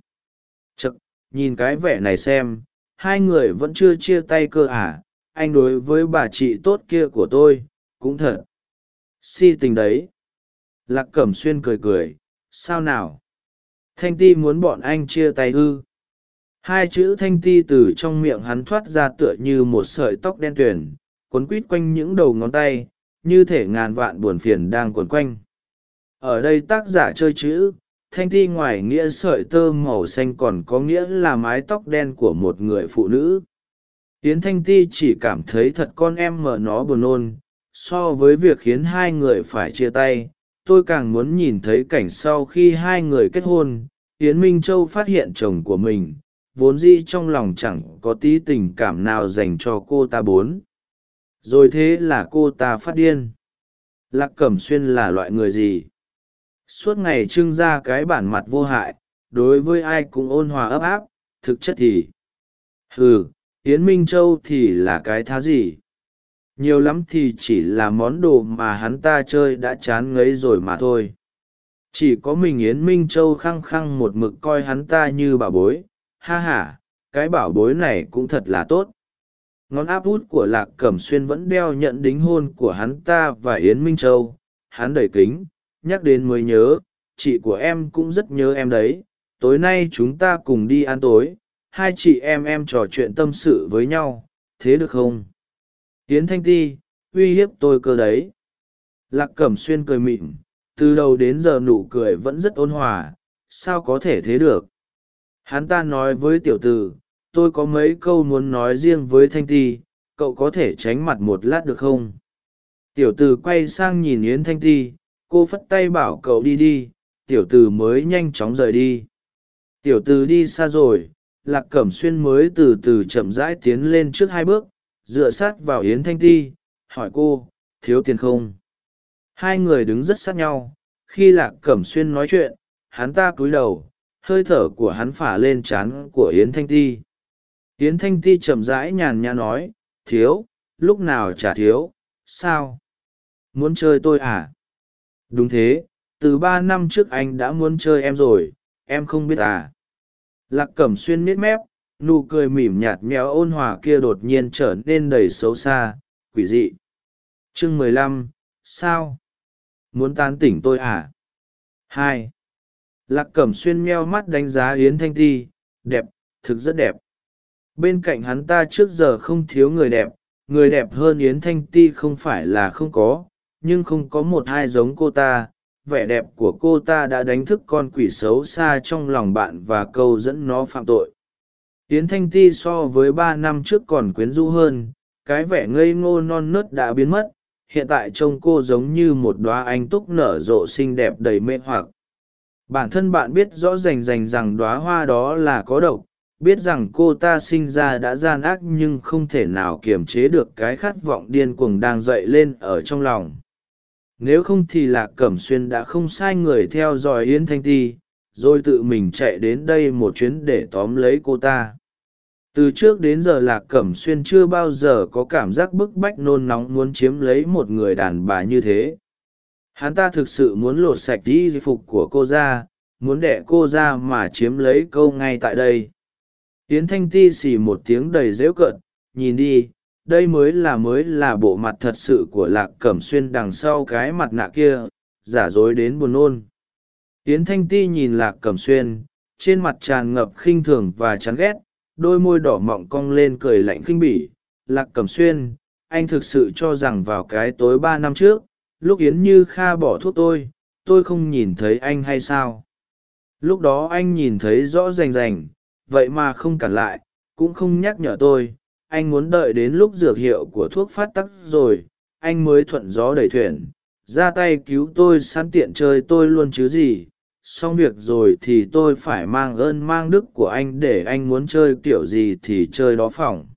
Chật nhìn cái vẻ này xem, hai người vẫn chưa chia tay cơ à anh đối với bà chị tốt kia của tôi, cũng thật. Si tình đấy. Lạc cẩm xuyên cười cười, sao nào? Thanh ti muốn bọn anh chia tay ư? Hai chữ thanh ti từ trong miệng hắn thoát ra tựa như một sợi tóc đen tuyền quấn quít quanh những đầu ngón tay, như thể ngàn vạn buồn phiền đang quấn quanh ở đây tác giả chơi chữ, thanh ti ngoài nghĩa sợi tơ màu xanh còn có nghĩa là mái tóc đen của một người phụ nữ. Yến thanh ti chỉ cảm thấy thật con em mở nó buồn nôn, so với việc khiến hai người phải chia tay, tôi càng muốn nhìn thấy cảnh sau khi hai người kết hôn. Yến minh châu phát hiện chồng của mình, vốn dĩ trong lòng chẳng có tí tình cảm nào dành cho cô ta bốn. Rồi thế là cô ta phát điên. Lạc cẩm xuyên là loại người gì? Suốt ngày trưng ra cái bản mặt vô hại, đối với ai cũng ôn hòa ấp áp, thực chất thì ừ yến minh châu thì là cái thá gì? Nhiều lắm thì chỉ là món đồ mà hắn ta chơi đã chán ngấy rồi mà thôi. Chỉ có mình yến minh châu khăng khăng một mực coi hắn ta như bảo bối. Ha h a cái bảo bối này cũng thật là tốt. Ngón áp út của lạc cẩm xuyên vẫn đeo nhận đính hôn của hắn ta và yến minh châu. Hắn đẩy kính nhắc đến mới nhớ, chị của em cũng rất nhớ em đấy. Tối nay chúng ta cùng đi ăn tối, hai chị em em trò chuyện tâm sự với nhau, thế được không? Yến thanh ti, uy hiếp tôi cơ đấy. Lạc cẩm xuyên cười mịn, từ đầu đến giờ nụ cười vẫn rất ôn hòa, sao có thể thế được? Hắn ta nói với tiểu t ử tôi có mấy câu muốn nói riêng với thanh ti, cậu có thể tránh mặt một lát được không? Tiểu t ử quay sang nhìn yến thanh ti cô phất tay bảo cậu đi đi, tiểu t ử mới nhanh chóng rời đi. Tiểu t ử đi xa rồi, lạc cẩm xuyên mới từ từ chậm rãi tiến lên trước hai bước, dựa sát vào yến thanh ti, hỏi cô, thiếu tiền không? Hai người đứng rất sát nhau, khi lạc cẩm xuyên nói chuyện, hắn ta cúi đầu, hơi thở của hắn phả lên trán của yến thanh ti. Yến thanh ti chậm rãi nhàn nhã nói, thiếu, lúc nào chả thiếu, sao? Muốn chơi tôi à? Đúng thế, từ ba năm trước anh đã muốn chơi em rồi, em không biết à. Lạc cẩm xuyên miết mép, nụ cười mỉm nhạt méo ôn hòa kia đột nhiên trở nên đầy xấu xa, quỷ dị. Chương mười lăm, sao? Muốn tan tỉnh tôi à? Hai. Lạc cẩm xuyên meo mắt đánh giá yến thanh ti, đẹp, thực rất đẹp. Bên cạnh hắn ta trước giờ không thiếu người đẹp người đẹp hơn yến thanh ti không phải là không có nhưng không có một hai giống cô ta, vẻ đẹp của cô ta đã đánh thức con quỷ xấu xa trong lòng bạn và câu dẫn nó phạm tội. Yến thanh ti so với ba năm trước còn quyến rũ hơn, cái vẻ ngây ngô non nớt đã biến mất, hiện tại trông cô giống như một đoá anh túc nở rộ xinh đẹp đầy mê hoặc. Bản thân bạn biết rõ rành rành rằng đoá hoa đó là có độc, biết rằng cô ta sinh ra đã gian ác nhưng không thể nào kiềm chế được cái khát vọng điên cuồng đang dậy lên ở trong lòng nếu không thì lạc cẩm xuyên đã không sai người theo dõi Yến thanh ti, rồi tự mình chạy đến đây một chuyến để tóm lấy cô ta. Từ trước đến giờ lạc cẩm xuyên chưa bao giờ có cảm giác bức bách nôn nóng muốn chiếm lấy một người đàn bà như thế. Hắn ta thực sự muốn lột sạch y phục của cô ra, muốn đẻ cô ra mà chiếm lấy câu ngay tại đây. Yến thanh ti xì một tiếng đầy dễu cợt, nhìn đi đây mới là mới là bộ mặt thật sự của lạc cẩm xuyên đằng sau cái mặt nạ kia, giả dối đến buồn nôn. Yến thanh ti nhìn lạc cẩm xuyên, trên mặt tràn ngập khinh thường và chán ghét, đôi môi đỏ mọng cong lên cười lạnh khinh bỉ. Lạc cẩm xuyên, anh thực sự cho rằng vào cái tối ba năm trước, lúc yến như kha bỏ thuốc tôi tôi không nhìn thấy anh hay sao? Lúc đó anh nhìn thấy rõ rành rành, vậy mà không cản lại, cũng không nhắc nhở tôi anh muốn đợi đến lúc dược hiệu của thuốc phát tắc rồi, anh mới thuận gió đẩy thuyền. Ra tay cứu tôi sẵn tiện chơi tôi luôn chứ gì. Xong việc rồi thì tôi phải mang ơn mang đức của anh để anh muốn chơi kiểu gì thì chơi đó phỏng.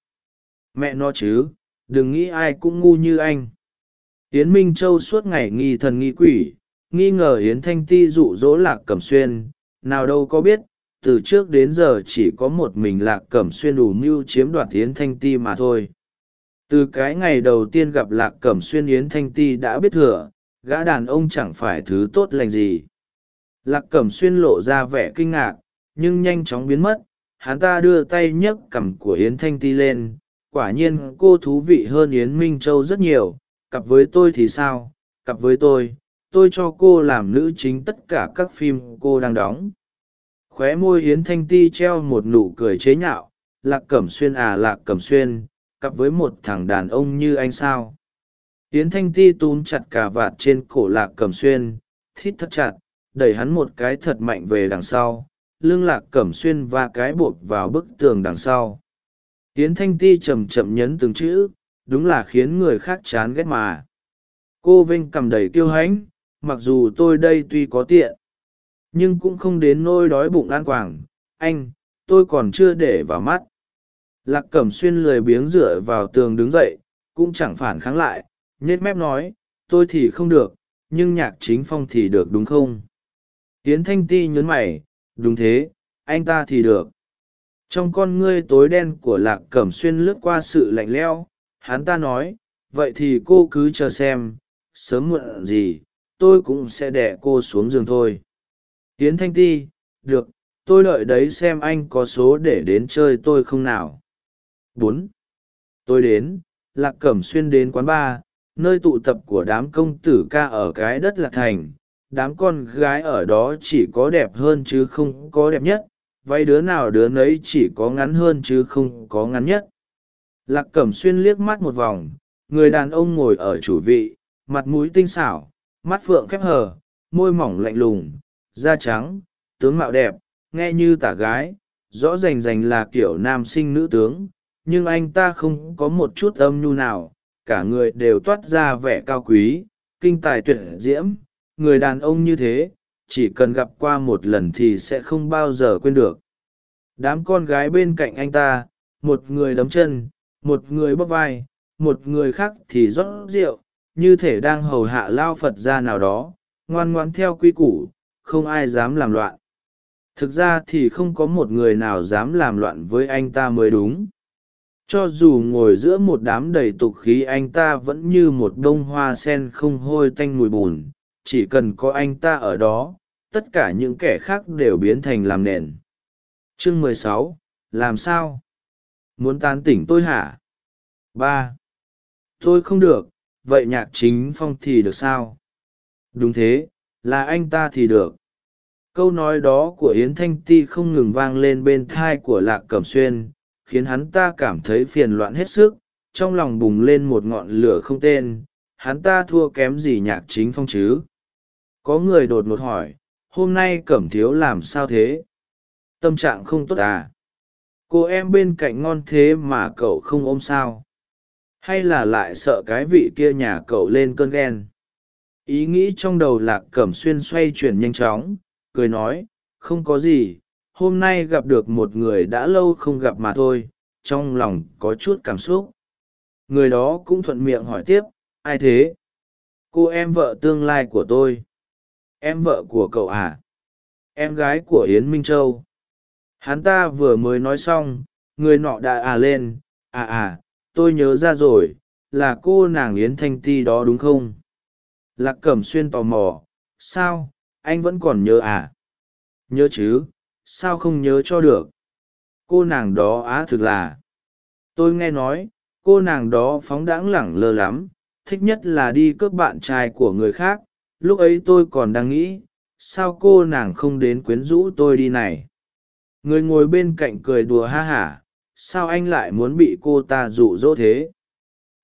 Mẹ nó chứ, đừng nghĩ ai cũng ngu như anh. Yến minh châu suốt ngày nghi thần nghi quỷ, nghi ngờ yến thanh ti dụ dỗ lạc cẩm xuyên. Nào đâu có biết từ trước đến giờ chỉ có một mình lạc cẩm xuyên đủ mưu chiếm đoạt yến thanh ti mà thôi. Từ cái ngày đầu tiên gặp lạc cẩm xuyên, yến thanh ti đã biết thừa, gã đàn ông chẳng phải thứ tốt lành gì. Lạc cẩm xuyên lộ ra vẻ kinh ngạc, nhưng nhanh chóng biến mất, hắn ta đưa tay nhấc cằm của yến thanh ti lên. Quả nhiên, cô thú vị hơn yến minh châu rất nhiều, cặp với tôi thì sao, cặp với tôi tôi cho cô làm nữ chính tất cả các phim cô đang đóng khóe môi yến thanh ti treo một nụ cười chế nhạo, lạc cẩm xuyên à lạc cẩm xuyên, cặp với một thằng đàn ông như anh sao? Yến thanh ti túm chặt cà vạt trên cổ lạc cẩm xuyên, thít thắt chặt, đẩy hắn một cái thật mạnh về đằng sau, lưng lạc cẩm xuyên và cái bột vào bức tường đằng sau. Yến thanh ti c h ậ m chậm nhấn từng chữ, đúng là khiến người khác chán ghét mà. Cô vinh cầm đầy kiêu hãnh, mặc dù tôi đây tuy có tiện nhưng cũng không đến nôi đói bụng an quảng. Anh, tôi còn chưa để vào mắt. Lạc cẩm xuyên lười biếng dựa vào tường đứng dậy, cũng chẳng phản kháng lại nhết mép nói, tôi thì không được, nhưng nhạc chính phong thì được đúng không? Tiến thanh ti nhớn mày, đúng thế, anh ta thì được. Trong con ngươi tối đen của lạc cẩm xuyên lướt qua sự lạnh lẽo, hắn ta nói, vậy thì cô cứ chờ xem, sớm muộn gì, tôi cũng sẽ đẻ cô xuống giường thôi tiến thanh ti, được, tôi đợi đấy xem anh có số để đến chơi tôi không nào. Bốn. Tôi đến, lạc cẩm xuyên đến quán bar, nơi tụ tập của đám công tử ca ở cái đất lạc thành. Đám con gái ở đó chỉ có đẹp hơn chứ không có đẹp nhất. Váy đứa nào đứa nấy chỉ có ngắn hơn chứ không có ngắn nhất. Lạc cẩm xuyên liếc mắt một vòng. Người đàn ông ngồi ở chủ vị, mặt mũi tinh xảo, mắt phượng khép hờ, môi mỏng lạnh lùng da trắng, tướng mạo đẹp, nghe như tả gái, rõ rành rành là kiểu nam sinh nữ tướng, nhưng anh ta không có một chút âm nhu nào, cả người đều toát ra vẻ cao quý, kinh tài tuyệt diễm, người đàn ông như thế, chỉ cần gặp qua một lần thì sẽ không bao giờ quên được. Đám con gái bên cạnh anh ta, một người đấm chân, một người bóp vai, một người khác thì rót rượu, như thể đang hầu hạ lao phật ra nào đó, ngoan ngoãn theo quy củ không ai dám làm loạn. Thực ra thì không có một người nào dám làm loạn với anh ta mới đúng. Cho dù ngồi giữa một đám đầy tục khí, anh ta vẫn như một đ ô n g hoa sen không hôi tanh mùi bùn. Chỉ cần có anh ta ở đó, tất cả những kẻ khác đều biến thành làm nền. Chương mười sáu, làm sao? Muốn tán tỉnh tôi hả? Ba. Tôi không được, vậy nhạc chính phong thì được sao? Đúng thế là anh ta thì được. Câu nói đó của yến thanh ti không ngừng vang lên bên thai của lạc cẩm xuyên, khiến hắn ta cảm thấy phiền loạn hết sức, trong lòng bùng lên một ngọn lửa không tên, hắn ta thua kém gì nhạc chính phong chứ? Có người đột ngột hỏi, hôm nay cẩm thiếu làm sao thế? Tâm trạng không tốt à? Cô em bên cạnh ngon thế mà cậu không ôm sao? Hay là lại sợ cái vị kia nhà cậu lên cơn ghen? Ý nghĩ trong đầu lạc cẩm xuyên xoay chuyển nhanh chóng, cười nói, không có gì, hôm nay gặp được một người đã lâu không gặp mà thôi, trong lòng có chút cảm xúc. Người đó cũng thuận miệng hỏi tiếp, ai thế? Cô em vợ tương lai của tôi. Em vợ của cậu à? Em gái của yến minh châu. Hắn ta vừa mới nói xong, người nọ đã à lên à à tôi nhớ ra rồi, là cô nàng yến thanh ti đó đúng không? Lạc cẩm xuyên tò mò, sao? Anh vẫn còn nhớ à? Nhớ chứ, sao không nhớ cho được? Cô nàng đó á thực là. Tôi nghe nói, cô nàng đó phóng đãng lẳng lơ lắm, thích nhất là đi cướp bạn trai của người khác. Lúc ấy tôi còn đang nghĩ, sao cô nàng không đến quyến rũ tôi đi này? Người ngồi bên cạnh cười đùa ha hả, sao anh lại muốn bị cô ta rụ rỗ thế?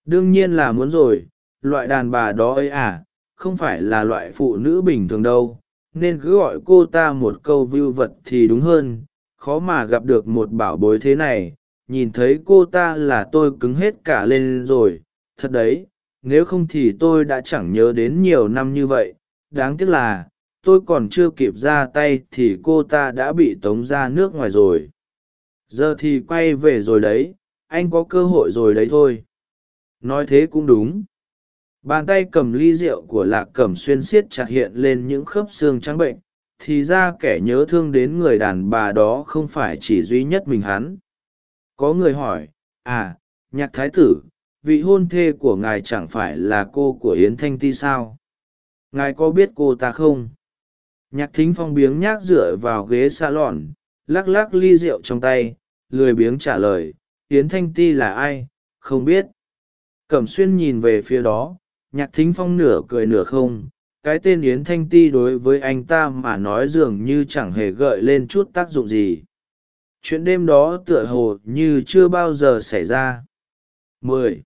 Đương nhiên là muốn rồi, loại đàn bà đó ấy à không phải là loại phụ nữ bình thường đâu, nên cứ gọi cô ta một câu vưu vật thì đúng hơn. Khó mà gặp được một bảo bối thế này, nhìn thấy cô ta là tôi cứng hết cả lên rồi. Thật đấy, nếu không thì tôi đã chẳng nhớ đến nhiều năm như vậy. Đáng tiếc là, tôi còn chưa kịp ra tay thì cô ta đã bị tống ra nước ngoài rồi. Giờ thì quay về rồi đấy, anh có cơ hội rồi đấy thôi. Nói thế cũng đúng bàn tay cầm ly rượu của lạc cẩm xuyên siết chặt hiện lên những khớp xương trắng bệnh, thì ra kẻ nhớ thương đến người đàn bà đó không phải chỉ duy nhất mình hắn. Có người hỏi à nhạc thái tử, vị hôn thê của ngài chẳng phải là cô của yến thanh ti sao? Ngài có biết cô ta không? Nhạc thính phong biếng nhác dựa vào ghế xa lòn lắc lắc ly rượu trong tay, lười biếng trả lời, yến thanh ti là ai? Không biết. Cẩm xuyên nhìn về phía đó nhạc thính phong nửa cười nửa không, cái tên yến thanh ti đối với anh ta mà nói dường như chẳng hề gợi lên chút tác dụng gì. Chuyện đêm đó tựa hồ như chưa bao giờ xảy ra. Mười.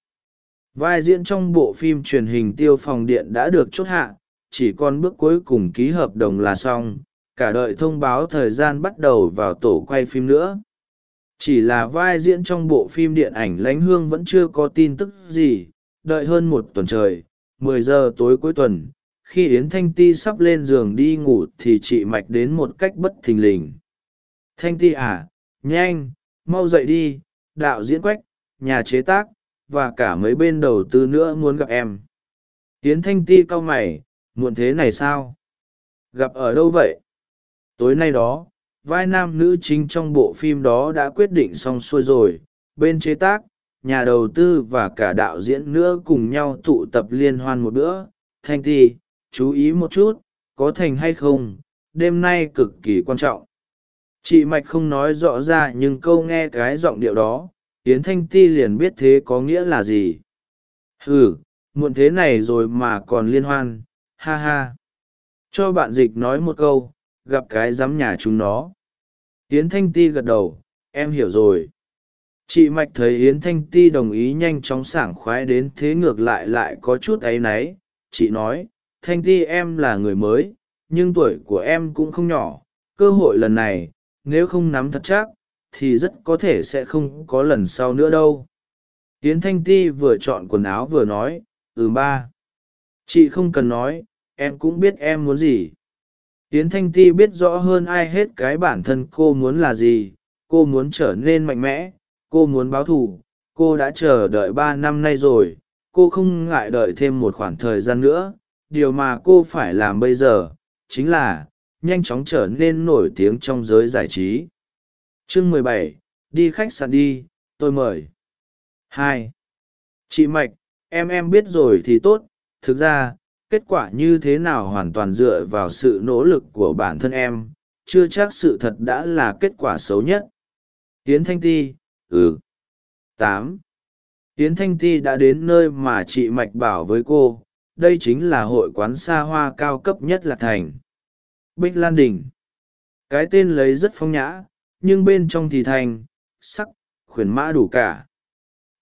Vai diễn trong bộ phim truyền hình tiêu phòng điện đã được chốt hạ, chỉ còn bước cuối cùng ký hợp đồng là xong, cả đợi thông báo thời gian bắt đầu vào tổ quay phim nữa. Chỉ là vai diễn trong bộ phim điện ảnh Lánh hương vẫn chưa có tin tức gì, đợi hơn một tuần trời mười giờ tối cuối tuần, khi yến thanh ti sắp lên giường đi ngủ thì chị mạch đến một cách bất thình lình. Thanh ti à nhanh, mau dậy đi, đạo diễn quách, nhà chế tác, và cả mấy bên đầu tư nữa muốn gặp em. Yến thanh ti cau mày, muộn thế này sao? Gặp ở đâu vậy? Tối nay đó, vai nam nữ chính trong bộ phim đó đã quyết định xong xuôi rồi, bên chế tác nhà đầu tư và cả đạo diễn nữa cùng nhau tụ tập liên hoan một bữa. Thanh ti, chú ý một chút, có thành hay không? Đêm nay cực kỳ quan trọng. Chị mạch không nói rõ ra nhưng câu nghe cái giọng điệu đó, yến thanh ti liền biết thế có nghĩa là gì. Ừ muộn thế này rồi mà còn liên hoan, ha ha. Cho bạn dịch nói một câu, gặp cái dám nhà chúng nó. Yến thanh ti gật đầu, em hiểu rồi chị mạch thấy yến thanh ti đồng ý nhanh chóng sảng khoái đến thế ngược lại lại có chút áy náy. Chị nói, thanh ti, em là người mới, nhưng tuổi của em cũng không nhỏ. Cơ hội lần này, nếu không nắm thật chắc, thì rất có thể sẽ không có lần sau nữa đâu. Yến thanh ti vừa chọn quần áo vừa nói ừ ba. Chị không cần nói, em cũng biết em muốn gì. Yến thanh ti biết rõ hơn ai hết cái bản thân cô muốn là gì. Cô muốn trở nên mạnh mẽ cô muốn báo thù, cô đã chờ đợi ba năm nay rồi, cô không ngại đợi thêm một khoảng thời gian nữa. Điều mà cô phải làm bây giờ chính là nhanh chóng trở nên nổi tiếng trong giới giải trí. Chương mười bảy, đi khách sạn đi, tôi mời. Hai, chị mạch, em em biết rồi thì tốt. Thực ra, kết quả như thế nào hoàn toàn dựa vào sự nỗ lực của bản thân em, chưa chắc sự thật đã là kết quả xấu nhất. Tiến thanh ti ừ. Tám. Tiến thanh ti đã đến nơi mà chị mạch bảo với cô, đây chính là hội quán xa hoa cao cấp nhất là thành. Bích lan đình. Cái tên lấy rất phong nhã, nhưng bên trong thì thành, sắc, khuyển mã đủ cả.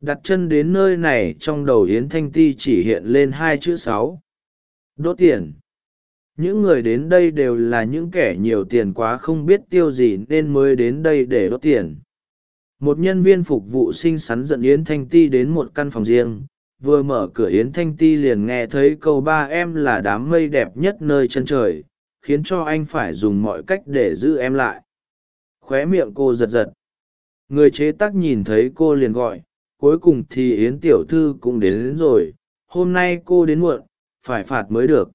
Đặt chân đến nơi này, trong đầu yến thanh ti chỉ hiện lên hai chữ sáu. Đốt tiền. Những người đến đây đều là những kẻ nhiều tiền quá không biết tiêu gì nên mới đến đây để đốt tiền một nhân viên phục vụ xinh xắn dẫn yến thanh ti đến một căn phòng riêng. Vừa mở cửa yến thanh ti liền nghe thấy câu ba em là đám mây đẹp nhất nơi chân trời khiến cho anh phải dùng mọi cách để giữ em lại. Khóe miệng cô giật giật. Người chế tác nhìn thấy cô liền gọi cuối cùng thì yến tiểu thư cũng đến, đến rồi hôm nay cô đến muộn phải phạt mới được.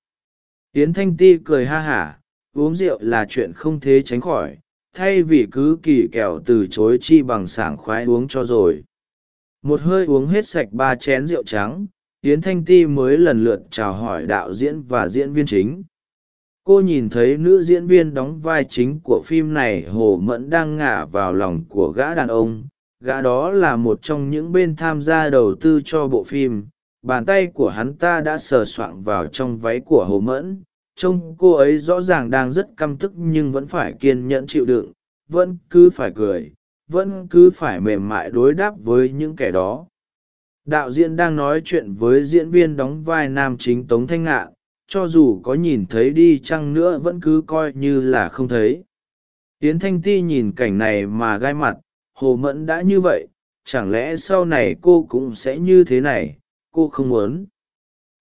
Yến thanh ti cười ha hả uống rượu là chuyện không thế tránh khỏi thay vì cứ kỳ kẹo từ chối chi bằng sảng khoái uống cho rồi. Một hơi uống hết sạch ba chén rượu trắng, yến thanh ti mới lần lượt chào hỏi đạo diễn và diễn viên chính. Cô nhìn thấy nữ diễn viên đóng vai chính của phim này hồ mẫn đang ngả vào lòng của gã đàn ông. Gã đó là một trong những bên tham gia đầu tư cho bộ phim. Bàn tay của hắn ta đã sờ soạng vào trong váy của hồ mẫn trông cô ấy rõ ràng đang rất căm tức nhưng vẫn phải kiên nhẫn chịu đựng, vẫn cứ phải cười, vẫn cứ phải mềm mại đối đáp với những kẻ đó. Đạo diễn đang nói chuyện với diễn viên đóng vai nam chính tống thanh ngạn, cho dù có nhìn thấy đi chăng nữa vẫn cứ coi như là không thấy. Yến thanh ti nhìn cảnh này mà gai mặt, hồ mẫn đã như vậy, chẳng lẽ sau này cô cũng sẽ như thế này, cô không muốn?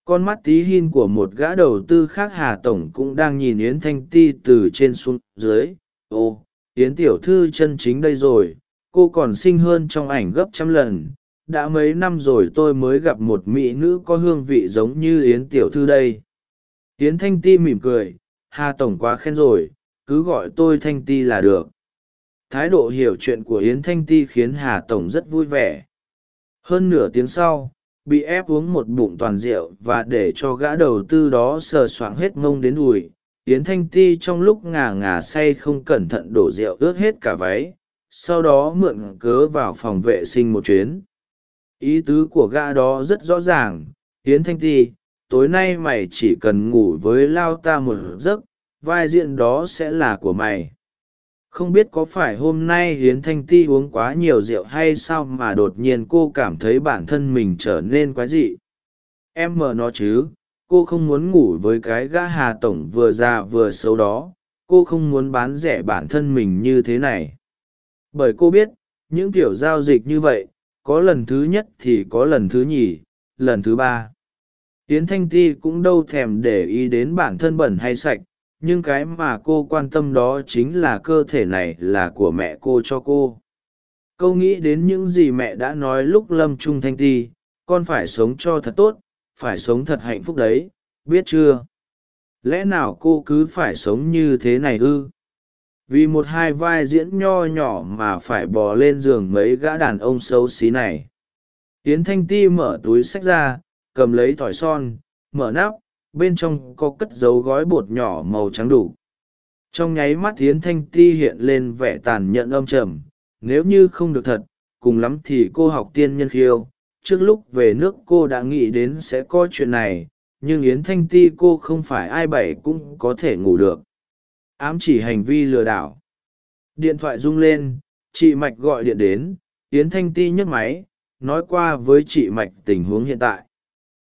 Con mắt tí hin của một gã đầu tư khác hà tổng cũng đang nhìn yến thanh ti từ trên xuống dưới. Ô, yến tiểu thư chân chính đây rồi, cô còn xinh hơn trong ảnh gấp trăm lần. Đã mấy năm rồi tôi mới gặp một mỹ nữ có hương vị giống như yến tiểu thư đây. Yến thanh ti mỉm cười, hà tổng quá khen rồi, cứ gọi tôi thanh ti là được. Thái độ hiểu chuyện của yến thanh ti khiến hà tổng rất vui vẻ. Hơn nửa tiếng sau bị ép uống một bụng toàn rượu và để cho gã đầu tư đó sờ soạng hết mông đến đùi. yến thanh ti trong lúc ngà ngà say không cẩn thận đổ rượu ướt hết cả váy, sau đó mượn cớ vào phòng vệ sinh một chuyến ý tứ của gã đó rất rõ ràng, yến thanh ti, tối nay mày chỉ cần ngủ với lao ta một giấc, vai diện đó sẽ là của mày không biết có phải hôm nay hiến thanh ti uống quá nhiều rượu hay sao mà đột nhiên cô cảm thấy bản thân mình trở nên quái dị. Em mờ nó chứ, cô không muốn ngủ với cái gã hà tổng vừa già vừa xấu đó, cô không muốn bán rẻ bản thân mình như thế này. Bởi cô biết, những kiểu giao dịch như vậy, có lần thứ nhất thì có lần thứ nhì, lần thứ ba. Yến thanh ti cũng đâu thèm để ý đến bản thân bẩn hay sạch nhưng cái mà cô quan tâm đó chính là cơ thể này là của mẹ cô cho cô. Câu nghĩ đến những gì mẹ đã nói lúc lâm trung thanh ti, con phải sống cho thật tốt, phải sống thật hạnh phúc đấy, biết chưa? Lẽ nào cô cứ phải sống như thế này ư? Vì một hai vai diễn nho nhỏ mà phải bò lên giường mấy gã đàn ông xấu xí này. Yến thanh ti mở túi sách ra, cầm lấy thỏi son, mở nắp bên trong có cất dấu gói bột nhỏ màu trắng đủ. Trong nháy mắt yến thanh ti hiện lên vẻ tàn nhẫn âm trầm, nếu như không được thật, cùng lắm thì cô học tiên nhân khiêu. Trước lúc về nước cô đã nghĩ đến sẽ có chuyện này, nhưng yến thanh ti cô không phải ai bảy cũng có thể ngủ được. Ám chỉ hành vi lừa đảo. Điện thoại rung lên, chị mạch gọi điện đến. Yến thanh ti nhấc máy, nói qua với chị mạch tình huống hiện tại.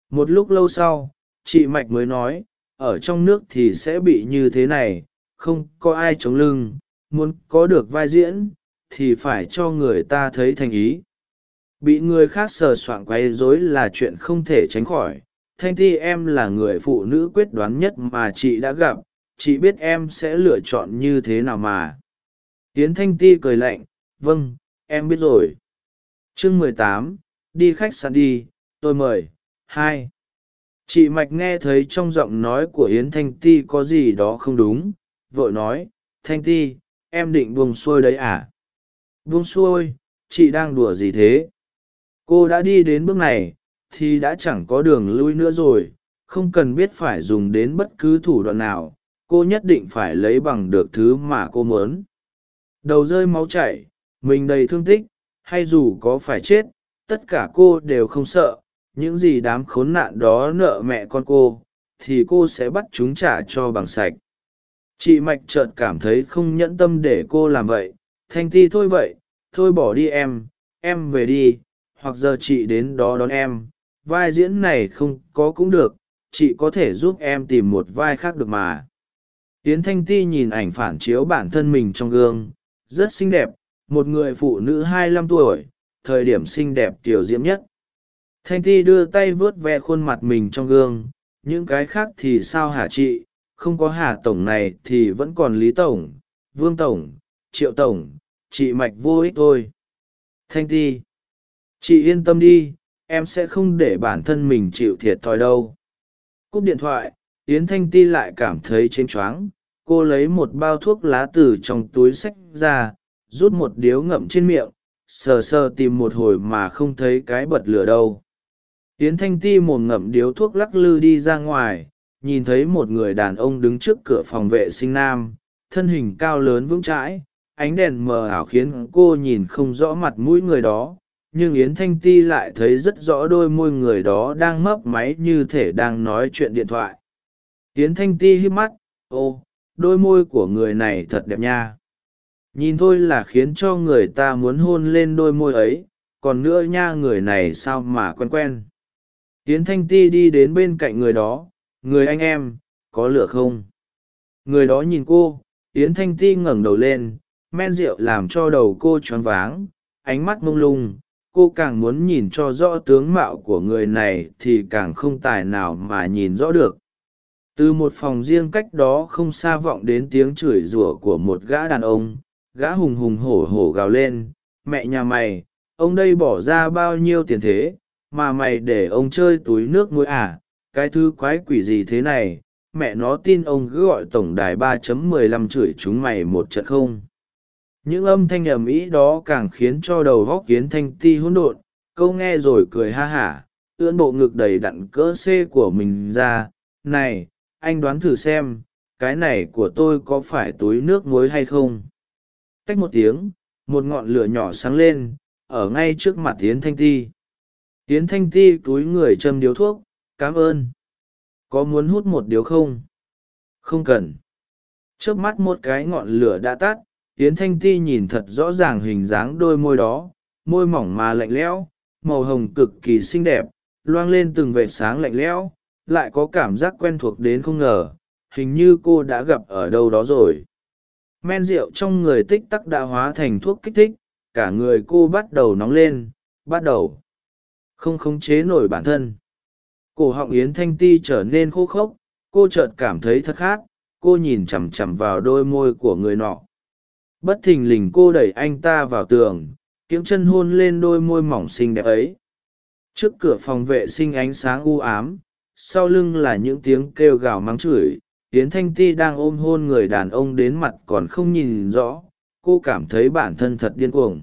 Một lúc lâu sau chị mạch mới nói, ở trong nước thì sẽ bị như thế này, không có ai chống lưng, muốn có được vai diễn, thì phải cho người ta thấy thành ý. Bị người khác sờ soạng quấy rối là chuyện không thể tránh khỏi. Thanh ti em là người phụ nữ quyết đoán nhất mà chị đã gặp, chị biết em sẽ lựa chọn như thế nào mà. Tiến thanh ti cười lạnh vâng em biết rồi. Chương mười tám, đi khách sạn đi, tôi mời. Hai chị mạch nghe thấy trong giọng nói của yến thanh ti có gì đó không đúng, vội nói, thanh ti, em định buông xuôi đấy à? Buông xuôi? Chị đang đùa gì thế? Cô đã đi đến bước này, thì đã chẳng có đường lui nữa rồi, không cần biết phải dùng đến bất cứ thủ đoạn nào, cô nhất định phải lấy bằng được thứ mà cô mớn đầu rơi máu chảy, mình đầy thương tích, hay dù có phải chết, tất cả cô đều không sợ những gì đám khốn nạn đó nợ mẹ con cô, thì cô sẽ bắt chúng trả cho bằng sạch. Chị mạch chợt cảm thấy không nhẫn tâm để cô làm vậy. Thanh ti thôi vậy, thôi bỏ đi em em về đi, hoặc giờ chị đến đó đón em. Vai diễn này không có cũng được, chị có thể giúp em tìm một vai khác được mà. Yến thanh ti nhìn ảnh phản chiếu bản thân mình trong gương, rất xinh đẹp, một người phụ nữ hai mươi lăm tuổi, thời điểm xinh đẹp kiểu diễm nhất thanh ti đưa tay vớt ve khuôn mặt mình trong gương, những cái khác thì sao hả chị? Không có hà tổng này thì vẫn còn lý tổng, vương tổng, triệu tổng, chị mạch vô ích thôi. Thanh ti chị yên tâm đi, em sẽ không để bản thân mình chịu thiệt thòi đâu. Cúp điện thoại, yến thanh ti lại cảm thấy chênh choáng. Cô lấy một bao thuốc lá từ trong túi sách ra, rút một điếu ngậm trên miệng, sờ sờ tìm một hồi mà không thấy cái bật lửa đâu yến thanh ti mồm ngậm điếu thuốc lắc lư đi ra ngoài, nhìn thấy một người đàn ông đứng trước cửa phòng vệ sinh nam, thân hình cao lớn vững chãi, ánh đèn mờ ảo khiến cô nhìn không rõ mặt mũi người đó, nhưng yến thanh ti lại thấy rất rõ đôi môi người đó đang mấp máy như thể đang nói chuyện điện thoại. Yến thanh ti hít mắt, ô, đôi môi của người này thật đẹp nha. Nhìn thôi là khiến cho người ta muốn hôn lên đôi môi ấy, còn nữa nha, người này sao mà quen quen yến thanh ti đi đến bên cạnh người đó, người anh em, có lửa không? Người đó nhìn cô, yến thanh ti ngẩng đầu lên, men rượu làm cho đầu cô choáng váng, ánh mắt mông lung. Cô càng muốn nhìn cho rõ tướng mạo của người này thì càng không tài nào mà nhìn rõ được. Từ một phòng riêng cách đó không xa vọng đến tiếng chửi rủa của một gã đàn ông, gã hùng hùng hổ hổ gào lên, mẹ nhà mày, ông đây bỏ ra bao nhiêu tiền thế? Mà mày để ông chơi túi nước muối à? Cái thứ quái quỷ gì thế này? Mẹ nó tin ông cứ gọi tổng đài ba chấm mười lăm chửi chúng mày một trận không? Những âm thanh ầm ĩ đó càng khiến cho đầu góc kiến thanh ti hỗn độn, câu nghe rồi cười ha hả, ưỡn bộ ngực đầy đặn cỡ c của mình ra. Này, anh đoán thử xem, cái này của tôi có phải túi nước muối hay không? Cách một tiếng, một ngọn lửa nhỏ sáng lên, ở ngay trước mặt tiến thanh ti. Yến thanh ti túi người châm điếu thuốc, cảm ơn. Có muốn hút một điếu không? Không cần. Trước mắt một cái ngọn lửa đã tắt, yến thanh ti nhìn thật rõ ràng hình dáng đôi môi đó, môi mỏng mà lạnh lẽo, màu hồng cực kỳ xinh đẹp, loang lên từng vệt sáng lạnh lẽo, lại có cảm giác quen thuộc đến không ngờ, hình như cô đã gặp ở đâu đó rồi. Men rượu trong người tích tắc đã hóa thành thuốc kích thích, cả người cô bắt đầu nóng lên, bắt đầu không khống chế nổi bản thân. Cổ họng yến thanh ti trở nên khô khốc, cô chợt cảm thấy thật khát cô nhìn chằm chằm vào đôi môi của người nọ. Bất thình lình cô đẩy anh ta vào tường kiếm chân hôn lên đôi môi mỏng xinh đẹp ấy. Trước cửa phòng vệ sinh ánh sáng u ám, sau lưng là những tiếng kêu gào mắng chửi, yến thanh ti đang ôm hôn người đàn ông đến mặt còn không nhìn rõ, cô cảm thấy bản thân thật điên cuồng.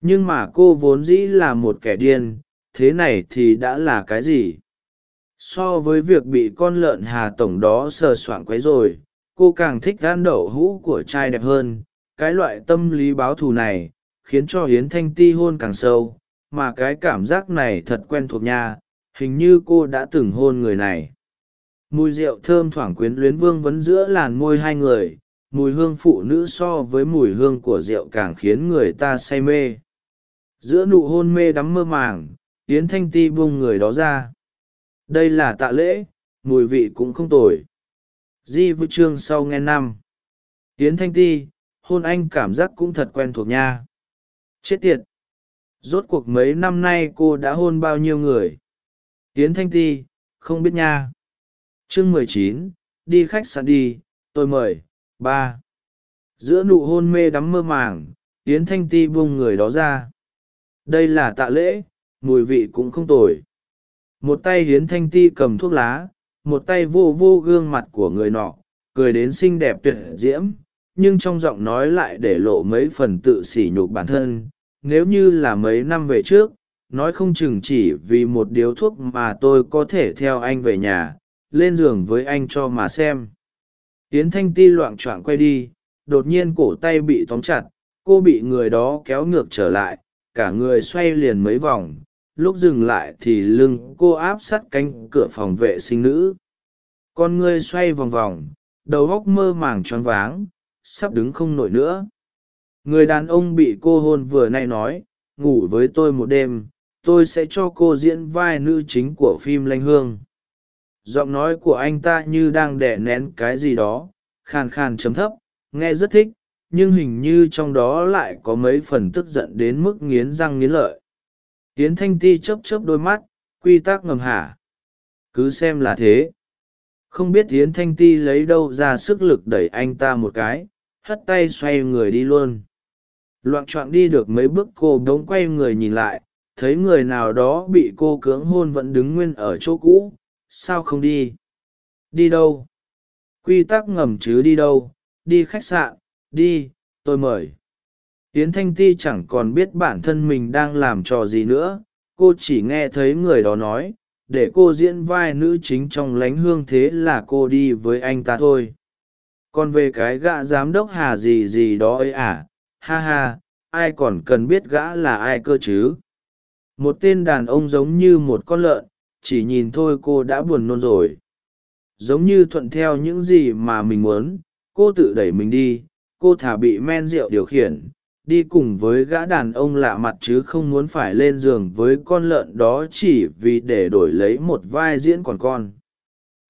Nhưng mà cô vốn dĩ là một kẻ điên thế này thì đã là cái gì? So với việc bị con lợn hà tổng đó sờ soạng quấy rồi cô càng thích gan đậu hũ của trai đẹp hơn. Cái loại tâm lý báo thù này khiến cho hiến thanh ti hôn càng sâu, mà cái cảm giác này thật quen thuộc nha, hình như cô đã từng hôn người này. Mùi rượu thơm thoảng quyến luyến vương vấn giữa làn môi hai người, mùi hương phụ nữ so với mùi hương của rượu càng khiến người ta say mê. Giữa nụ hôn mê đắm mơ màng yến thanh ti buông người đó ra. Đây là tạ lễ, mùi vị cũng không tồi. Di vư trương sau nghe năm. Yến thanh ti, hôn anh cảm giác cũng thật quen thuộc nha. Chết tiệt. Rốt cuộc mấy năm nay cô đã hôn bao nhiêu người? Yến thanh ti, không biết nha. Chương mười chín, đi khách sạn đi, tôi mời. Ba. Giữa nụ hôn mê đắm mơ màng, yến thanh ti buông người đó ra. Đây là tạ lễ mùi vị cũng không tồi. Một tay hiến thanh ti cầm thuốc lá, một tay vô vô gương mặt của người nọ, cười đến xinh đẹp tuyệt diễm, nhưng trong giọng nói lại để lộ mấy phần tự sỉ nhục bản thân. Nếu như là mấy năm về trước, nói không chừng chỉ vì một điếu thuốc mà tôi có thể theo anh về nhà, lên giường với anh cho mà xem. Yến thanh ti loạng choạng quay đi, đột nhiên cổ tay bị tóm chặt, cô bị người đó kéo ngược trở lại, cả người xoay liền mấy vòng lúc dừng lại thì lưng cô áp sát cánh cửa phòng vệ sinh nữ. Con ngươi xoay vòng vòng, đầu góc mơ màng choáng váng, sắp đứng không nổi nữa. Người đàn ông bị cô hôn vừa nay nói, ngủ với tôi một đêm, tôi sẽ cho cô diễn vai nữ chính của phim lanh hương. Giọng nói của anh ta như đang đẻ nén cái gì đó, khàn khàn chấm thấp, nghe rất thích, nhưng hình như trong đó lại có mấy phần tức giận đến mức nghiến răng nghiến lợi yến thanh ti chớp chớp đôi mắt, quy tắc ngầm hả? Cứ xem là thế. Không biết yến thanh ti lấy đâu ra sức lực đẩy anh ta một cái, hất tay xoay người đi luôn. Loạng choạng đi được mấy bước cô bỗng quay người nhìn lại, thấy người nào đó bị cô cưỡng hôn vẫn đứng nguyên ở chỗ cũ. Sao không đi? Đi đâu? Quy tắc ngầm chứ đi đâu? Đi khách sạn, đi, tôi mời yến thanh ti chẳng còn biết bản thân mình đang làm trò gì nữa, cô chỉ nghe thấy người đó nói, để cô diễn vai nữ chính trong lánh hương thế là cô đi với anh ta thôi. Còn về cái gã giám đốc hà gì gì đó ấy à? Ha ha, ai còn cần biết gã là ai cơ chứ? Một tên đàn ông giống như một con lợn, chỉ nhìn thôi cô đã buồn nôn rồi. Giống như thuận theo những gì mà mình muốn, cô tự đẩy mình đi, cô thả bị men rượu điều khiển đi cùng với gã đàn ông lạ mặt chứ không muốn phải lên giường với con lợn đó chỉ vì để đổi lấy một vai diễn còn con.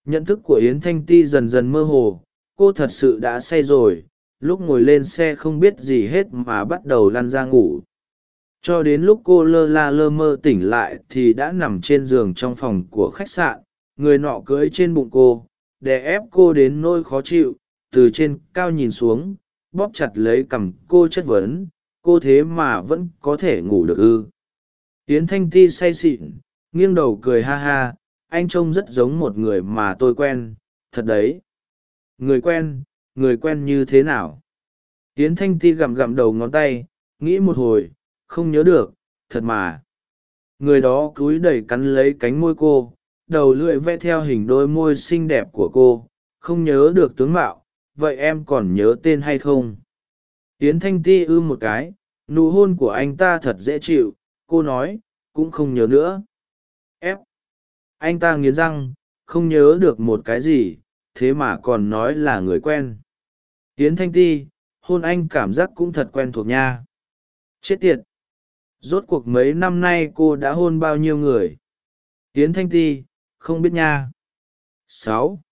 Nhận thức của yến thanh ti dần dần mơ hồ, cô thật sự đã say rồi, lúc ngồi lên xe không biết gì hết mà bắt đầu lăn ra ngủ. Cho đến lúc cô lơ la lơ mơ tỉnh lại thì đã nằm trên giường trong phòng của khách sạn, người nọ cưỡi trên bụng cô, đè ép cô đến nôi khó chịu, từ trên cao nhìn xuống bóp chặt lấy cằm cô chất vấn, cô thế mà vẫn có thể ngủ được ư? Yến thanh ti say xịn nghiêng đầu cười ha ha, anh trông rất giống một người mà tôi quen, thật đấy. Người quen người quen như thế nào? Yến thanh ti gặm gặm đầu ngón tay, nghĩ một hồi, không nhớ được, thật mà. Người đó cúi đẩy cắn lấy cánh môi cô, đầu lưỡi vẽ theo hình đôi môi xinh đẹp của cô, không nhớ được tướng mạo vậy em còn nhớ tên hay không? Yến thanh ti ư một cái, nụ hôn của anh ta thật dễ chịu, cô nói, cũng không nhớ nữa. Ép. Anh ta nghiến răng, không nhớ được một cái gì, thế mà còn nói là người quen. Yến thanh ti, hôn anh cảm giác cũng thật quen thuộc nha. Chết tiệt. Rốt cuộc mấy năm nay cô đã hôn bao nhiêu người? Yến thanh ti, không biết nha. Sáu.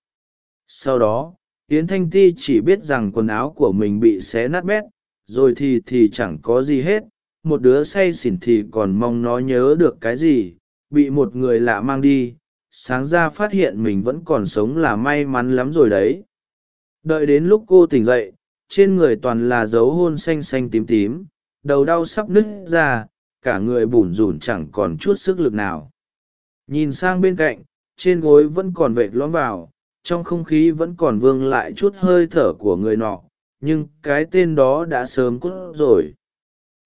Sau đó yến thanh ti chỉ biết rằng quần áo của mình bị xé nát bét, rồi thì thì chẳng có gì hết, một đứa say xỉn thì còn mong nó nhớ được cái gì, bị một người lạ mang đi, sáng ra phát hiện mình vẫn còn sống là may mắn lắm rồi đấy. Đợi đến lúc cô tỉnh dậy, trên người toàn là dấu hôn xanh xanh tím tím, đầu đau sắp nứt ra, cả người bủn rủn chẳng còn chút sức lực nào. Nhìn sang bên cạnh, trên gối vẫn còn vệt lõm vào trong không khí vẫn còn vương lại chút hơi thở của người nọ, nhưng cái tên đó đã sớm cút rồi.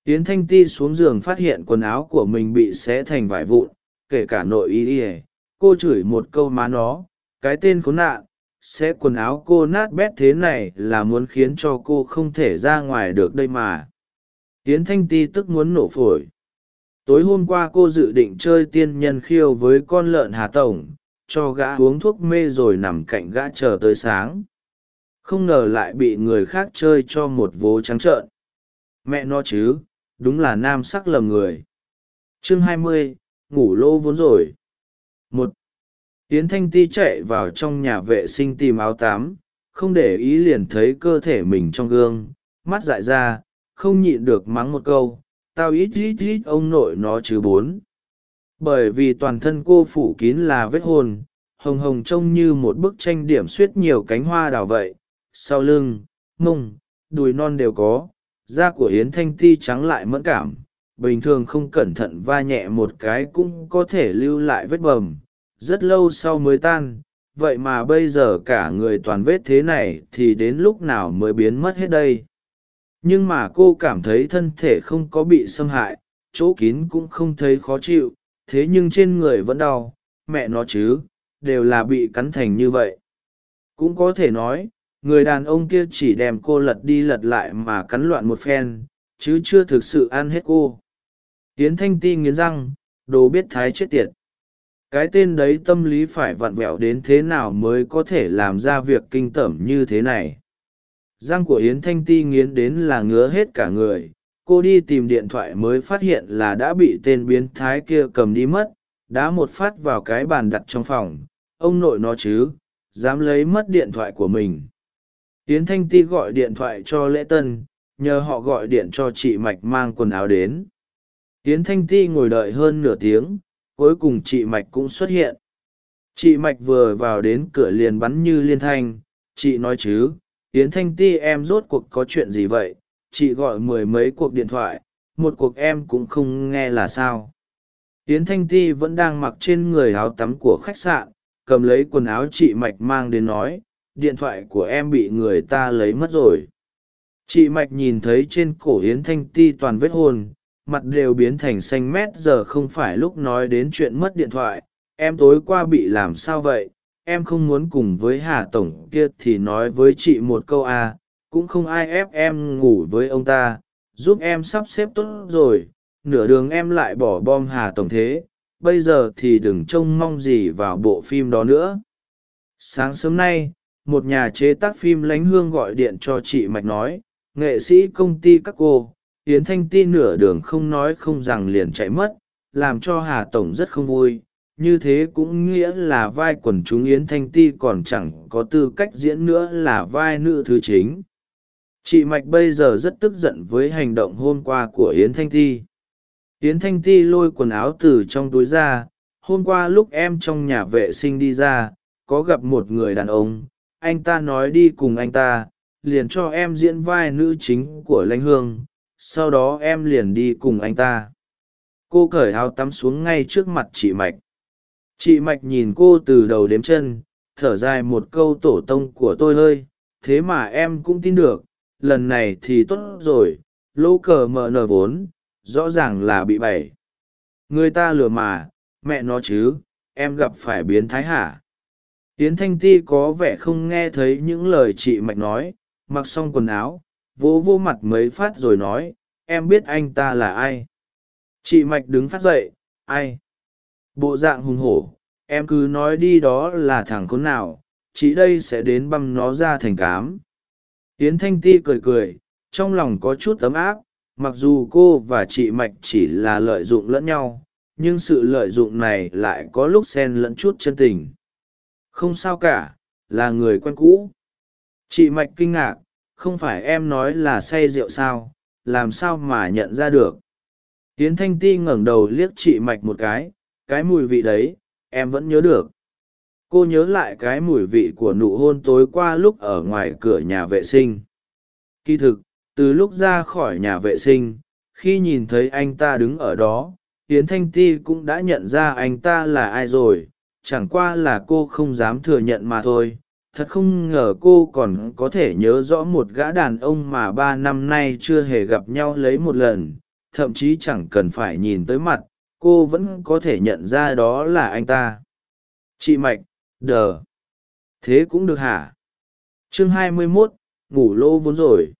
Yến thanh ti xuống giường phát hiện quần áo của mình bị xé thành vải vụn, kể cả nội y ỉa cô chửi một câu má nó, cái tên khốn nạn, xé quần áo cô nát bét thế này là muốn khiến cho cô không thể ra ngoài được đây mà. Yến thanh ti tức muốn nổ phổi. Tối hôm qua cô dự định chơi tiên nhân khiêu với con lợn hà tổng cho gã uống thuốc mê rồi nằm cạnh gã chờ tới sáng. Không ngờ lại bị người khác chơi cho một vố trắng trợn. Mẹ nó chứ, đúng là nam sắc lầm người. Chương hai mươi, ngủ lỗ vốn rồi. Một, yến thanh ti chạy vào trong nhà vệ sinh tìm áo tám không để ý liền thấy cơ thể mình trong gương, mắt dại ra, không nhịn được mắng một câu, tao ít ít ít, ông nội nó chứ bốn bởi vì toàn thân cô phủ kín là vết hồn, hồng hồng trông như một bức tranh điểm suýt nhiều cánh hoa đào vậy. Sau lưng, mông, đùi non đều có, da của yến thanh ti trắng lại mẫn cảm, bình thường không cẩn thận va nhẹ một cái cũng có thể lưu lại vết bầm. Rất lâu sau mới tan, vậy mà bây giờ cả người toàn vết thế này thì đến lúc nào mới biến mất hết đây? Nhưng mà cô cảm thấy thân thể không có bị xâm hại, chỗ kín cũng không thấy khó chịu thế nhưng trên người vẫn đau, mẹ nó chứ, đều là bị cắn thành như vậy. Cũng có thể nói, người đàn ông kia chỉ đem cô lật đi lật lại mà cắn loạn một phen, chứ chưa thực sự ăn hết cô. Hiến thanh ti nghiến răng, đồ biết thái chết tiệt. Cái tên đấy tâm lý phải vặn vẹo đến thế nào mới có thể làm ra việc kinh tởm như thế này? Răng của yến thanh ti nghiến đến là ngứa hết cả người cô đi tìm điện thoại mới phát hiện là đã bị tên biến thái kia cầm đi mất, đá một phát vào cái bàn đặt trong phòng. Ông nội nó chứ, dám lấy mất điện thoại của mình. Yến thanh ti gọi điện thoại cho lễ tân, nhờ họ gọi điện cho chị mạch mang quần áo đến. Yến thanh ti ngồi đợi hơn nửa tiếng, cuối cùng chị mạch cũng xuất hiện. Chị mạch vừa vào đến cửa liền bắn như liên thanh. Chị nói chứ, yến thanh ti em rốt cuộc có chuyện gì vậy? Chị gọi mười mấy cuộc điện thoại một cuộc em cũng không nghe là sao. Yến thanh ti vẫn đang mặc trên người áo tắm của khách sạn cầm lấy quần áo chị mạch mang đến nói điện thoại của em bị người ta lấy mất rồi. Chị mạch nhìn thấy trên cổ yến thanh ti toàn vết hôn mặt đều biến thành xanh mét giờ không phải lúc nói đến chuyện mất điện thoại em tối qua bị làm sao vậy em không muốn cùng với hà tổng kia thì nói với chị một câu à, cũng không ai ép em ngủ với ông ta, giúp em sắp xếp tốt rồi, nửa đường em lại bỏ bom hà tổng thế, bây giờ thì đừng trông mong gì vào bộ phim đó nữa. Sáng sớm nay, một nhà chế tác phim lánh hương gọi điện cho chị mạch nói, nghệ sĩ công ty các cô, yến thanh ti nửa đường không nói không rằng liền chạy mất, làm cho hà tổng rất không vui. Như thế cũng nghĩa là vai quần chúng yến thanh ti còn chẳng có tư cách diễn nữa là vai nữ thứ chính chị mạch bây giờ rất tức giận với hành động hôm qua của yến thanh ti. Yến thanh ti lôi quần áo từ trong túi ra, hôm qua lúc em trong nhà vệ sinh đi ra, có gặp một người đàn ông, anh ta nói đi cùng anh ta, liền cho em diễn vai nữ chính của lãnh hương, sau đó em liền đi cùng anh ta. Cô cởi áo tắm xuống ngay trước mặt chị mạch. Chị mạch nhìn cô từ đầu đếm chân, thở dài một câu tổ tông của tôi hơi thế mà em cũng tin được lần này thì tốt rồi lỗ cờ mờ nờ vốn, rõ ràng là bị bẩy người ta lừa mà, mẹ nó chứ, em gặp phải biến thái hả? Yến thanh ti có vẻ không nghe thấy những lời chị mạch nói, mặc xong quần áo, vỗ vô mặt mấy phát rồi nói, em biết anh ta là ai? Chị mạch đứng phát dậy, ai? Bộ dạng hùng hổ, em cứ nói đi đó là thằng khốn nào, chị đây sẽ đến băm nó ra thành cám yến thanh ti cười cười, trong lòng có chút ấm áp, mặc dù cô và chị mạch chỉ là lợi dụng lẫn nhau, nhưng sự lợi dụng này lại có lúc xen lẫn chút chân tình. Không sao cả, là người quen cũ. Chị mạch kinh ngạc, không phải em nói là say rượu sao, làm sao mà nhận ra được? Yến thanh ti ngẩng đầu liếc chị mạch một cái cái mùi vị đấy, em vẫn nhớ được cô nhớ lại cái mùi vị của nụ hôn tối qua lúc ở ngoài cửa nhà vệ sinh. Kỳ thực, từ lúc ra khỏi nhà vệ sinh, khi nhìn thấy anh ta đứng ở đó, yến thanh ti cũng đã nhận ra anh ta là ai rồi. Chẳng qua là cô không dám thừa nhận mà thôi. Thật không ngờ cô còn có thể nhớ rõ một gã đàn ông mà ba năm nay chưa hề gặp nhau lấy một lần. Thậm chí chẳng cần phải nhìn tới mặt, cô vẫn có thể nhận ra đó là anh ta. Chị mạch đờ. Thế cũng được hả? Chương hai mươi mốt, ngủ lỗ vốn rồi.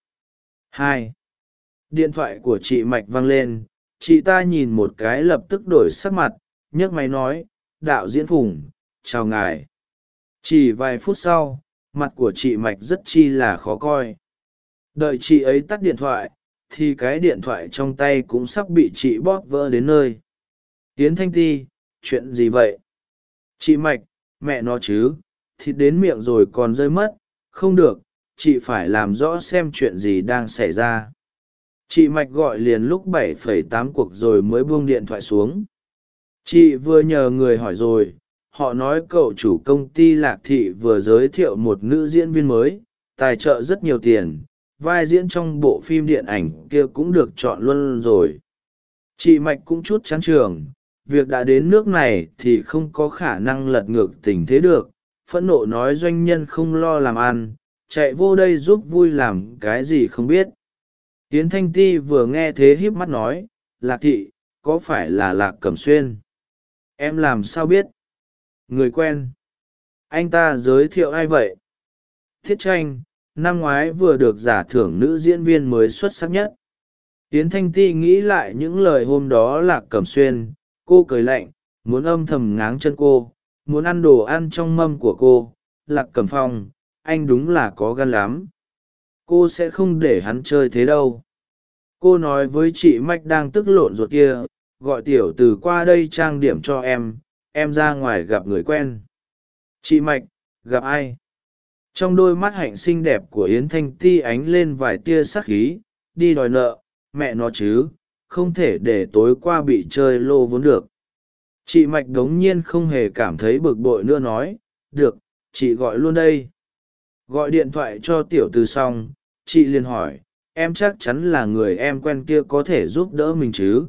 Hai. Điện thoại của chị mạch vang lên, chị ta nhìn một cái lập tức đổi sắc mặt, nhấc máy nói, đạo diễn phùng, chào ngài. Chỉ vài phút sau, mặt của chị mạch rất chi là khó coi. Đợi chị ấy tắt điện thoại, thì cái điện thoại trong tay cũng sắp bị chị bóp vỡ đến nơi. Tiến thanh ti, chuyện gì vậy? Chị mạch mẹ nó chứ thịt đến miệng rồi còn rơi mất không được chị phải làm rõ xem chuyện gì đang xảy ra. Chị mạch gọi liền lúc 7,8 cuộc rồi mới buông điện thoại xuống. Chị vừa nhờ người hỏi rồi họ nói cậu chủ công ty lạc thị vừa giới thiệu một nữ diễn viên mới tài trợ rất nhiều tiền vai diễn trong bộ phim điện ảnh kia cũng được chọn luôn rồi. Chị mạch cũng chút chán trường việc đã đến nước này thì không có khả năng lật ngược tình thế được. Phẫn nộ nói doanh nhân không lo làm ăn, chạy vô đây giúp vui làm cái gì không biết. Tiến thanh ti vừa nghe thế híp mắt nói, lạc thị, có phải là lạc cẩm xuyên? Em làm sao biết? Người quen. Anh ta giới thiệu ai vậy? Thiết tranh, năm ngoái vừa được giả thưởng nữ diễn viên mới xuất sắc nhất. Tiến thanh ti nghĩ lại những lời hôm đó lạc cẩm xuyên cô cười lạnh, muốn âm thầm ngáng chân cô, muốn ăn đồ ăn trong mâm của cô. Lạc cẩm phong, anh đúng là có gan lắm. Cô sẽ không để hắn chơi thế đâu. Cô nói với chị mách đang tức lộn ruột kia, gọi tiểu từ qua đây trang điểm cho em em ra ngoài gặp người quen. Chị mạch, gặp ai? Trong đôi mắt hạnh xinh đẹp của yến thanh ti ánh lên vài tia sắc khí, đi đòi nợ, mẹ nó chứ không thể để tối qua bị chơi lô vốn được. Chị mạch đống nhiên không hề cảm thấy bực bội nữa nói, được, chị gọi luôn đây. Gọi điện thoại cho tiểu từ xong, chị liền hỏi, em chắc chắn là người em quen kia có thể giúp đỡ mình chứ?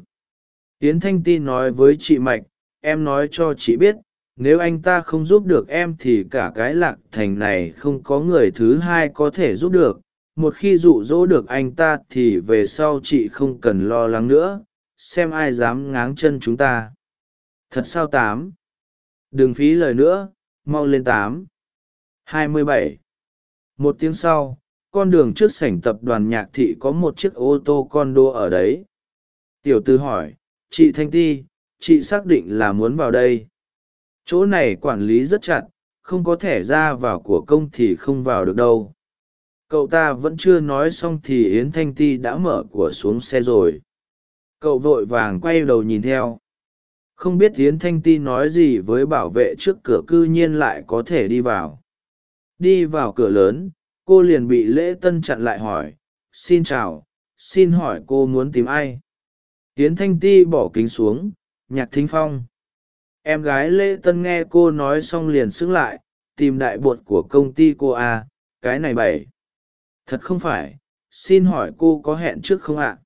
Yến thanh ti nói với chị mạch, em nói cho chị biết, nếu anh ta không giúp được em thì cả cái lạc thành này không có người thứ hai có thể giúp được một khi dụ dỗ được anh ta thì về sau chị không cần lo lắng nữa, xem ai dám ngáng chân chúng ta. Thật sao tám? Đừng phí lời nữa, mau lên tám. Hai mươi bảy. Một tiếng sau, con đường trước sảnh tập đoàn nhạc thị có một chiếc ô tô con đô ở đấy. Tiểu tư hỏi, chị thanh ti, chị xác định là muốn vào đây? Chỗ này quản lý rất chặt, không có thẻ ra vào của công thì không vào được đâu cậu ta vẫn chưa nói xong thì yến thanh ti đã mở của xuống xe rồi. Cậu vội vàng quay đầu nhìn theo. Không biết yến thanh ti nói gì với bảo vệ trước cửa cư nhiên lại có thể đi vào. Đi vào cửa lớn cô liền bị lễ tân chặn lại hỏi xin chào xin hỏi cô muốn tìm ai? Yến thanh ti bỏ kính xuống nhạc thính phong. Em gái lễ tân nghe cô nói xong liền xứng lại tìm đại bột của công ty cô à, cái này bảy thật không phải, xin hỏi cô có hẹn trước không ạ?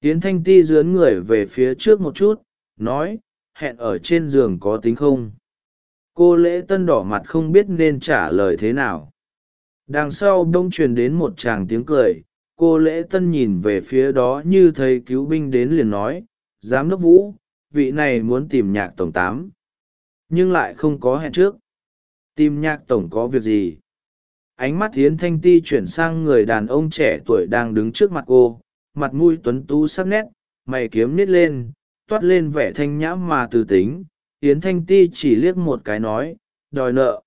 Tiến thanh ti dướn người về phía trước một chút, nói, hẹn ở trên giường có tính không? Cô lễ tân đỏ mặt không biết nên trả lời thế nào. Đằng sau bông truyền đến một tràng tiếng cười, cô lễ tân nhìn về phía đó như thấy cứu binh đến liền nói, giám đốc vũ, vị này muốn tìm nhạc tổng tám, nhưng lại không có hẹn trước. Tìm nhạc tổng có việc gì? Ánh mắt hiến thanh ti chuyển sang người đàn ông trẻ tuổi đang đứng trước mặt cô, mặt mũi tuấn tú sắc nét, mày kiếm nít lên, toát lên vẻ thanh nhã mà từ tính. Yến thanh ti chỉ liếc một cái nói, đòi nợ.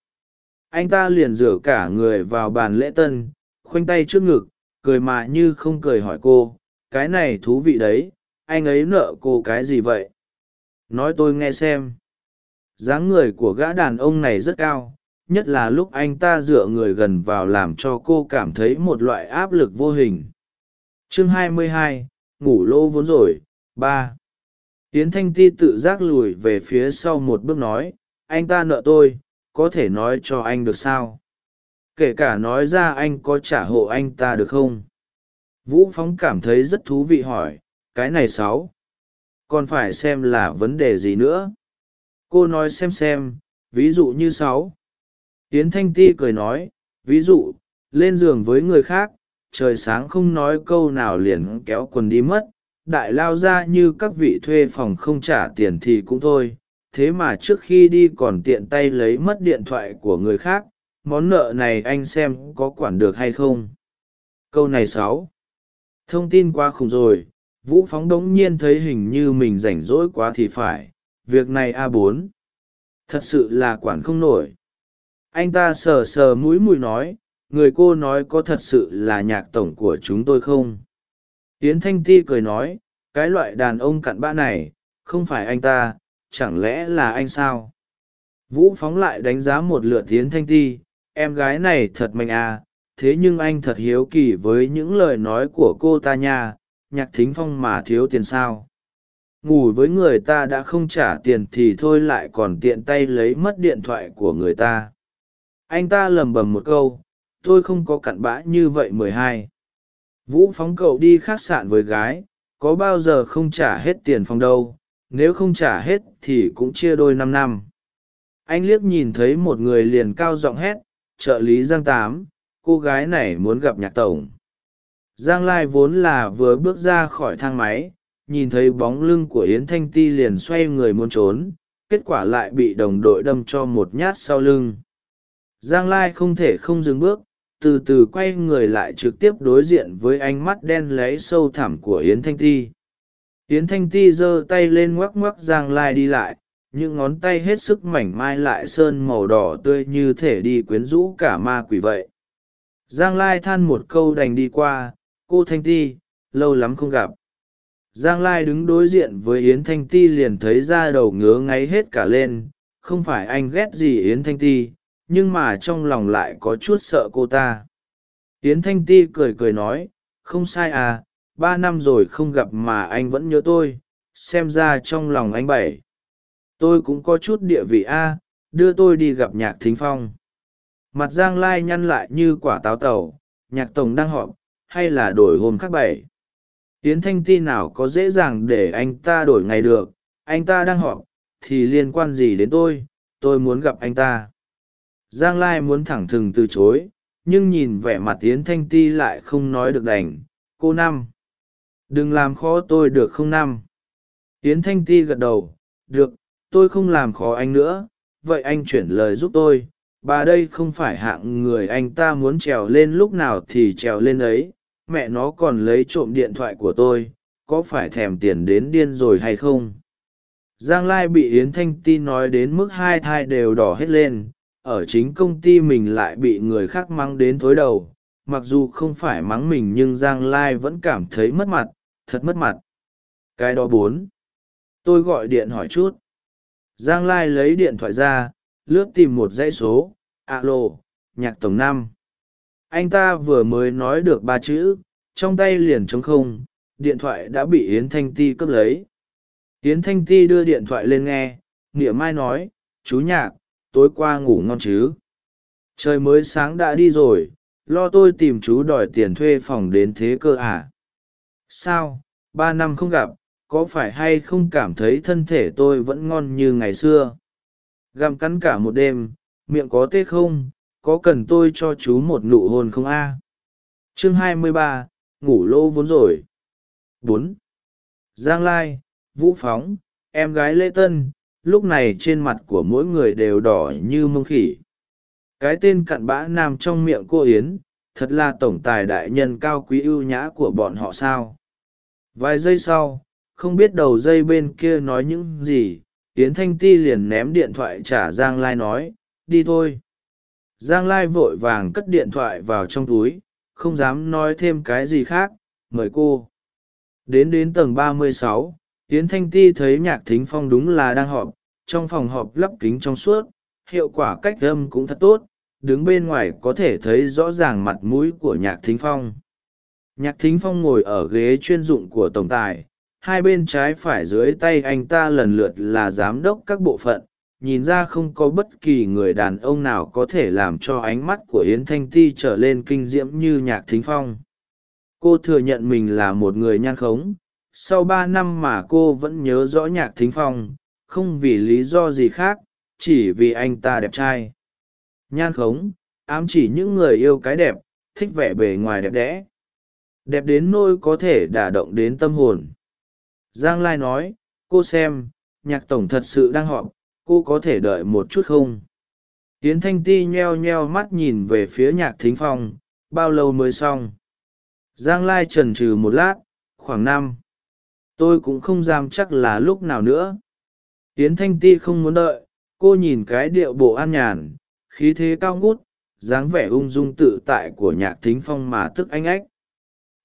Anh ta liền rửa cả người vào bàn lễ tân, khoanh tay trước ngực, cười mà như không cười hỏi cô, cái này thú vị đấy, anh ấy nợ cô cái gì vậy? Nói tôi nghe xem. Dáng người của gã đàn ông này rất cao nhất là lúc anh ta dựa người gần vào làm cho cô cảm thấy một loại áp lực vô hình. Chương 22, ngủ lỗ vốn rồi ba. Yến thanh ti tự giác lùi về phía sau một bước nói anh ta nợ tôi có thể nói cho anh được sao? Kể cả nói ra anh có trả hộ anh ta được không? Vũ phóng cảm thấy rất thú vị hỏi cái này sáu còn phải xem là vấn đề gì nữa? Cô nói xem xem ví dụ như sáu yến thanh ti cười nói, ví dụ, lên giường với người khác, trời sáng không nói câu nào liền kéo quần đi mất, đại lao ra như các vị thuê phòng không trả tiền thì cũng thôi. Thế mà trước khi đi còn tiện tay lấy mất điện thoại của người khác, món nợ này anh xem có quản được hay không? Câu này sáu. Thông tin quá khủng rồi, vũ phóng đống nhiên thấy hình như mình rảnh rỗi quá thì phải, việc này a bốn. Thật sự là quản không nổi anh ta sờ sờ mũi mùi nói, người cô nói có thật sự là nhạc tổng của chúng tôi không? Yến thanh ti cười nói, cái loại đàn ông cặn bã này, không phải anh ta, chẳng lẽ là anh sao? Vũ phóng lại đánh giá một lượt yến thanh ti, em gái này thật mạnh à thế nhưng anh thật hiếu kỳ với những lời nói của cô ta nha, nhạc thính phong mà thiếu tiền sao? Ngủ với người ta đã không trả tiền thì thôi lại còn tiện tay lấy mất điện thoại của người ta anh ta lầm bầm một câu, tôi không có cặn bã như vậy mười hai. Vũ phóng cậu đi khách sạn với gái, có bao giờ không trả hết tiền phòng đâu, nếu không trả hết thì cũng chia đôi năm năm. Anh liếc nhìn thấy một người liền cao giọng hét, trợ lý giang tám, cô gái này muốn gặp nhạc tổng. Giang lai vốn là vừa bước ra khỏi thang máy, nhìn thấy bóng lưng của yến thanh ti liền xoay người muốn trốn, kết quả lại bị đồng đội đâm cho một nhát sau lưng giang lai không thể không dừng bước, từ từ quay người lại trực tiếp đối diện với ánh mắt đen lấy sâu thẳm của yến thanh ti. Yến thanh ti giơ tay lên ngoắc ngoắc giang lai đi lại, những ngón tay hết sức mảnh mai lại sơn màu đỏ tươi như thể đi quyến rũ cả ma quỷ vậy. Giang lai than một câu đành đi qua, cô thanh ti, lâu lắm không gặp. Giang lai đứng đối diện với yến thanh ti liền thấy da đầu ngứa ngáy hết cả lên, không phải anh ghét gì yến thanh ti nhưng mà trong lòng lại có chút sợ cô ta. Tiến thanh ti cười cười nói, không sai à ba năm rồi không gặp mà anh vẫn nhớ tôi, xem ra trong lòng anh bảy. Tôi cũng có chút địa vị a, đưa tôi đi gặp nhạc thính phong. Mặt giang lai nhăn lại như quả táo tàu, nhạc tổng đang họp, hay là đổi hôm khác bảy? Yến thanh ti nào có dễ dàng để anh ta đổi ngày được, anh ta đang họp, thì liên quan gì đến tôi tôi muốn gặp anh ta giang lai muốn thẳng thừng từ chối, nhưng nhìn vẻ mặt yến thanh ti lại không nói được đành. Cô năm, đừng làm khó tôi được không năm? Yến thanh ti gật đầu, được, tôi không làm khó anh nữa. Vậy anh chuyển lời giúp tôi. Bà đây không phải hạng người anh ta muốn trèo lên lúc nào thì trèo lên ấy. Mẹ nó còn lấy trộm điện thoại của tôi. Có phải thèm tiền đến điên rồi hay không? Giang lai bị yến thanh ti nói đến mức hai thai đều đỏ hết lên ở chính công ty mình lại bị người khác mắng đến thối đầu. Mặc dù không phải mắng mình nhưng giang lai vẫn cảm thấy mất mặt, thật mất mặt. Cái đó bốn. Tôi gọi điện hỏi chút. Giang lai lấy điện thoại ra, lướt tìm một dãy số. Alo, nhạc tổng năm. Anh ta vừa mới nói được ba chữ, trong tay liền trống không, điện thoại đã bị yến thanh ti cướp lấy. Yến thanh ti đưa điện thoại lên nghe, nghĩa mai nói, chú nhạc tối qua ngủ ngon chứ? Trời mới sáng đã đi rồi, lo tôi tìm chú đòi tiền thuê phòng đến thế cơ à? Sao, ba năm không gặp, có phải hay không cảm thấy thân thể tôi vẫn ngon như ngày xưa? Gặm cắn cả một đêm, miệng có tê không? Có cần tôi cho chú một nụ hôn không a? Chương hai mươi ba, ngủ lỗ vốn rồi. Bốn. Giang lai, vũ phóng, em gái lê tân lúc này trên mặt của mỗi người đều đỏ như mông khỉ. Cái tên cặn bã nam trong miệng cô yến, thật là tổng tài đại nhân cao quý ưu nhã của bọn họ sao? Vài giây sau, không biết đầu dây bên kia nói những gì, yến thanh ti liền ném điện thoại trả giang lai nói, đi thôi. Giang lai vội vàng cất điện thoại vào trong túi, không dám nói thêm cái gì khác, mời cô. Đến đến tầng ba mươi sáu yến thanh ti thấy nhạc thính phong đúng là đang họp, trong phòng họp lắp kính trong suốt, hiệu quả cách âm cũng thật tốt, đứng bên ngoài có thể thấy rõ ràng mặt mũi của nhạc thính phong. Nhạc thính phong ngồi ở ghế chuyên dụng của tổng tài, hai bên trái phải dưới tay anh ta lần lượt là giám đốc các bộ phận, nhìn ra không có bất kỳ người đàn ông nào có thể làm cho ánh mắt của yến thanh ti trở lên kinh diễm như nhạc thính phong. Cô thừa nhận mình là một người nhan khống sau ba năm mà cô vẫn nhớ rõ nhạc thính phong, không vì lý do gì khác, chỉ vì anh ta đẹp trai. Nhan khống, ám chỉ những người yêu cái đẹp, thích vẻ bề ngoài đẹp đẽ. Đẹp đến nôi có thể đả động đến tâm hồn. Giang lai nói, cô xem, nhạc tổng thật sự đang họp, cô có thể đợi một chút không? Tiến thanh ti nheo nheo mắt nhìn về phía nhạc thính phong, bao lâu mới xong? Giang lai trần trừ một lát, khoảng năm tôi cũng không dám chắc là lúc nào nữa. Tiến thanh ti không muốn đợi, cô nhìn cái điệu bộ an nhàn, khí thế cao ngút, dáng vẻ ung dung tự tại của nhạc thính phong mà tức anh ách.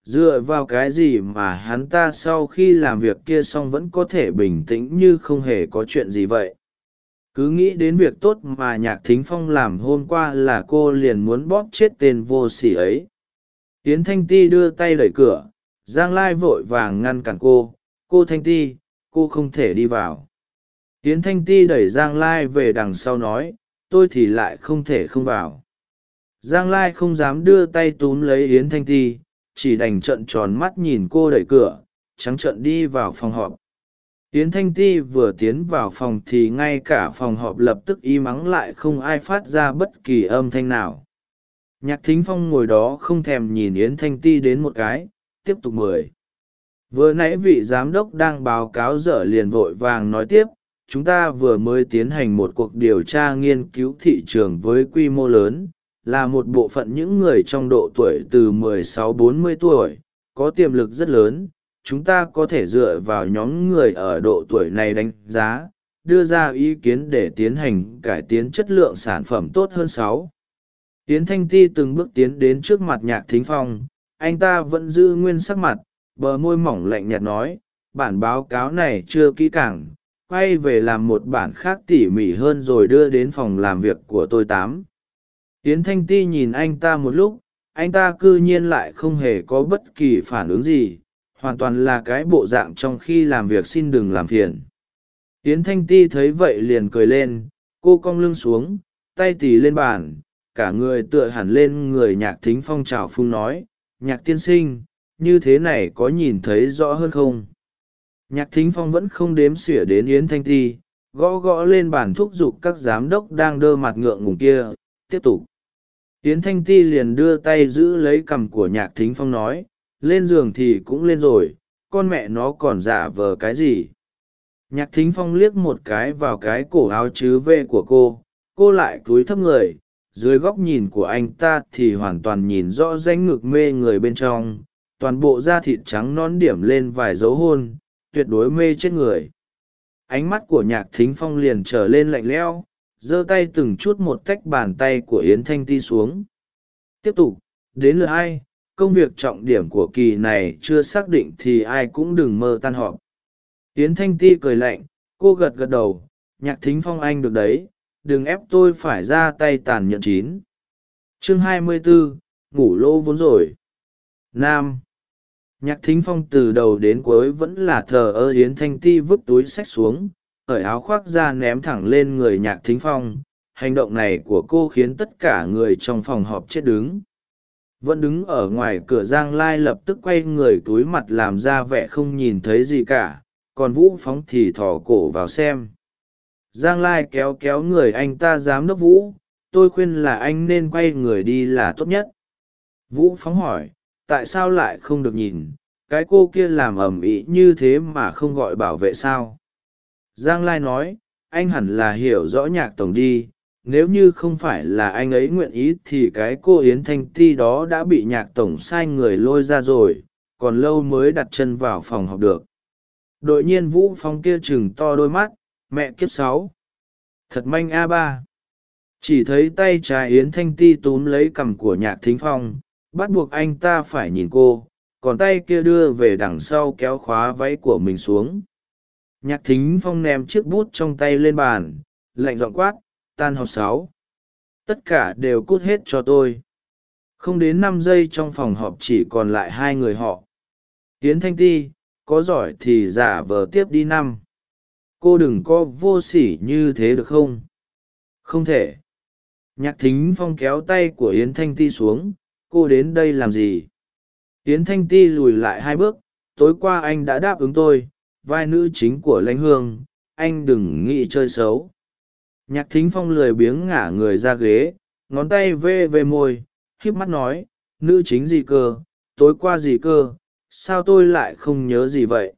Dựa vào cái gì mà hắn ta sau khi làm việc kia xong vẫn có thể bình tĩnh như không hề có chuyện gì vậy? Cứ nghĩ đến việc tốt mà nhạc thính phong làm hôm qua là cô liền muốn bóp chết tên vô s ỉ ấy. Tiến thanh ti đưa tay đẩy cửa, giang lai vội vàng ngăn cản cô cô thanh ti, cô không thể đi vào. Yến thanh ti đẩy giang lai về đằng sau nói, tôi thì lại không thể không vào. Giang lai không dám đưa tay túm lấy yến thanh ti, chỉ đành trợn tròn mắt nhìn cô đẩy cửa, trắng trợn đi vào phòng họp. Yến thanh ti vừa tiến vào phòng thì ngay cả phòng họp lập tức im mắng lại không ai phát ra bất kỳ âm thanh nào. Nhạc thính phong ngồi đó không thèm nhìn yến thanh ti đến một cái, tiếp tục mười vừa nãy vị giám đốc đang báo cáo dở liền vội vàng nói tiếp, chúng ta vừa mới tiến hành một cuộc điều tra nghiên cứu thị trường với quy mô lớn, là một bộ phận những người trong độ tuổi từ 16-40 tuổi, có tiềm lực rất lớn. Chúng ta có thể dựa vào nhóm người ở độ tuổi này đánh giá, đưa ra ý kiến để tiến hành cải tiến chất lượng sản phẩm tốt hơn sáu. Tiến thanh ti từng bước tiến đến trước mặt nhạc thính phong, anh ta vẫn giữ nguyên sắc mặt bờ môi mỏng lạnh nhạt nói, bản báo cáo này chưa kỹ càng, quay về làm một bản khác tỉ mỉ hơn rồi đưa đến phòng làm việc của tôi tám. Tiến thanh ti nhìn anh ta một lúc, anh ta c ư nhiên lại không hề có bất kỳ phản ứng gì, hoàn toàn là cái bộ dạng trong khi làm việc xin đừng làm phiền. Tiến thanh ti thấy vậy liền cười lên, cô cong lưng xuống, tay tì lên bàn, cả người tựa hẳn lên người nhạc thính phong trào phung nói, nhạc tiên sinh như thế này có nhìn thấy rõ hơn không? Nhạc thính phong vẫn không đếm xỉa đến yến thanh ti, gõ gõ lên bàn thúc giục các giám đốc đang đơ mặt ngượng ngùng kia, tiếp tục. Yến thanh ti liền đưa tay giữ lấy cằm của nhạc thính phong nói, lên giường thì cũng lên rồi, con mẹ nó còn giả vờ cái gì? Nhạc thính phong liếc một cái vào cái cổ áo chứ vê của cô cô lại cúi thấp người, dưới góc nhìn của anh ta thì hoàn toàn nhìn rõ danh ngực mê người bên trong toàn bộ da thịt trắng non điểm lên vài dấu hôn, tuyệt đối mê chết người. Ánh mắt của nhạc thính phong liền trở lên lạnh lẽo, giơ tay từng chút một cách bàn tay của yến thanh ti xuống. Tiếp tục, đến lượt ai, công việc trọng điểm của kỳ này chưa xác định thì ai cũng đừng mơ tan họp. Yến thanh ti cười lạnh, cô gật gật đầu, nhạc thính phong anh được đấy, đừng ép tôi phải ra tay tàn nhẫn chín. Chương hai mươi bốn ngủ lỗ vốn rồi. Nam nhạc thính phong từ đầu đến cuối vẫn là thờ ơ yến thanh ti vứt túi sách xuống, cởi áo khoác ra ném thẳng lên người nhạc thính phong. Hành động này của cô khiến tất cả người trong phòng họp chết đứng. Vẫn đứng ở ngoài cửa giang lai lập tức quay người túi mặt làm ra vẻ không nhìn thấy gì cả, còn vũ phóng thì thỏ cổ vào xem. Giang lai kéo kéo người anh ta dám đốc vũ, tôi khuyên là anh nên quay người đi là tốt nhất. Vũ phóng hỏi tại sao lại không được nhìn? Cái cô kia làm ầm ĩ như thế mà không gọi bảo vệ sao? Giang lai nói, anh hẳn là hiểu rõ nhạc tổng đi, nếu như không phải là anh ấy nguyện ý thì cái cô yến thanh ti đó đã bị nhạc tổng sai người lôi ra rồi, còn lâu mới đặt chân vào phòng học được. Đội nhiên vũ phong kia chừng to đôi mắt, mẹ kiếp sáu. Thật manh a ba. Chỉ thấy tay trái yến thanh ti túm lấy cằm của nhạc thính phong bắt buộc anh ta phải nhìn cô, còn tay kia đưa về đằng sau kéo khóa váy của mình xuống. Nhạc thính phong ném chiếc bút trong tay lên bàn, lạnh giọng quát, tan học sáu. Tất cả đều cút hết cho tôi. Không đến năm giây trong phòng họp chỉ còn lại hai người họ. Hiến thanh ti, có giỏi thì giả vờ tiếp đi năm. Cô đừng có vô s ỉ như thế được không? Không thể. Nhạc thính phong kéo tay của yến thanh ti xuống cô đến đây làm gì? Yến thanh ti lùi lại hai bước, tối qua anh đã đáp ứng tôi, vai nữ chính của lãnh hương, anh đừng nghĩ chơi xấu. Nhạc thính phong lười biếng ngả người ra ghế, ngón tay vê vê môi, híp mắt nói, nữ chính gì cơ? Tối qua gì cơ? Sao tôi lại không nhớ gì vậy?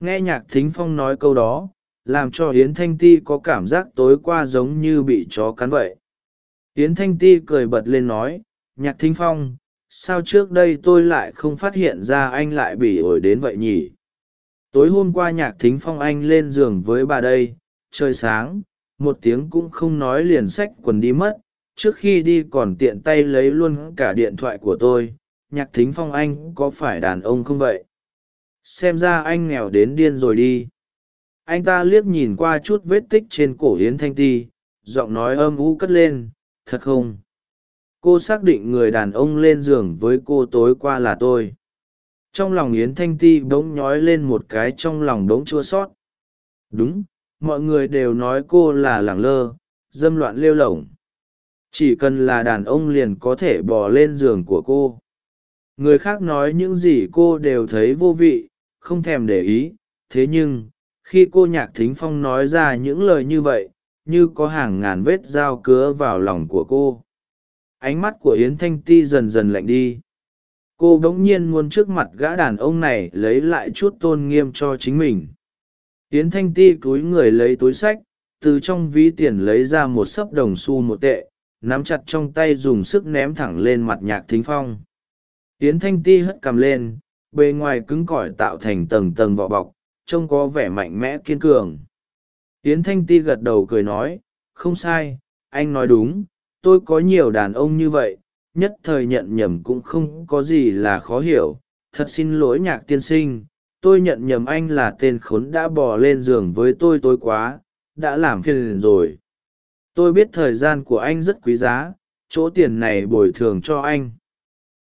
Nghe nhạc thính phong nói câu đó, làm cho hiến thanh ti có cảm giác tối qua giống như bị chó cắn vậy. Hiến thanh ti cười bật lên nói nhạc thính phong, sao trước đây tôi lại không phát hiện ra anh lại bỉ ổi đến vậy nhỉ? Tối hôm qua nhạc thính phong anh lên giường với bà đây, trời sáng, một tiếng cũng không nói liền xách quần đi mất. Trước khi đi còn tiện tay lấy luôn cả điện thoại của tôi. Nhạc thính phong anh có phải đàn ông không vậy? Xem ra anh nghèo đến điên rồi đi. Anh ta liếc nhìn qua chút vết tích trên cổ yến thanh ti, giọng nói âm u cất lên, thật không? Cô xác định người đàn ông lên giường với cô tối qua là tôi. Trong lòng yến thanh ti bỗng nhói lên một cái trong lòng đống chua sót. Đúng, mọi người đều nói cô là lẳng lơ, dâm loạn lêu lổng chỉ cần là đàn ông liền có thể bò lên giường của cô. Người khác nói những gì cô đều thấy vô vị, không thèm để ý. Thế nhưng, khi cô nhạc thính phong nói ra những lời như vậy, như có hàng ngàn vết dao cứa vào lòng của cô ánh mắt của yến thanh ti dần dần lạnh đi. Cô bỗng nhiên muốn trước mặt gã đàn ông này lấy lại chút tôn nghiêm cho chính mình. Yến thanh ti cúi người lấy túi sách, từ trong ví tiền lấy ra một sấp đồng xu một tệ, nắm chặt trong tay dùng sức ném thẳng lên mặt nhạc thính phong. Yến thanh ti hất cằm lên, bề ngoài cứng cỏi tạo thành tầng tầng vỏ bọc, trông có vẻ mạnh mẽ kiên cường. Yến thanh ti gật đầu cười nói, không sai, anh nói đúng tôi có nhiều đàn ông như vậy, nhất thời nhận nhầm cũng không có gì là khó hiểu. Thật xin lỗi nhạc tiên sinh, tôi nhận nhầm anh là tên khốn đã bỏ lên giường với tôi tối quá, đã làm phiền rồi. Tôi biết thời gian của anh rất quý giá, chỗ tiền này bồi thường cho anh.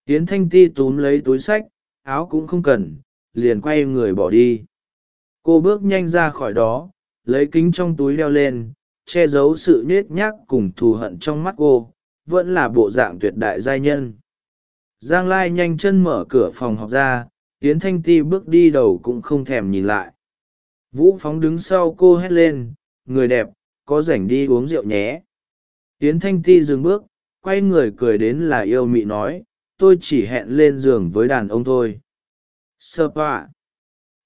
Tiến thanh ti túm lấy túi sách, áo cũng không cần, liền quay người bỏ đi. Cô bước nhanh ra khỏi đó, lấy kính trong túi đeo lên che giấu sự nhếch nhác cùng thù hận trong mắt cô, vẫn là bộ dạng tuyệt đại giai nhân. Giang lai nhanh chân mở cửa phòng học ra, yến thanh ti bước đi đầu cũng không thèm nhìn lại. Vũ phóng đứng sau cô hét lên, người đẹp, có rảnh đi uống rượu nhé. Yến thanh ti dừng bước, quay người cười đến là yêu mị nói, tôi chỉ hẹn lên giường với đàn ông thôi. Sơ pa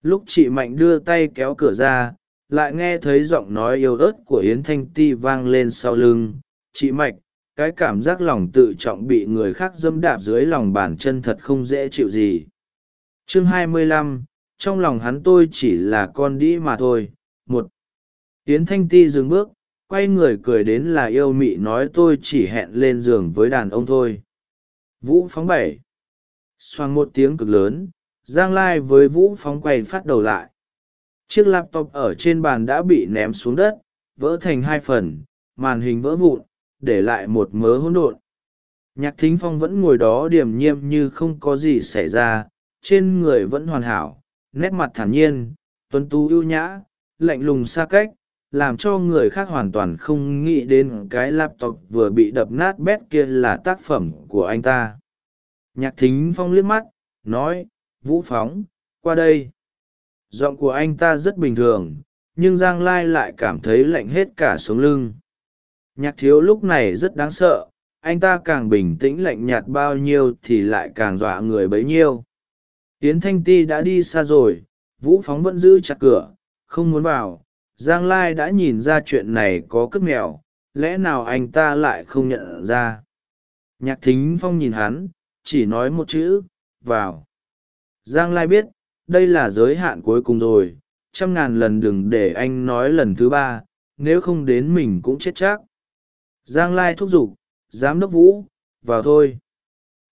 lúc chị mạnh đưa tay kéo cửa ra lại nghe thấy giọng nói yêu ớt của yến thanh ti vang lên sau lưng. Chị mạch cái cảm giác lòng tự trọng bị người khác dâm đạp dưới lòng bàn chân thật không dễ chịu gì. Chương 25, trong lòng hắn tôi chỉ là con đĩ mà thôi. Một yến thanh ti dừng bước quay người cười đến là yêu mị nói tôi chỉ hẹn lên giường với đàn ông thôi. Vũ phóng bảy. Xoang một tiếng cực lớn giang lai với vũ phóng quay phát đầu lại chiếc laptop ở trên bàn đã bị ném xuống đất, vỡ thành hai phần, màn hình vỡ vụn, để lại một mớ hỗn độn. Nhạc thính phong vẫn ngồi đó điềm nhiêm như không có gì xảy ra, trên người vẫn hoàn hảo, nét mặt thản nhiên tuân tú ưu nhã, lạnh lùng xa cách, làm cho người khác hoàn toàn không nghĩ đến cái laptop vừa bị đập nát bét kia là tác phẩm của anh ta. Nhạc thính phong liếc mắt, nói, vũ phóng, qua đây giọng của anh ta rất bình thường, nhưng giang lai lại cảm thấy lạnh hết cả sống lưng. Nhạc thiếu lúc này rất đáng sợ, anh ta càng bình tĩnh lạnh nhạt bao nhiêu thì lại càng dọa người bấy nhiêu. Yến thanh ti đã đi xa rồi, vũ phóng vẫn giữ chặt cửa, không muốn vào. Giang lai đã nhìn ra chuyện này có cất mèo, lẽ nào anh ta lại không nhận ra? Nhạc thính phong nhìn hắn, chỉ nói một chữ, vào. Giang lai biết đây là giới hạn cuối cùng rồi, trăm ngàn lần đừng để anh nói lần thứ ba, nếu không đến mình cũng chết chắc. Giang lai thúc giục, giám đốc vũ, vào thôi.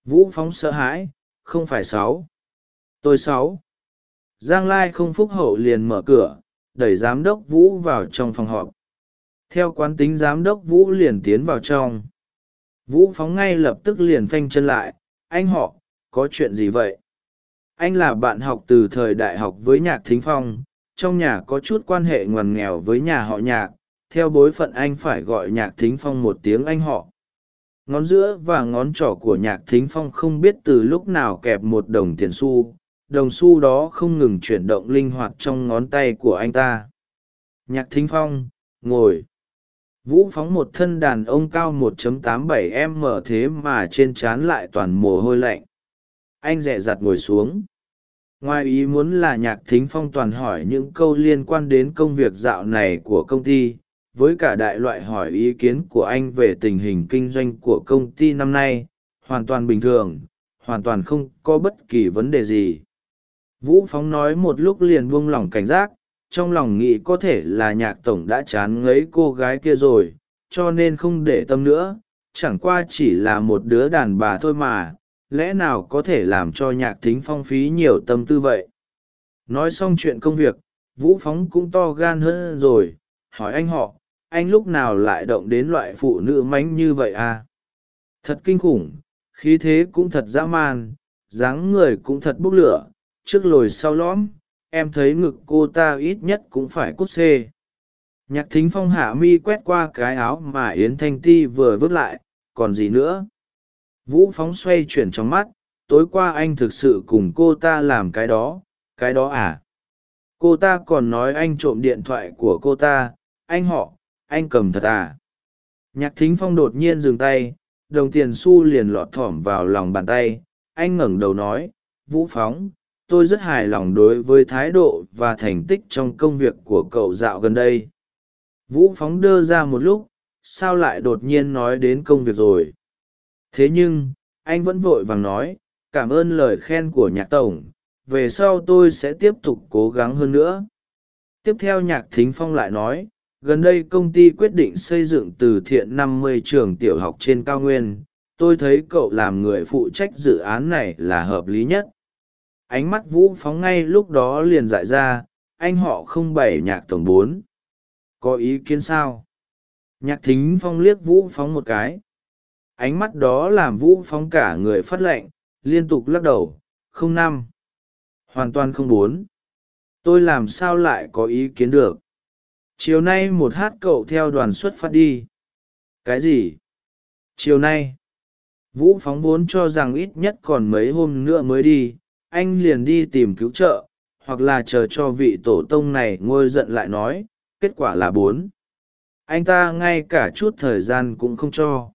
Vũ phóng sợ hãi, không phải sáu. Tôi sáu. Giang lai không phúc hậu liền mở cửa, đẩy giám đốc vũ vào trong phòng họp. Theo quán tính giám đốc vũ liền tiến vào trong. Vũ phóng ngay lập tức liền phanh chân lại, anh họ, có chuyện gì vậy? Anh là bạn học từ thời đại học với nhạc thính phong, trong nhà có chút quan hệ ngoằn nghèo với nhà họ nhạc, theo bối phận anh phải gọi nhạc thính phong một tiếng anh họ. Ngón giữa và ngón trỏ của nhạc thính phong không biết từ lúc nào kẹp một đồng tiền xu, đồng xu đó không ngừng chuyển động linh hoạt trong ngón tay của anh ta. Nhạc thính phong, ngồi. Vũ phóng một thân đàn ông cao 1.87 m thế mà trên trán lại toàn mồ hôi lạnh anh dẹ dặt ngồi xuống. Ngoài ý muốn là nhạc thính phong toàn hỏi những câu liên quan đến công việc dạo này của công ty, với cả đại loại hỏi ý kiến của anh về tình hình kinh doanh của công ty năm nay, hoàn toàn bình thường, hoàn toàn không có bất kỳ vấn đề gì. Vũ phóng nói một lúc liền buông lỏng cảnh giác, trong lòng nghĩ có thể là nhạc tổng đã chán ngấy cô gái kia rồi, cho nên không để tâm nữa, chẳng qua chỉ là một đứa đàn bà thôi mà lẽ nào có thể làm cho nhạc thính phong phí nhiều tâm tư vậy? Nói xong chuyện công việc, vũ phóng cũng to gan hơn rồi, hỏi anh họ, anh lúc nào lại động đến loại phụ nữ mánh như vậy à? Thật kinh khủng, khí thế cũng thật dã man, dáng người cũng thật bốc lửa, trước lồi sau lõm, em thấy ngực cô ta ít nhất cũng phải cút xê. Nhạc thính phong hạ mi quét qua cái áo mà yến thanh ti vừa vứt lại, còn gì nữa? Vũ phóng xoay chuyển trong mắt, tối qua anh thực sự cùng cô ta làm cái đó cái đó à? Cô ta còn nói anh trộm điện thoại của cô ta, anh họ, anh cầm thật à? Nhạc thính phong đột nhiên dừng tay, đồng tiền xu liền lọt thỏm vào lòng bàn tay. Anh ngẩng đầu nói, vũ phóng, tôi rất hài lòng đối với thái độ và thành tích trong công việc của cậu dạo gần đây. Vũ phóng đơ ra một lúc, sao lại đột nhiên nói đến công việc rồi? Thế nhưng, anh vẫn vội vàng nói, cảm ơn lời khen của nhạc tổng, về sau tôi sẽ tiếp tục cố gắng hơn nữa. Tiếp theo nhạc thính phong lại nói, gần đây công ty quyết định xây dựng từ thiện 50 trường tiểu học trên cao nguyên, tôi thấy cậu làm người phụ trách dự án này là hợp lý nhất. Ánh mắt vũ phóng ngay lúc đó liền dại ra, anh họ không bảy nhạc tổng bốn. Có ý kiến sao? Nhạc thính phong liếc vũ phóng một cái ánh mắt đó làm vũ phóng cả người phát lệnh liên tục lắc đầu, không năm. Hoàn toàn không bốn tôi làm sao lại có ý kiến được? Chiều nay một hát cậu theo đoàn xuất phát đi. Cái gì? Chiều nay. Vũ phóng vốn cho rằng ít nhất còn mấy hôm nữa mới đi, anh liền đi tìm cứu trợ, hoặc là chờ cho vị tổ tông này ngôi giận lại nói, kết quả là bốn. Anh ta ngay cả chút thời gian cũng không cho.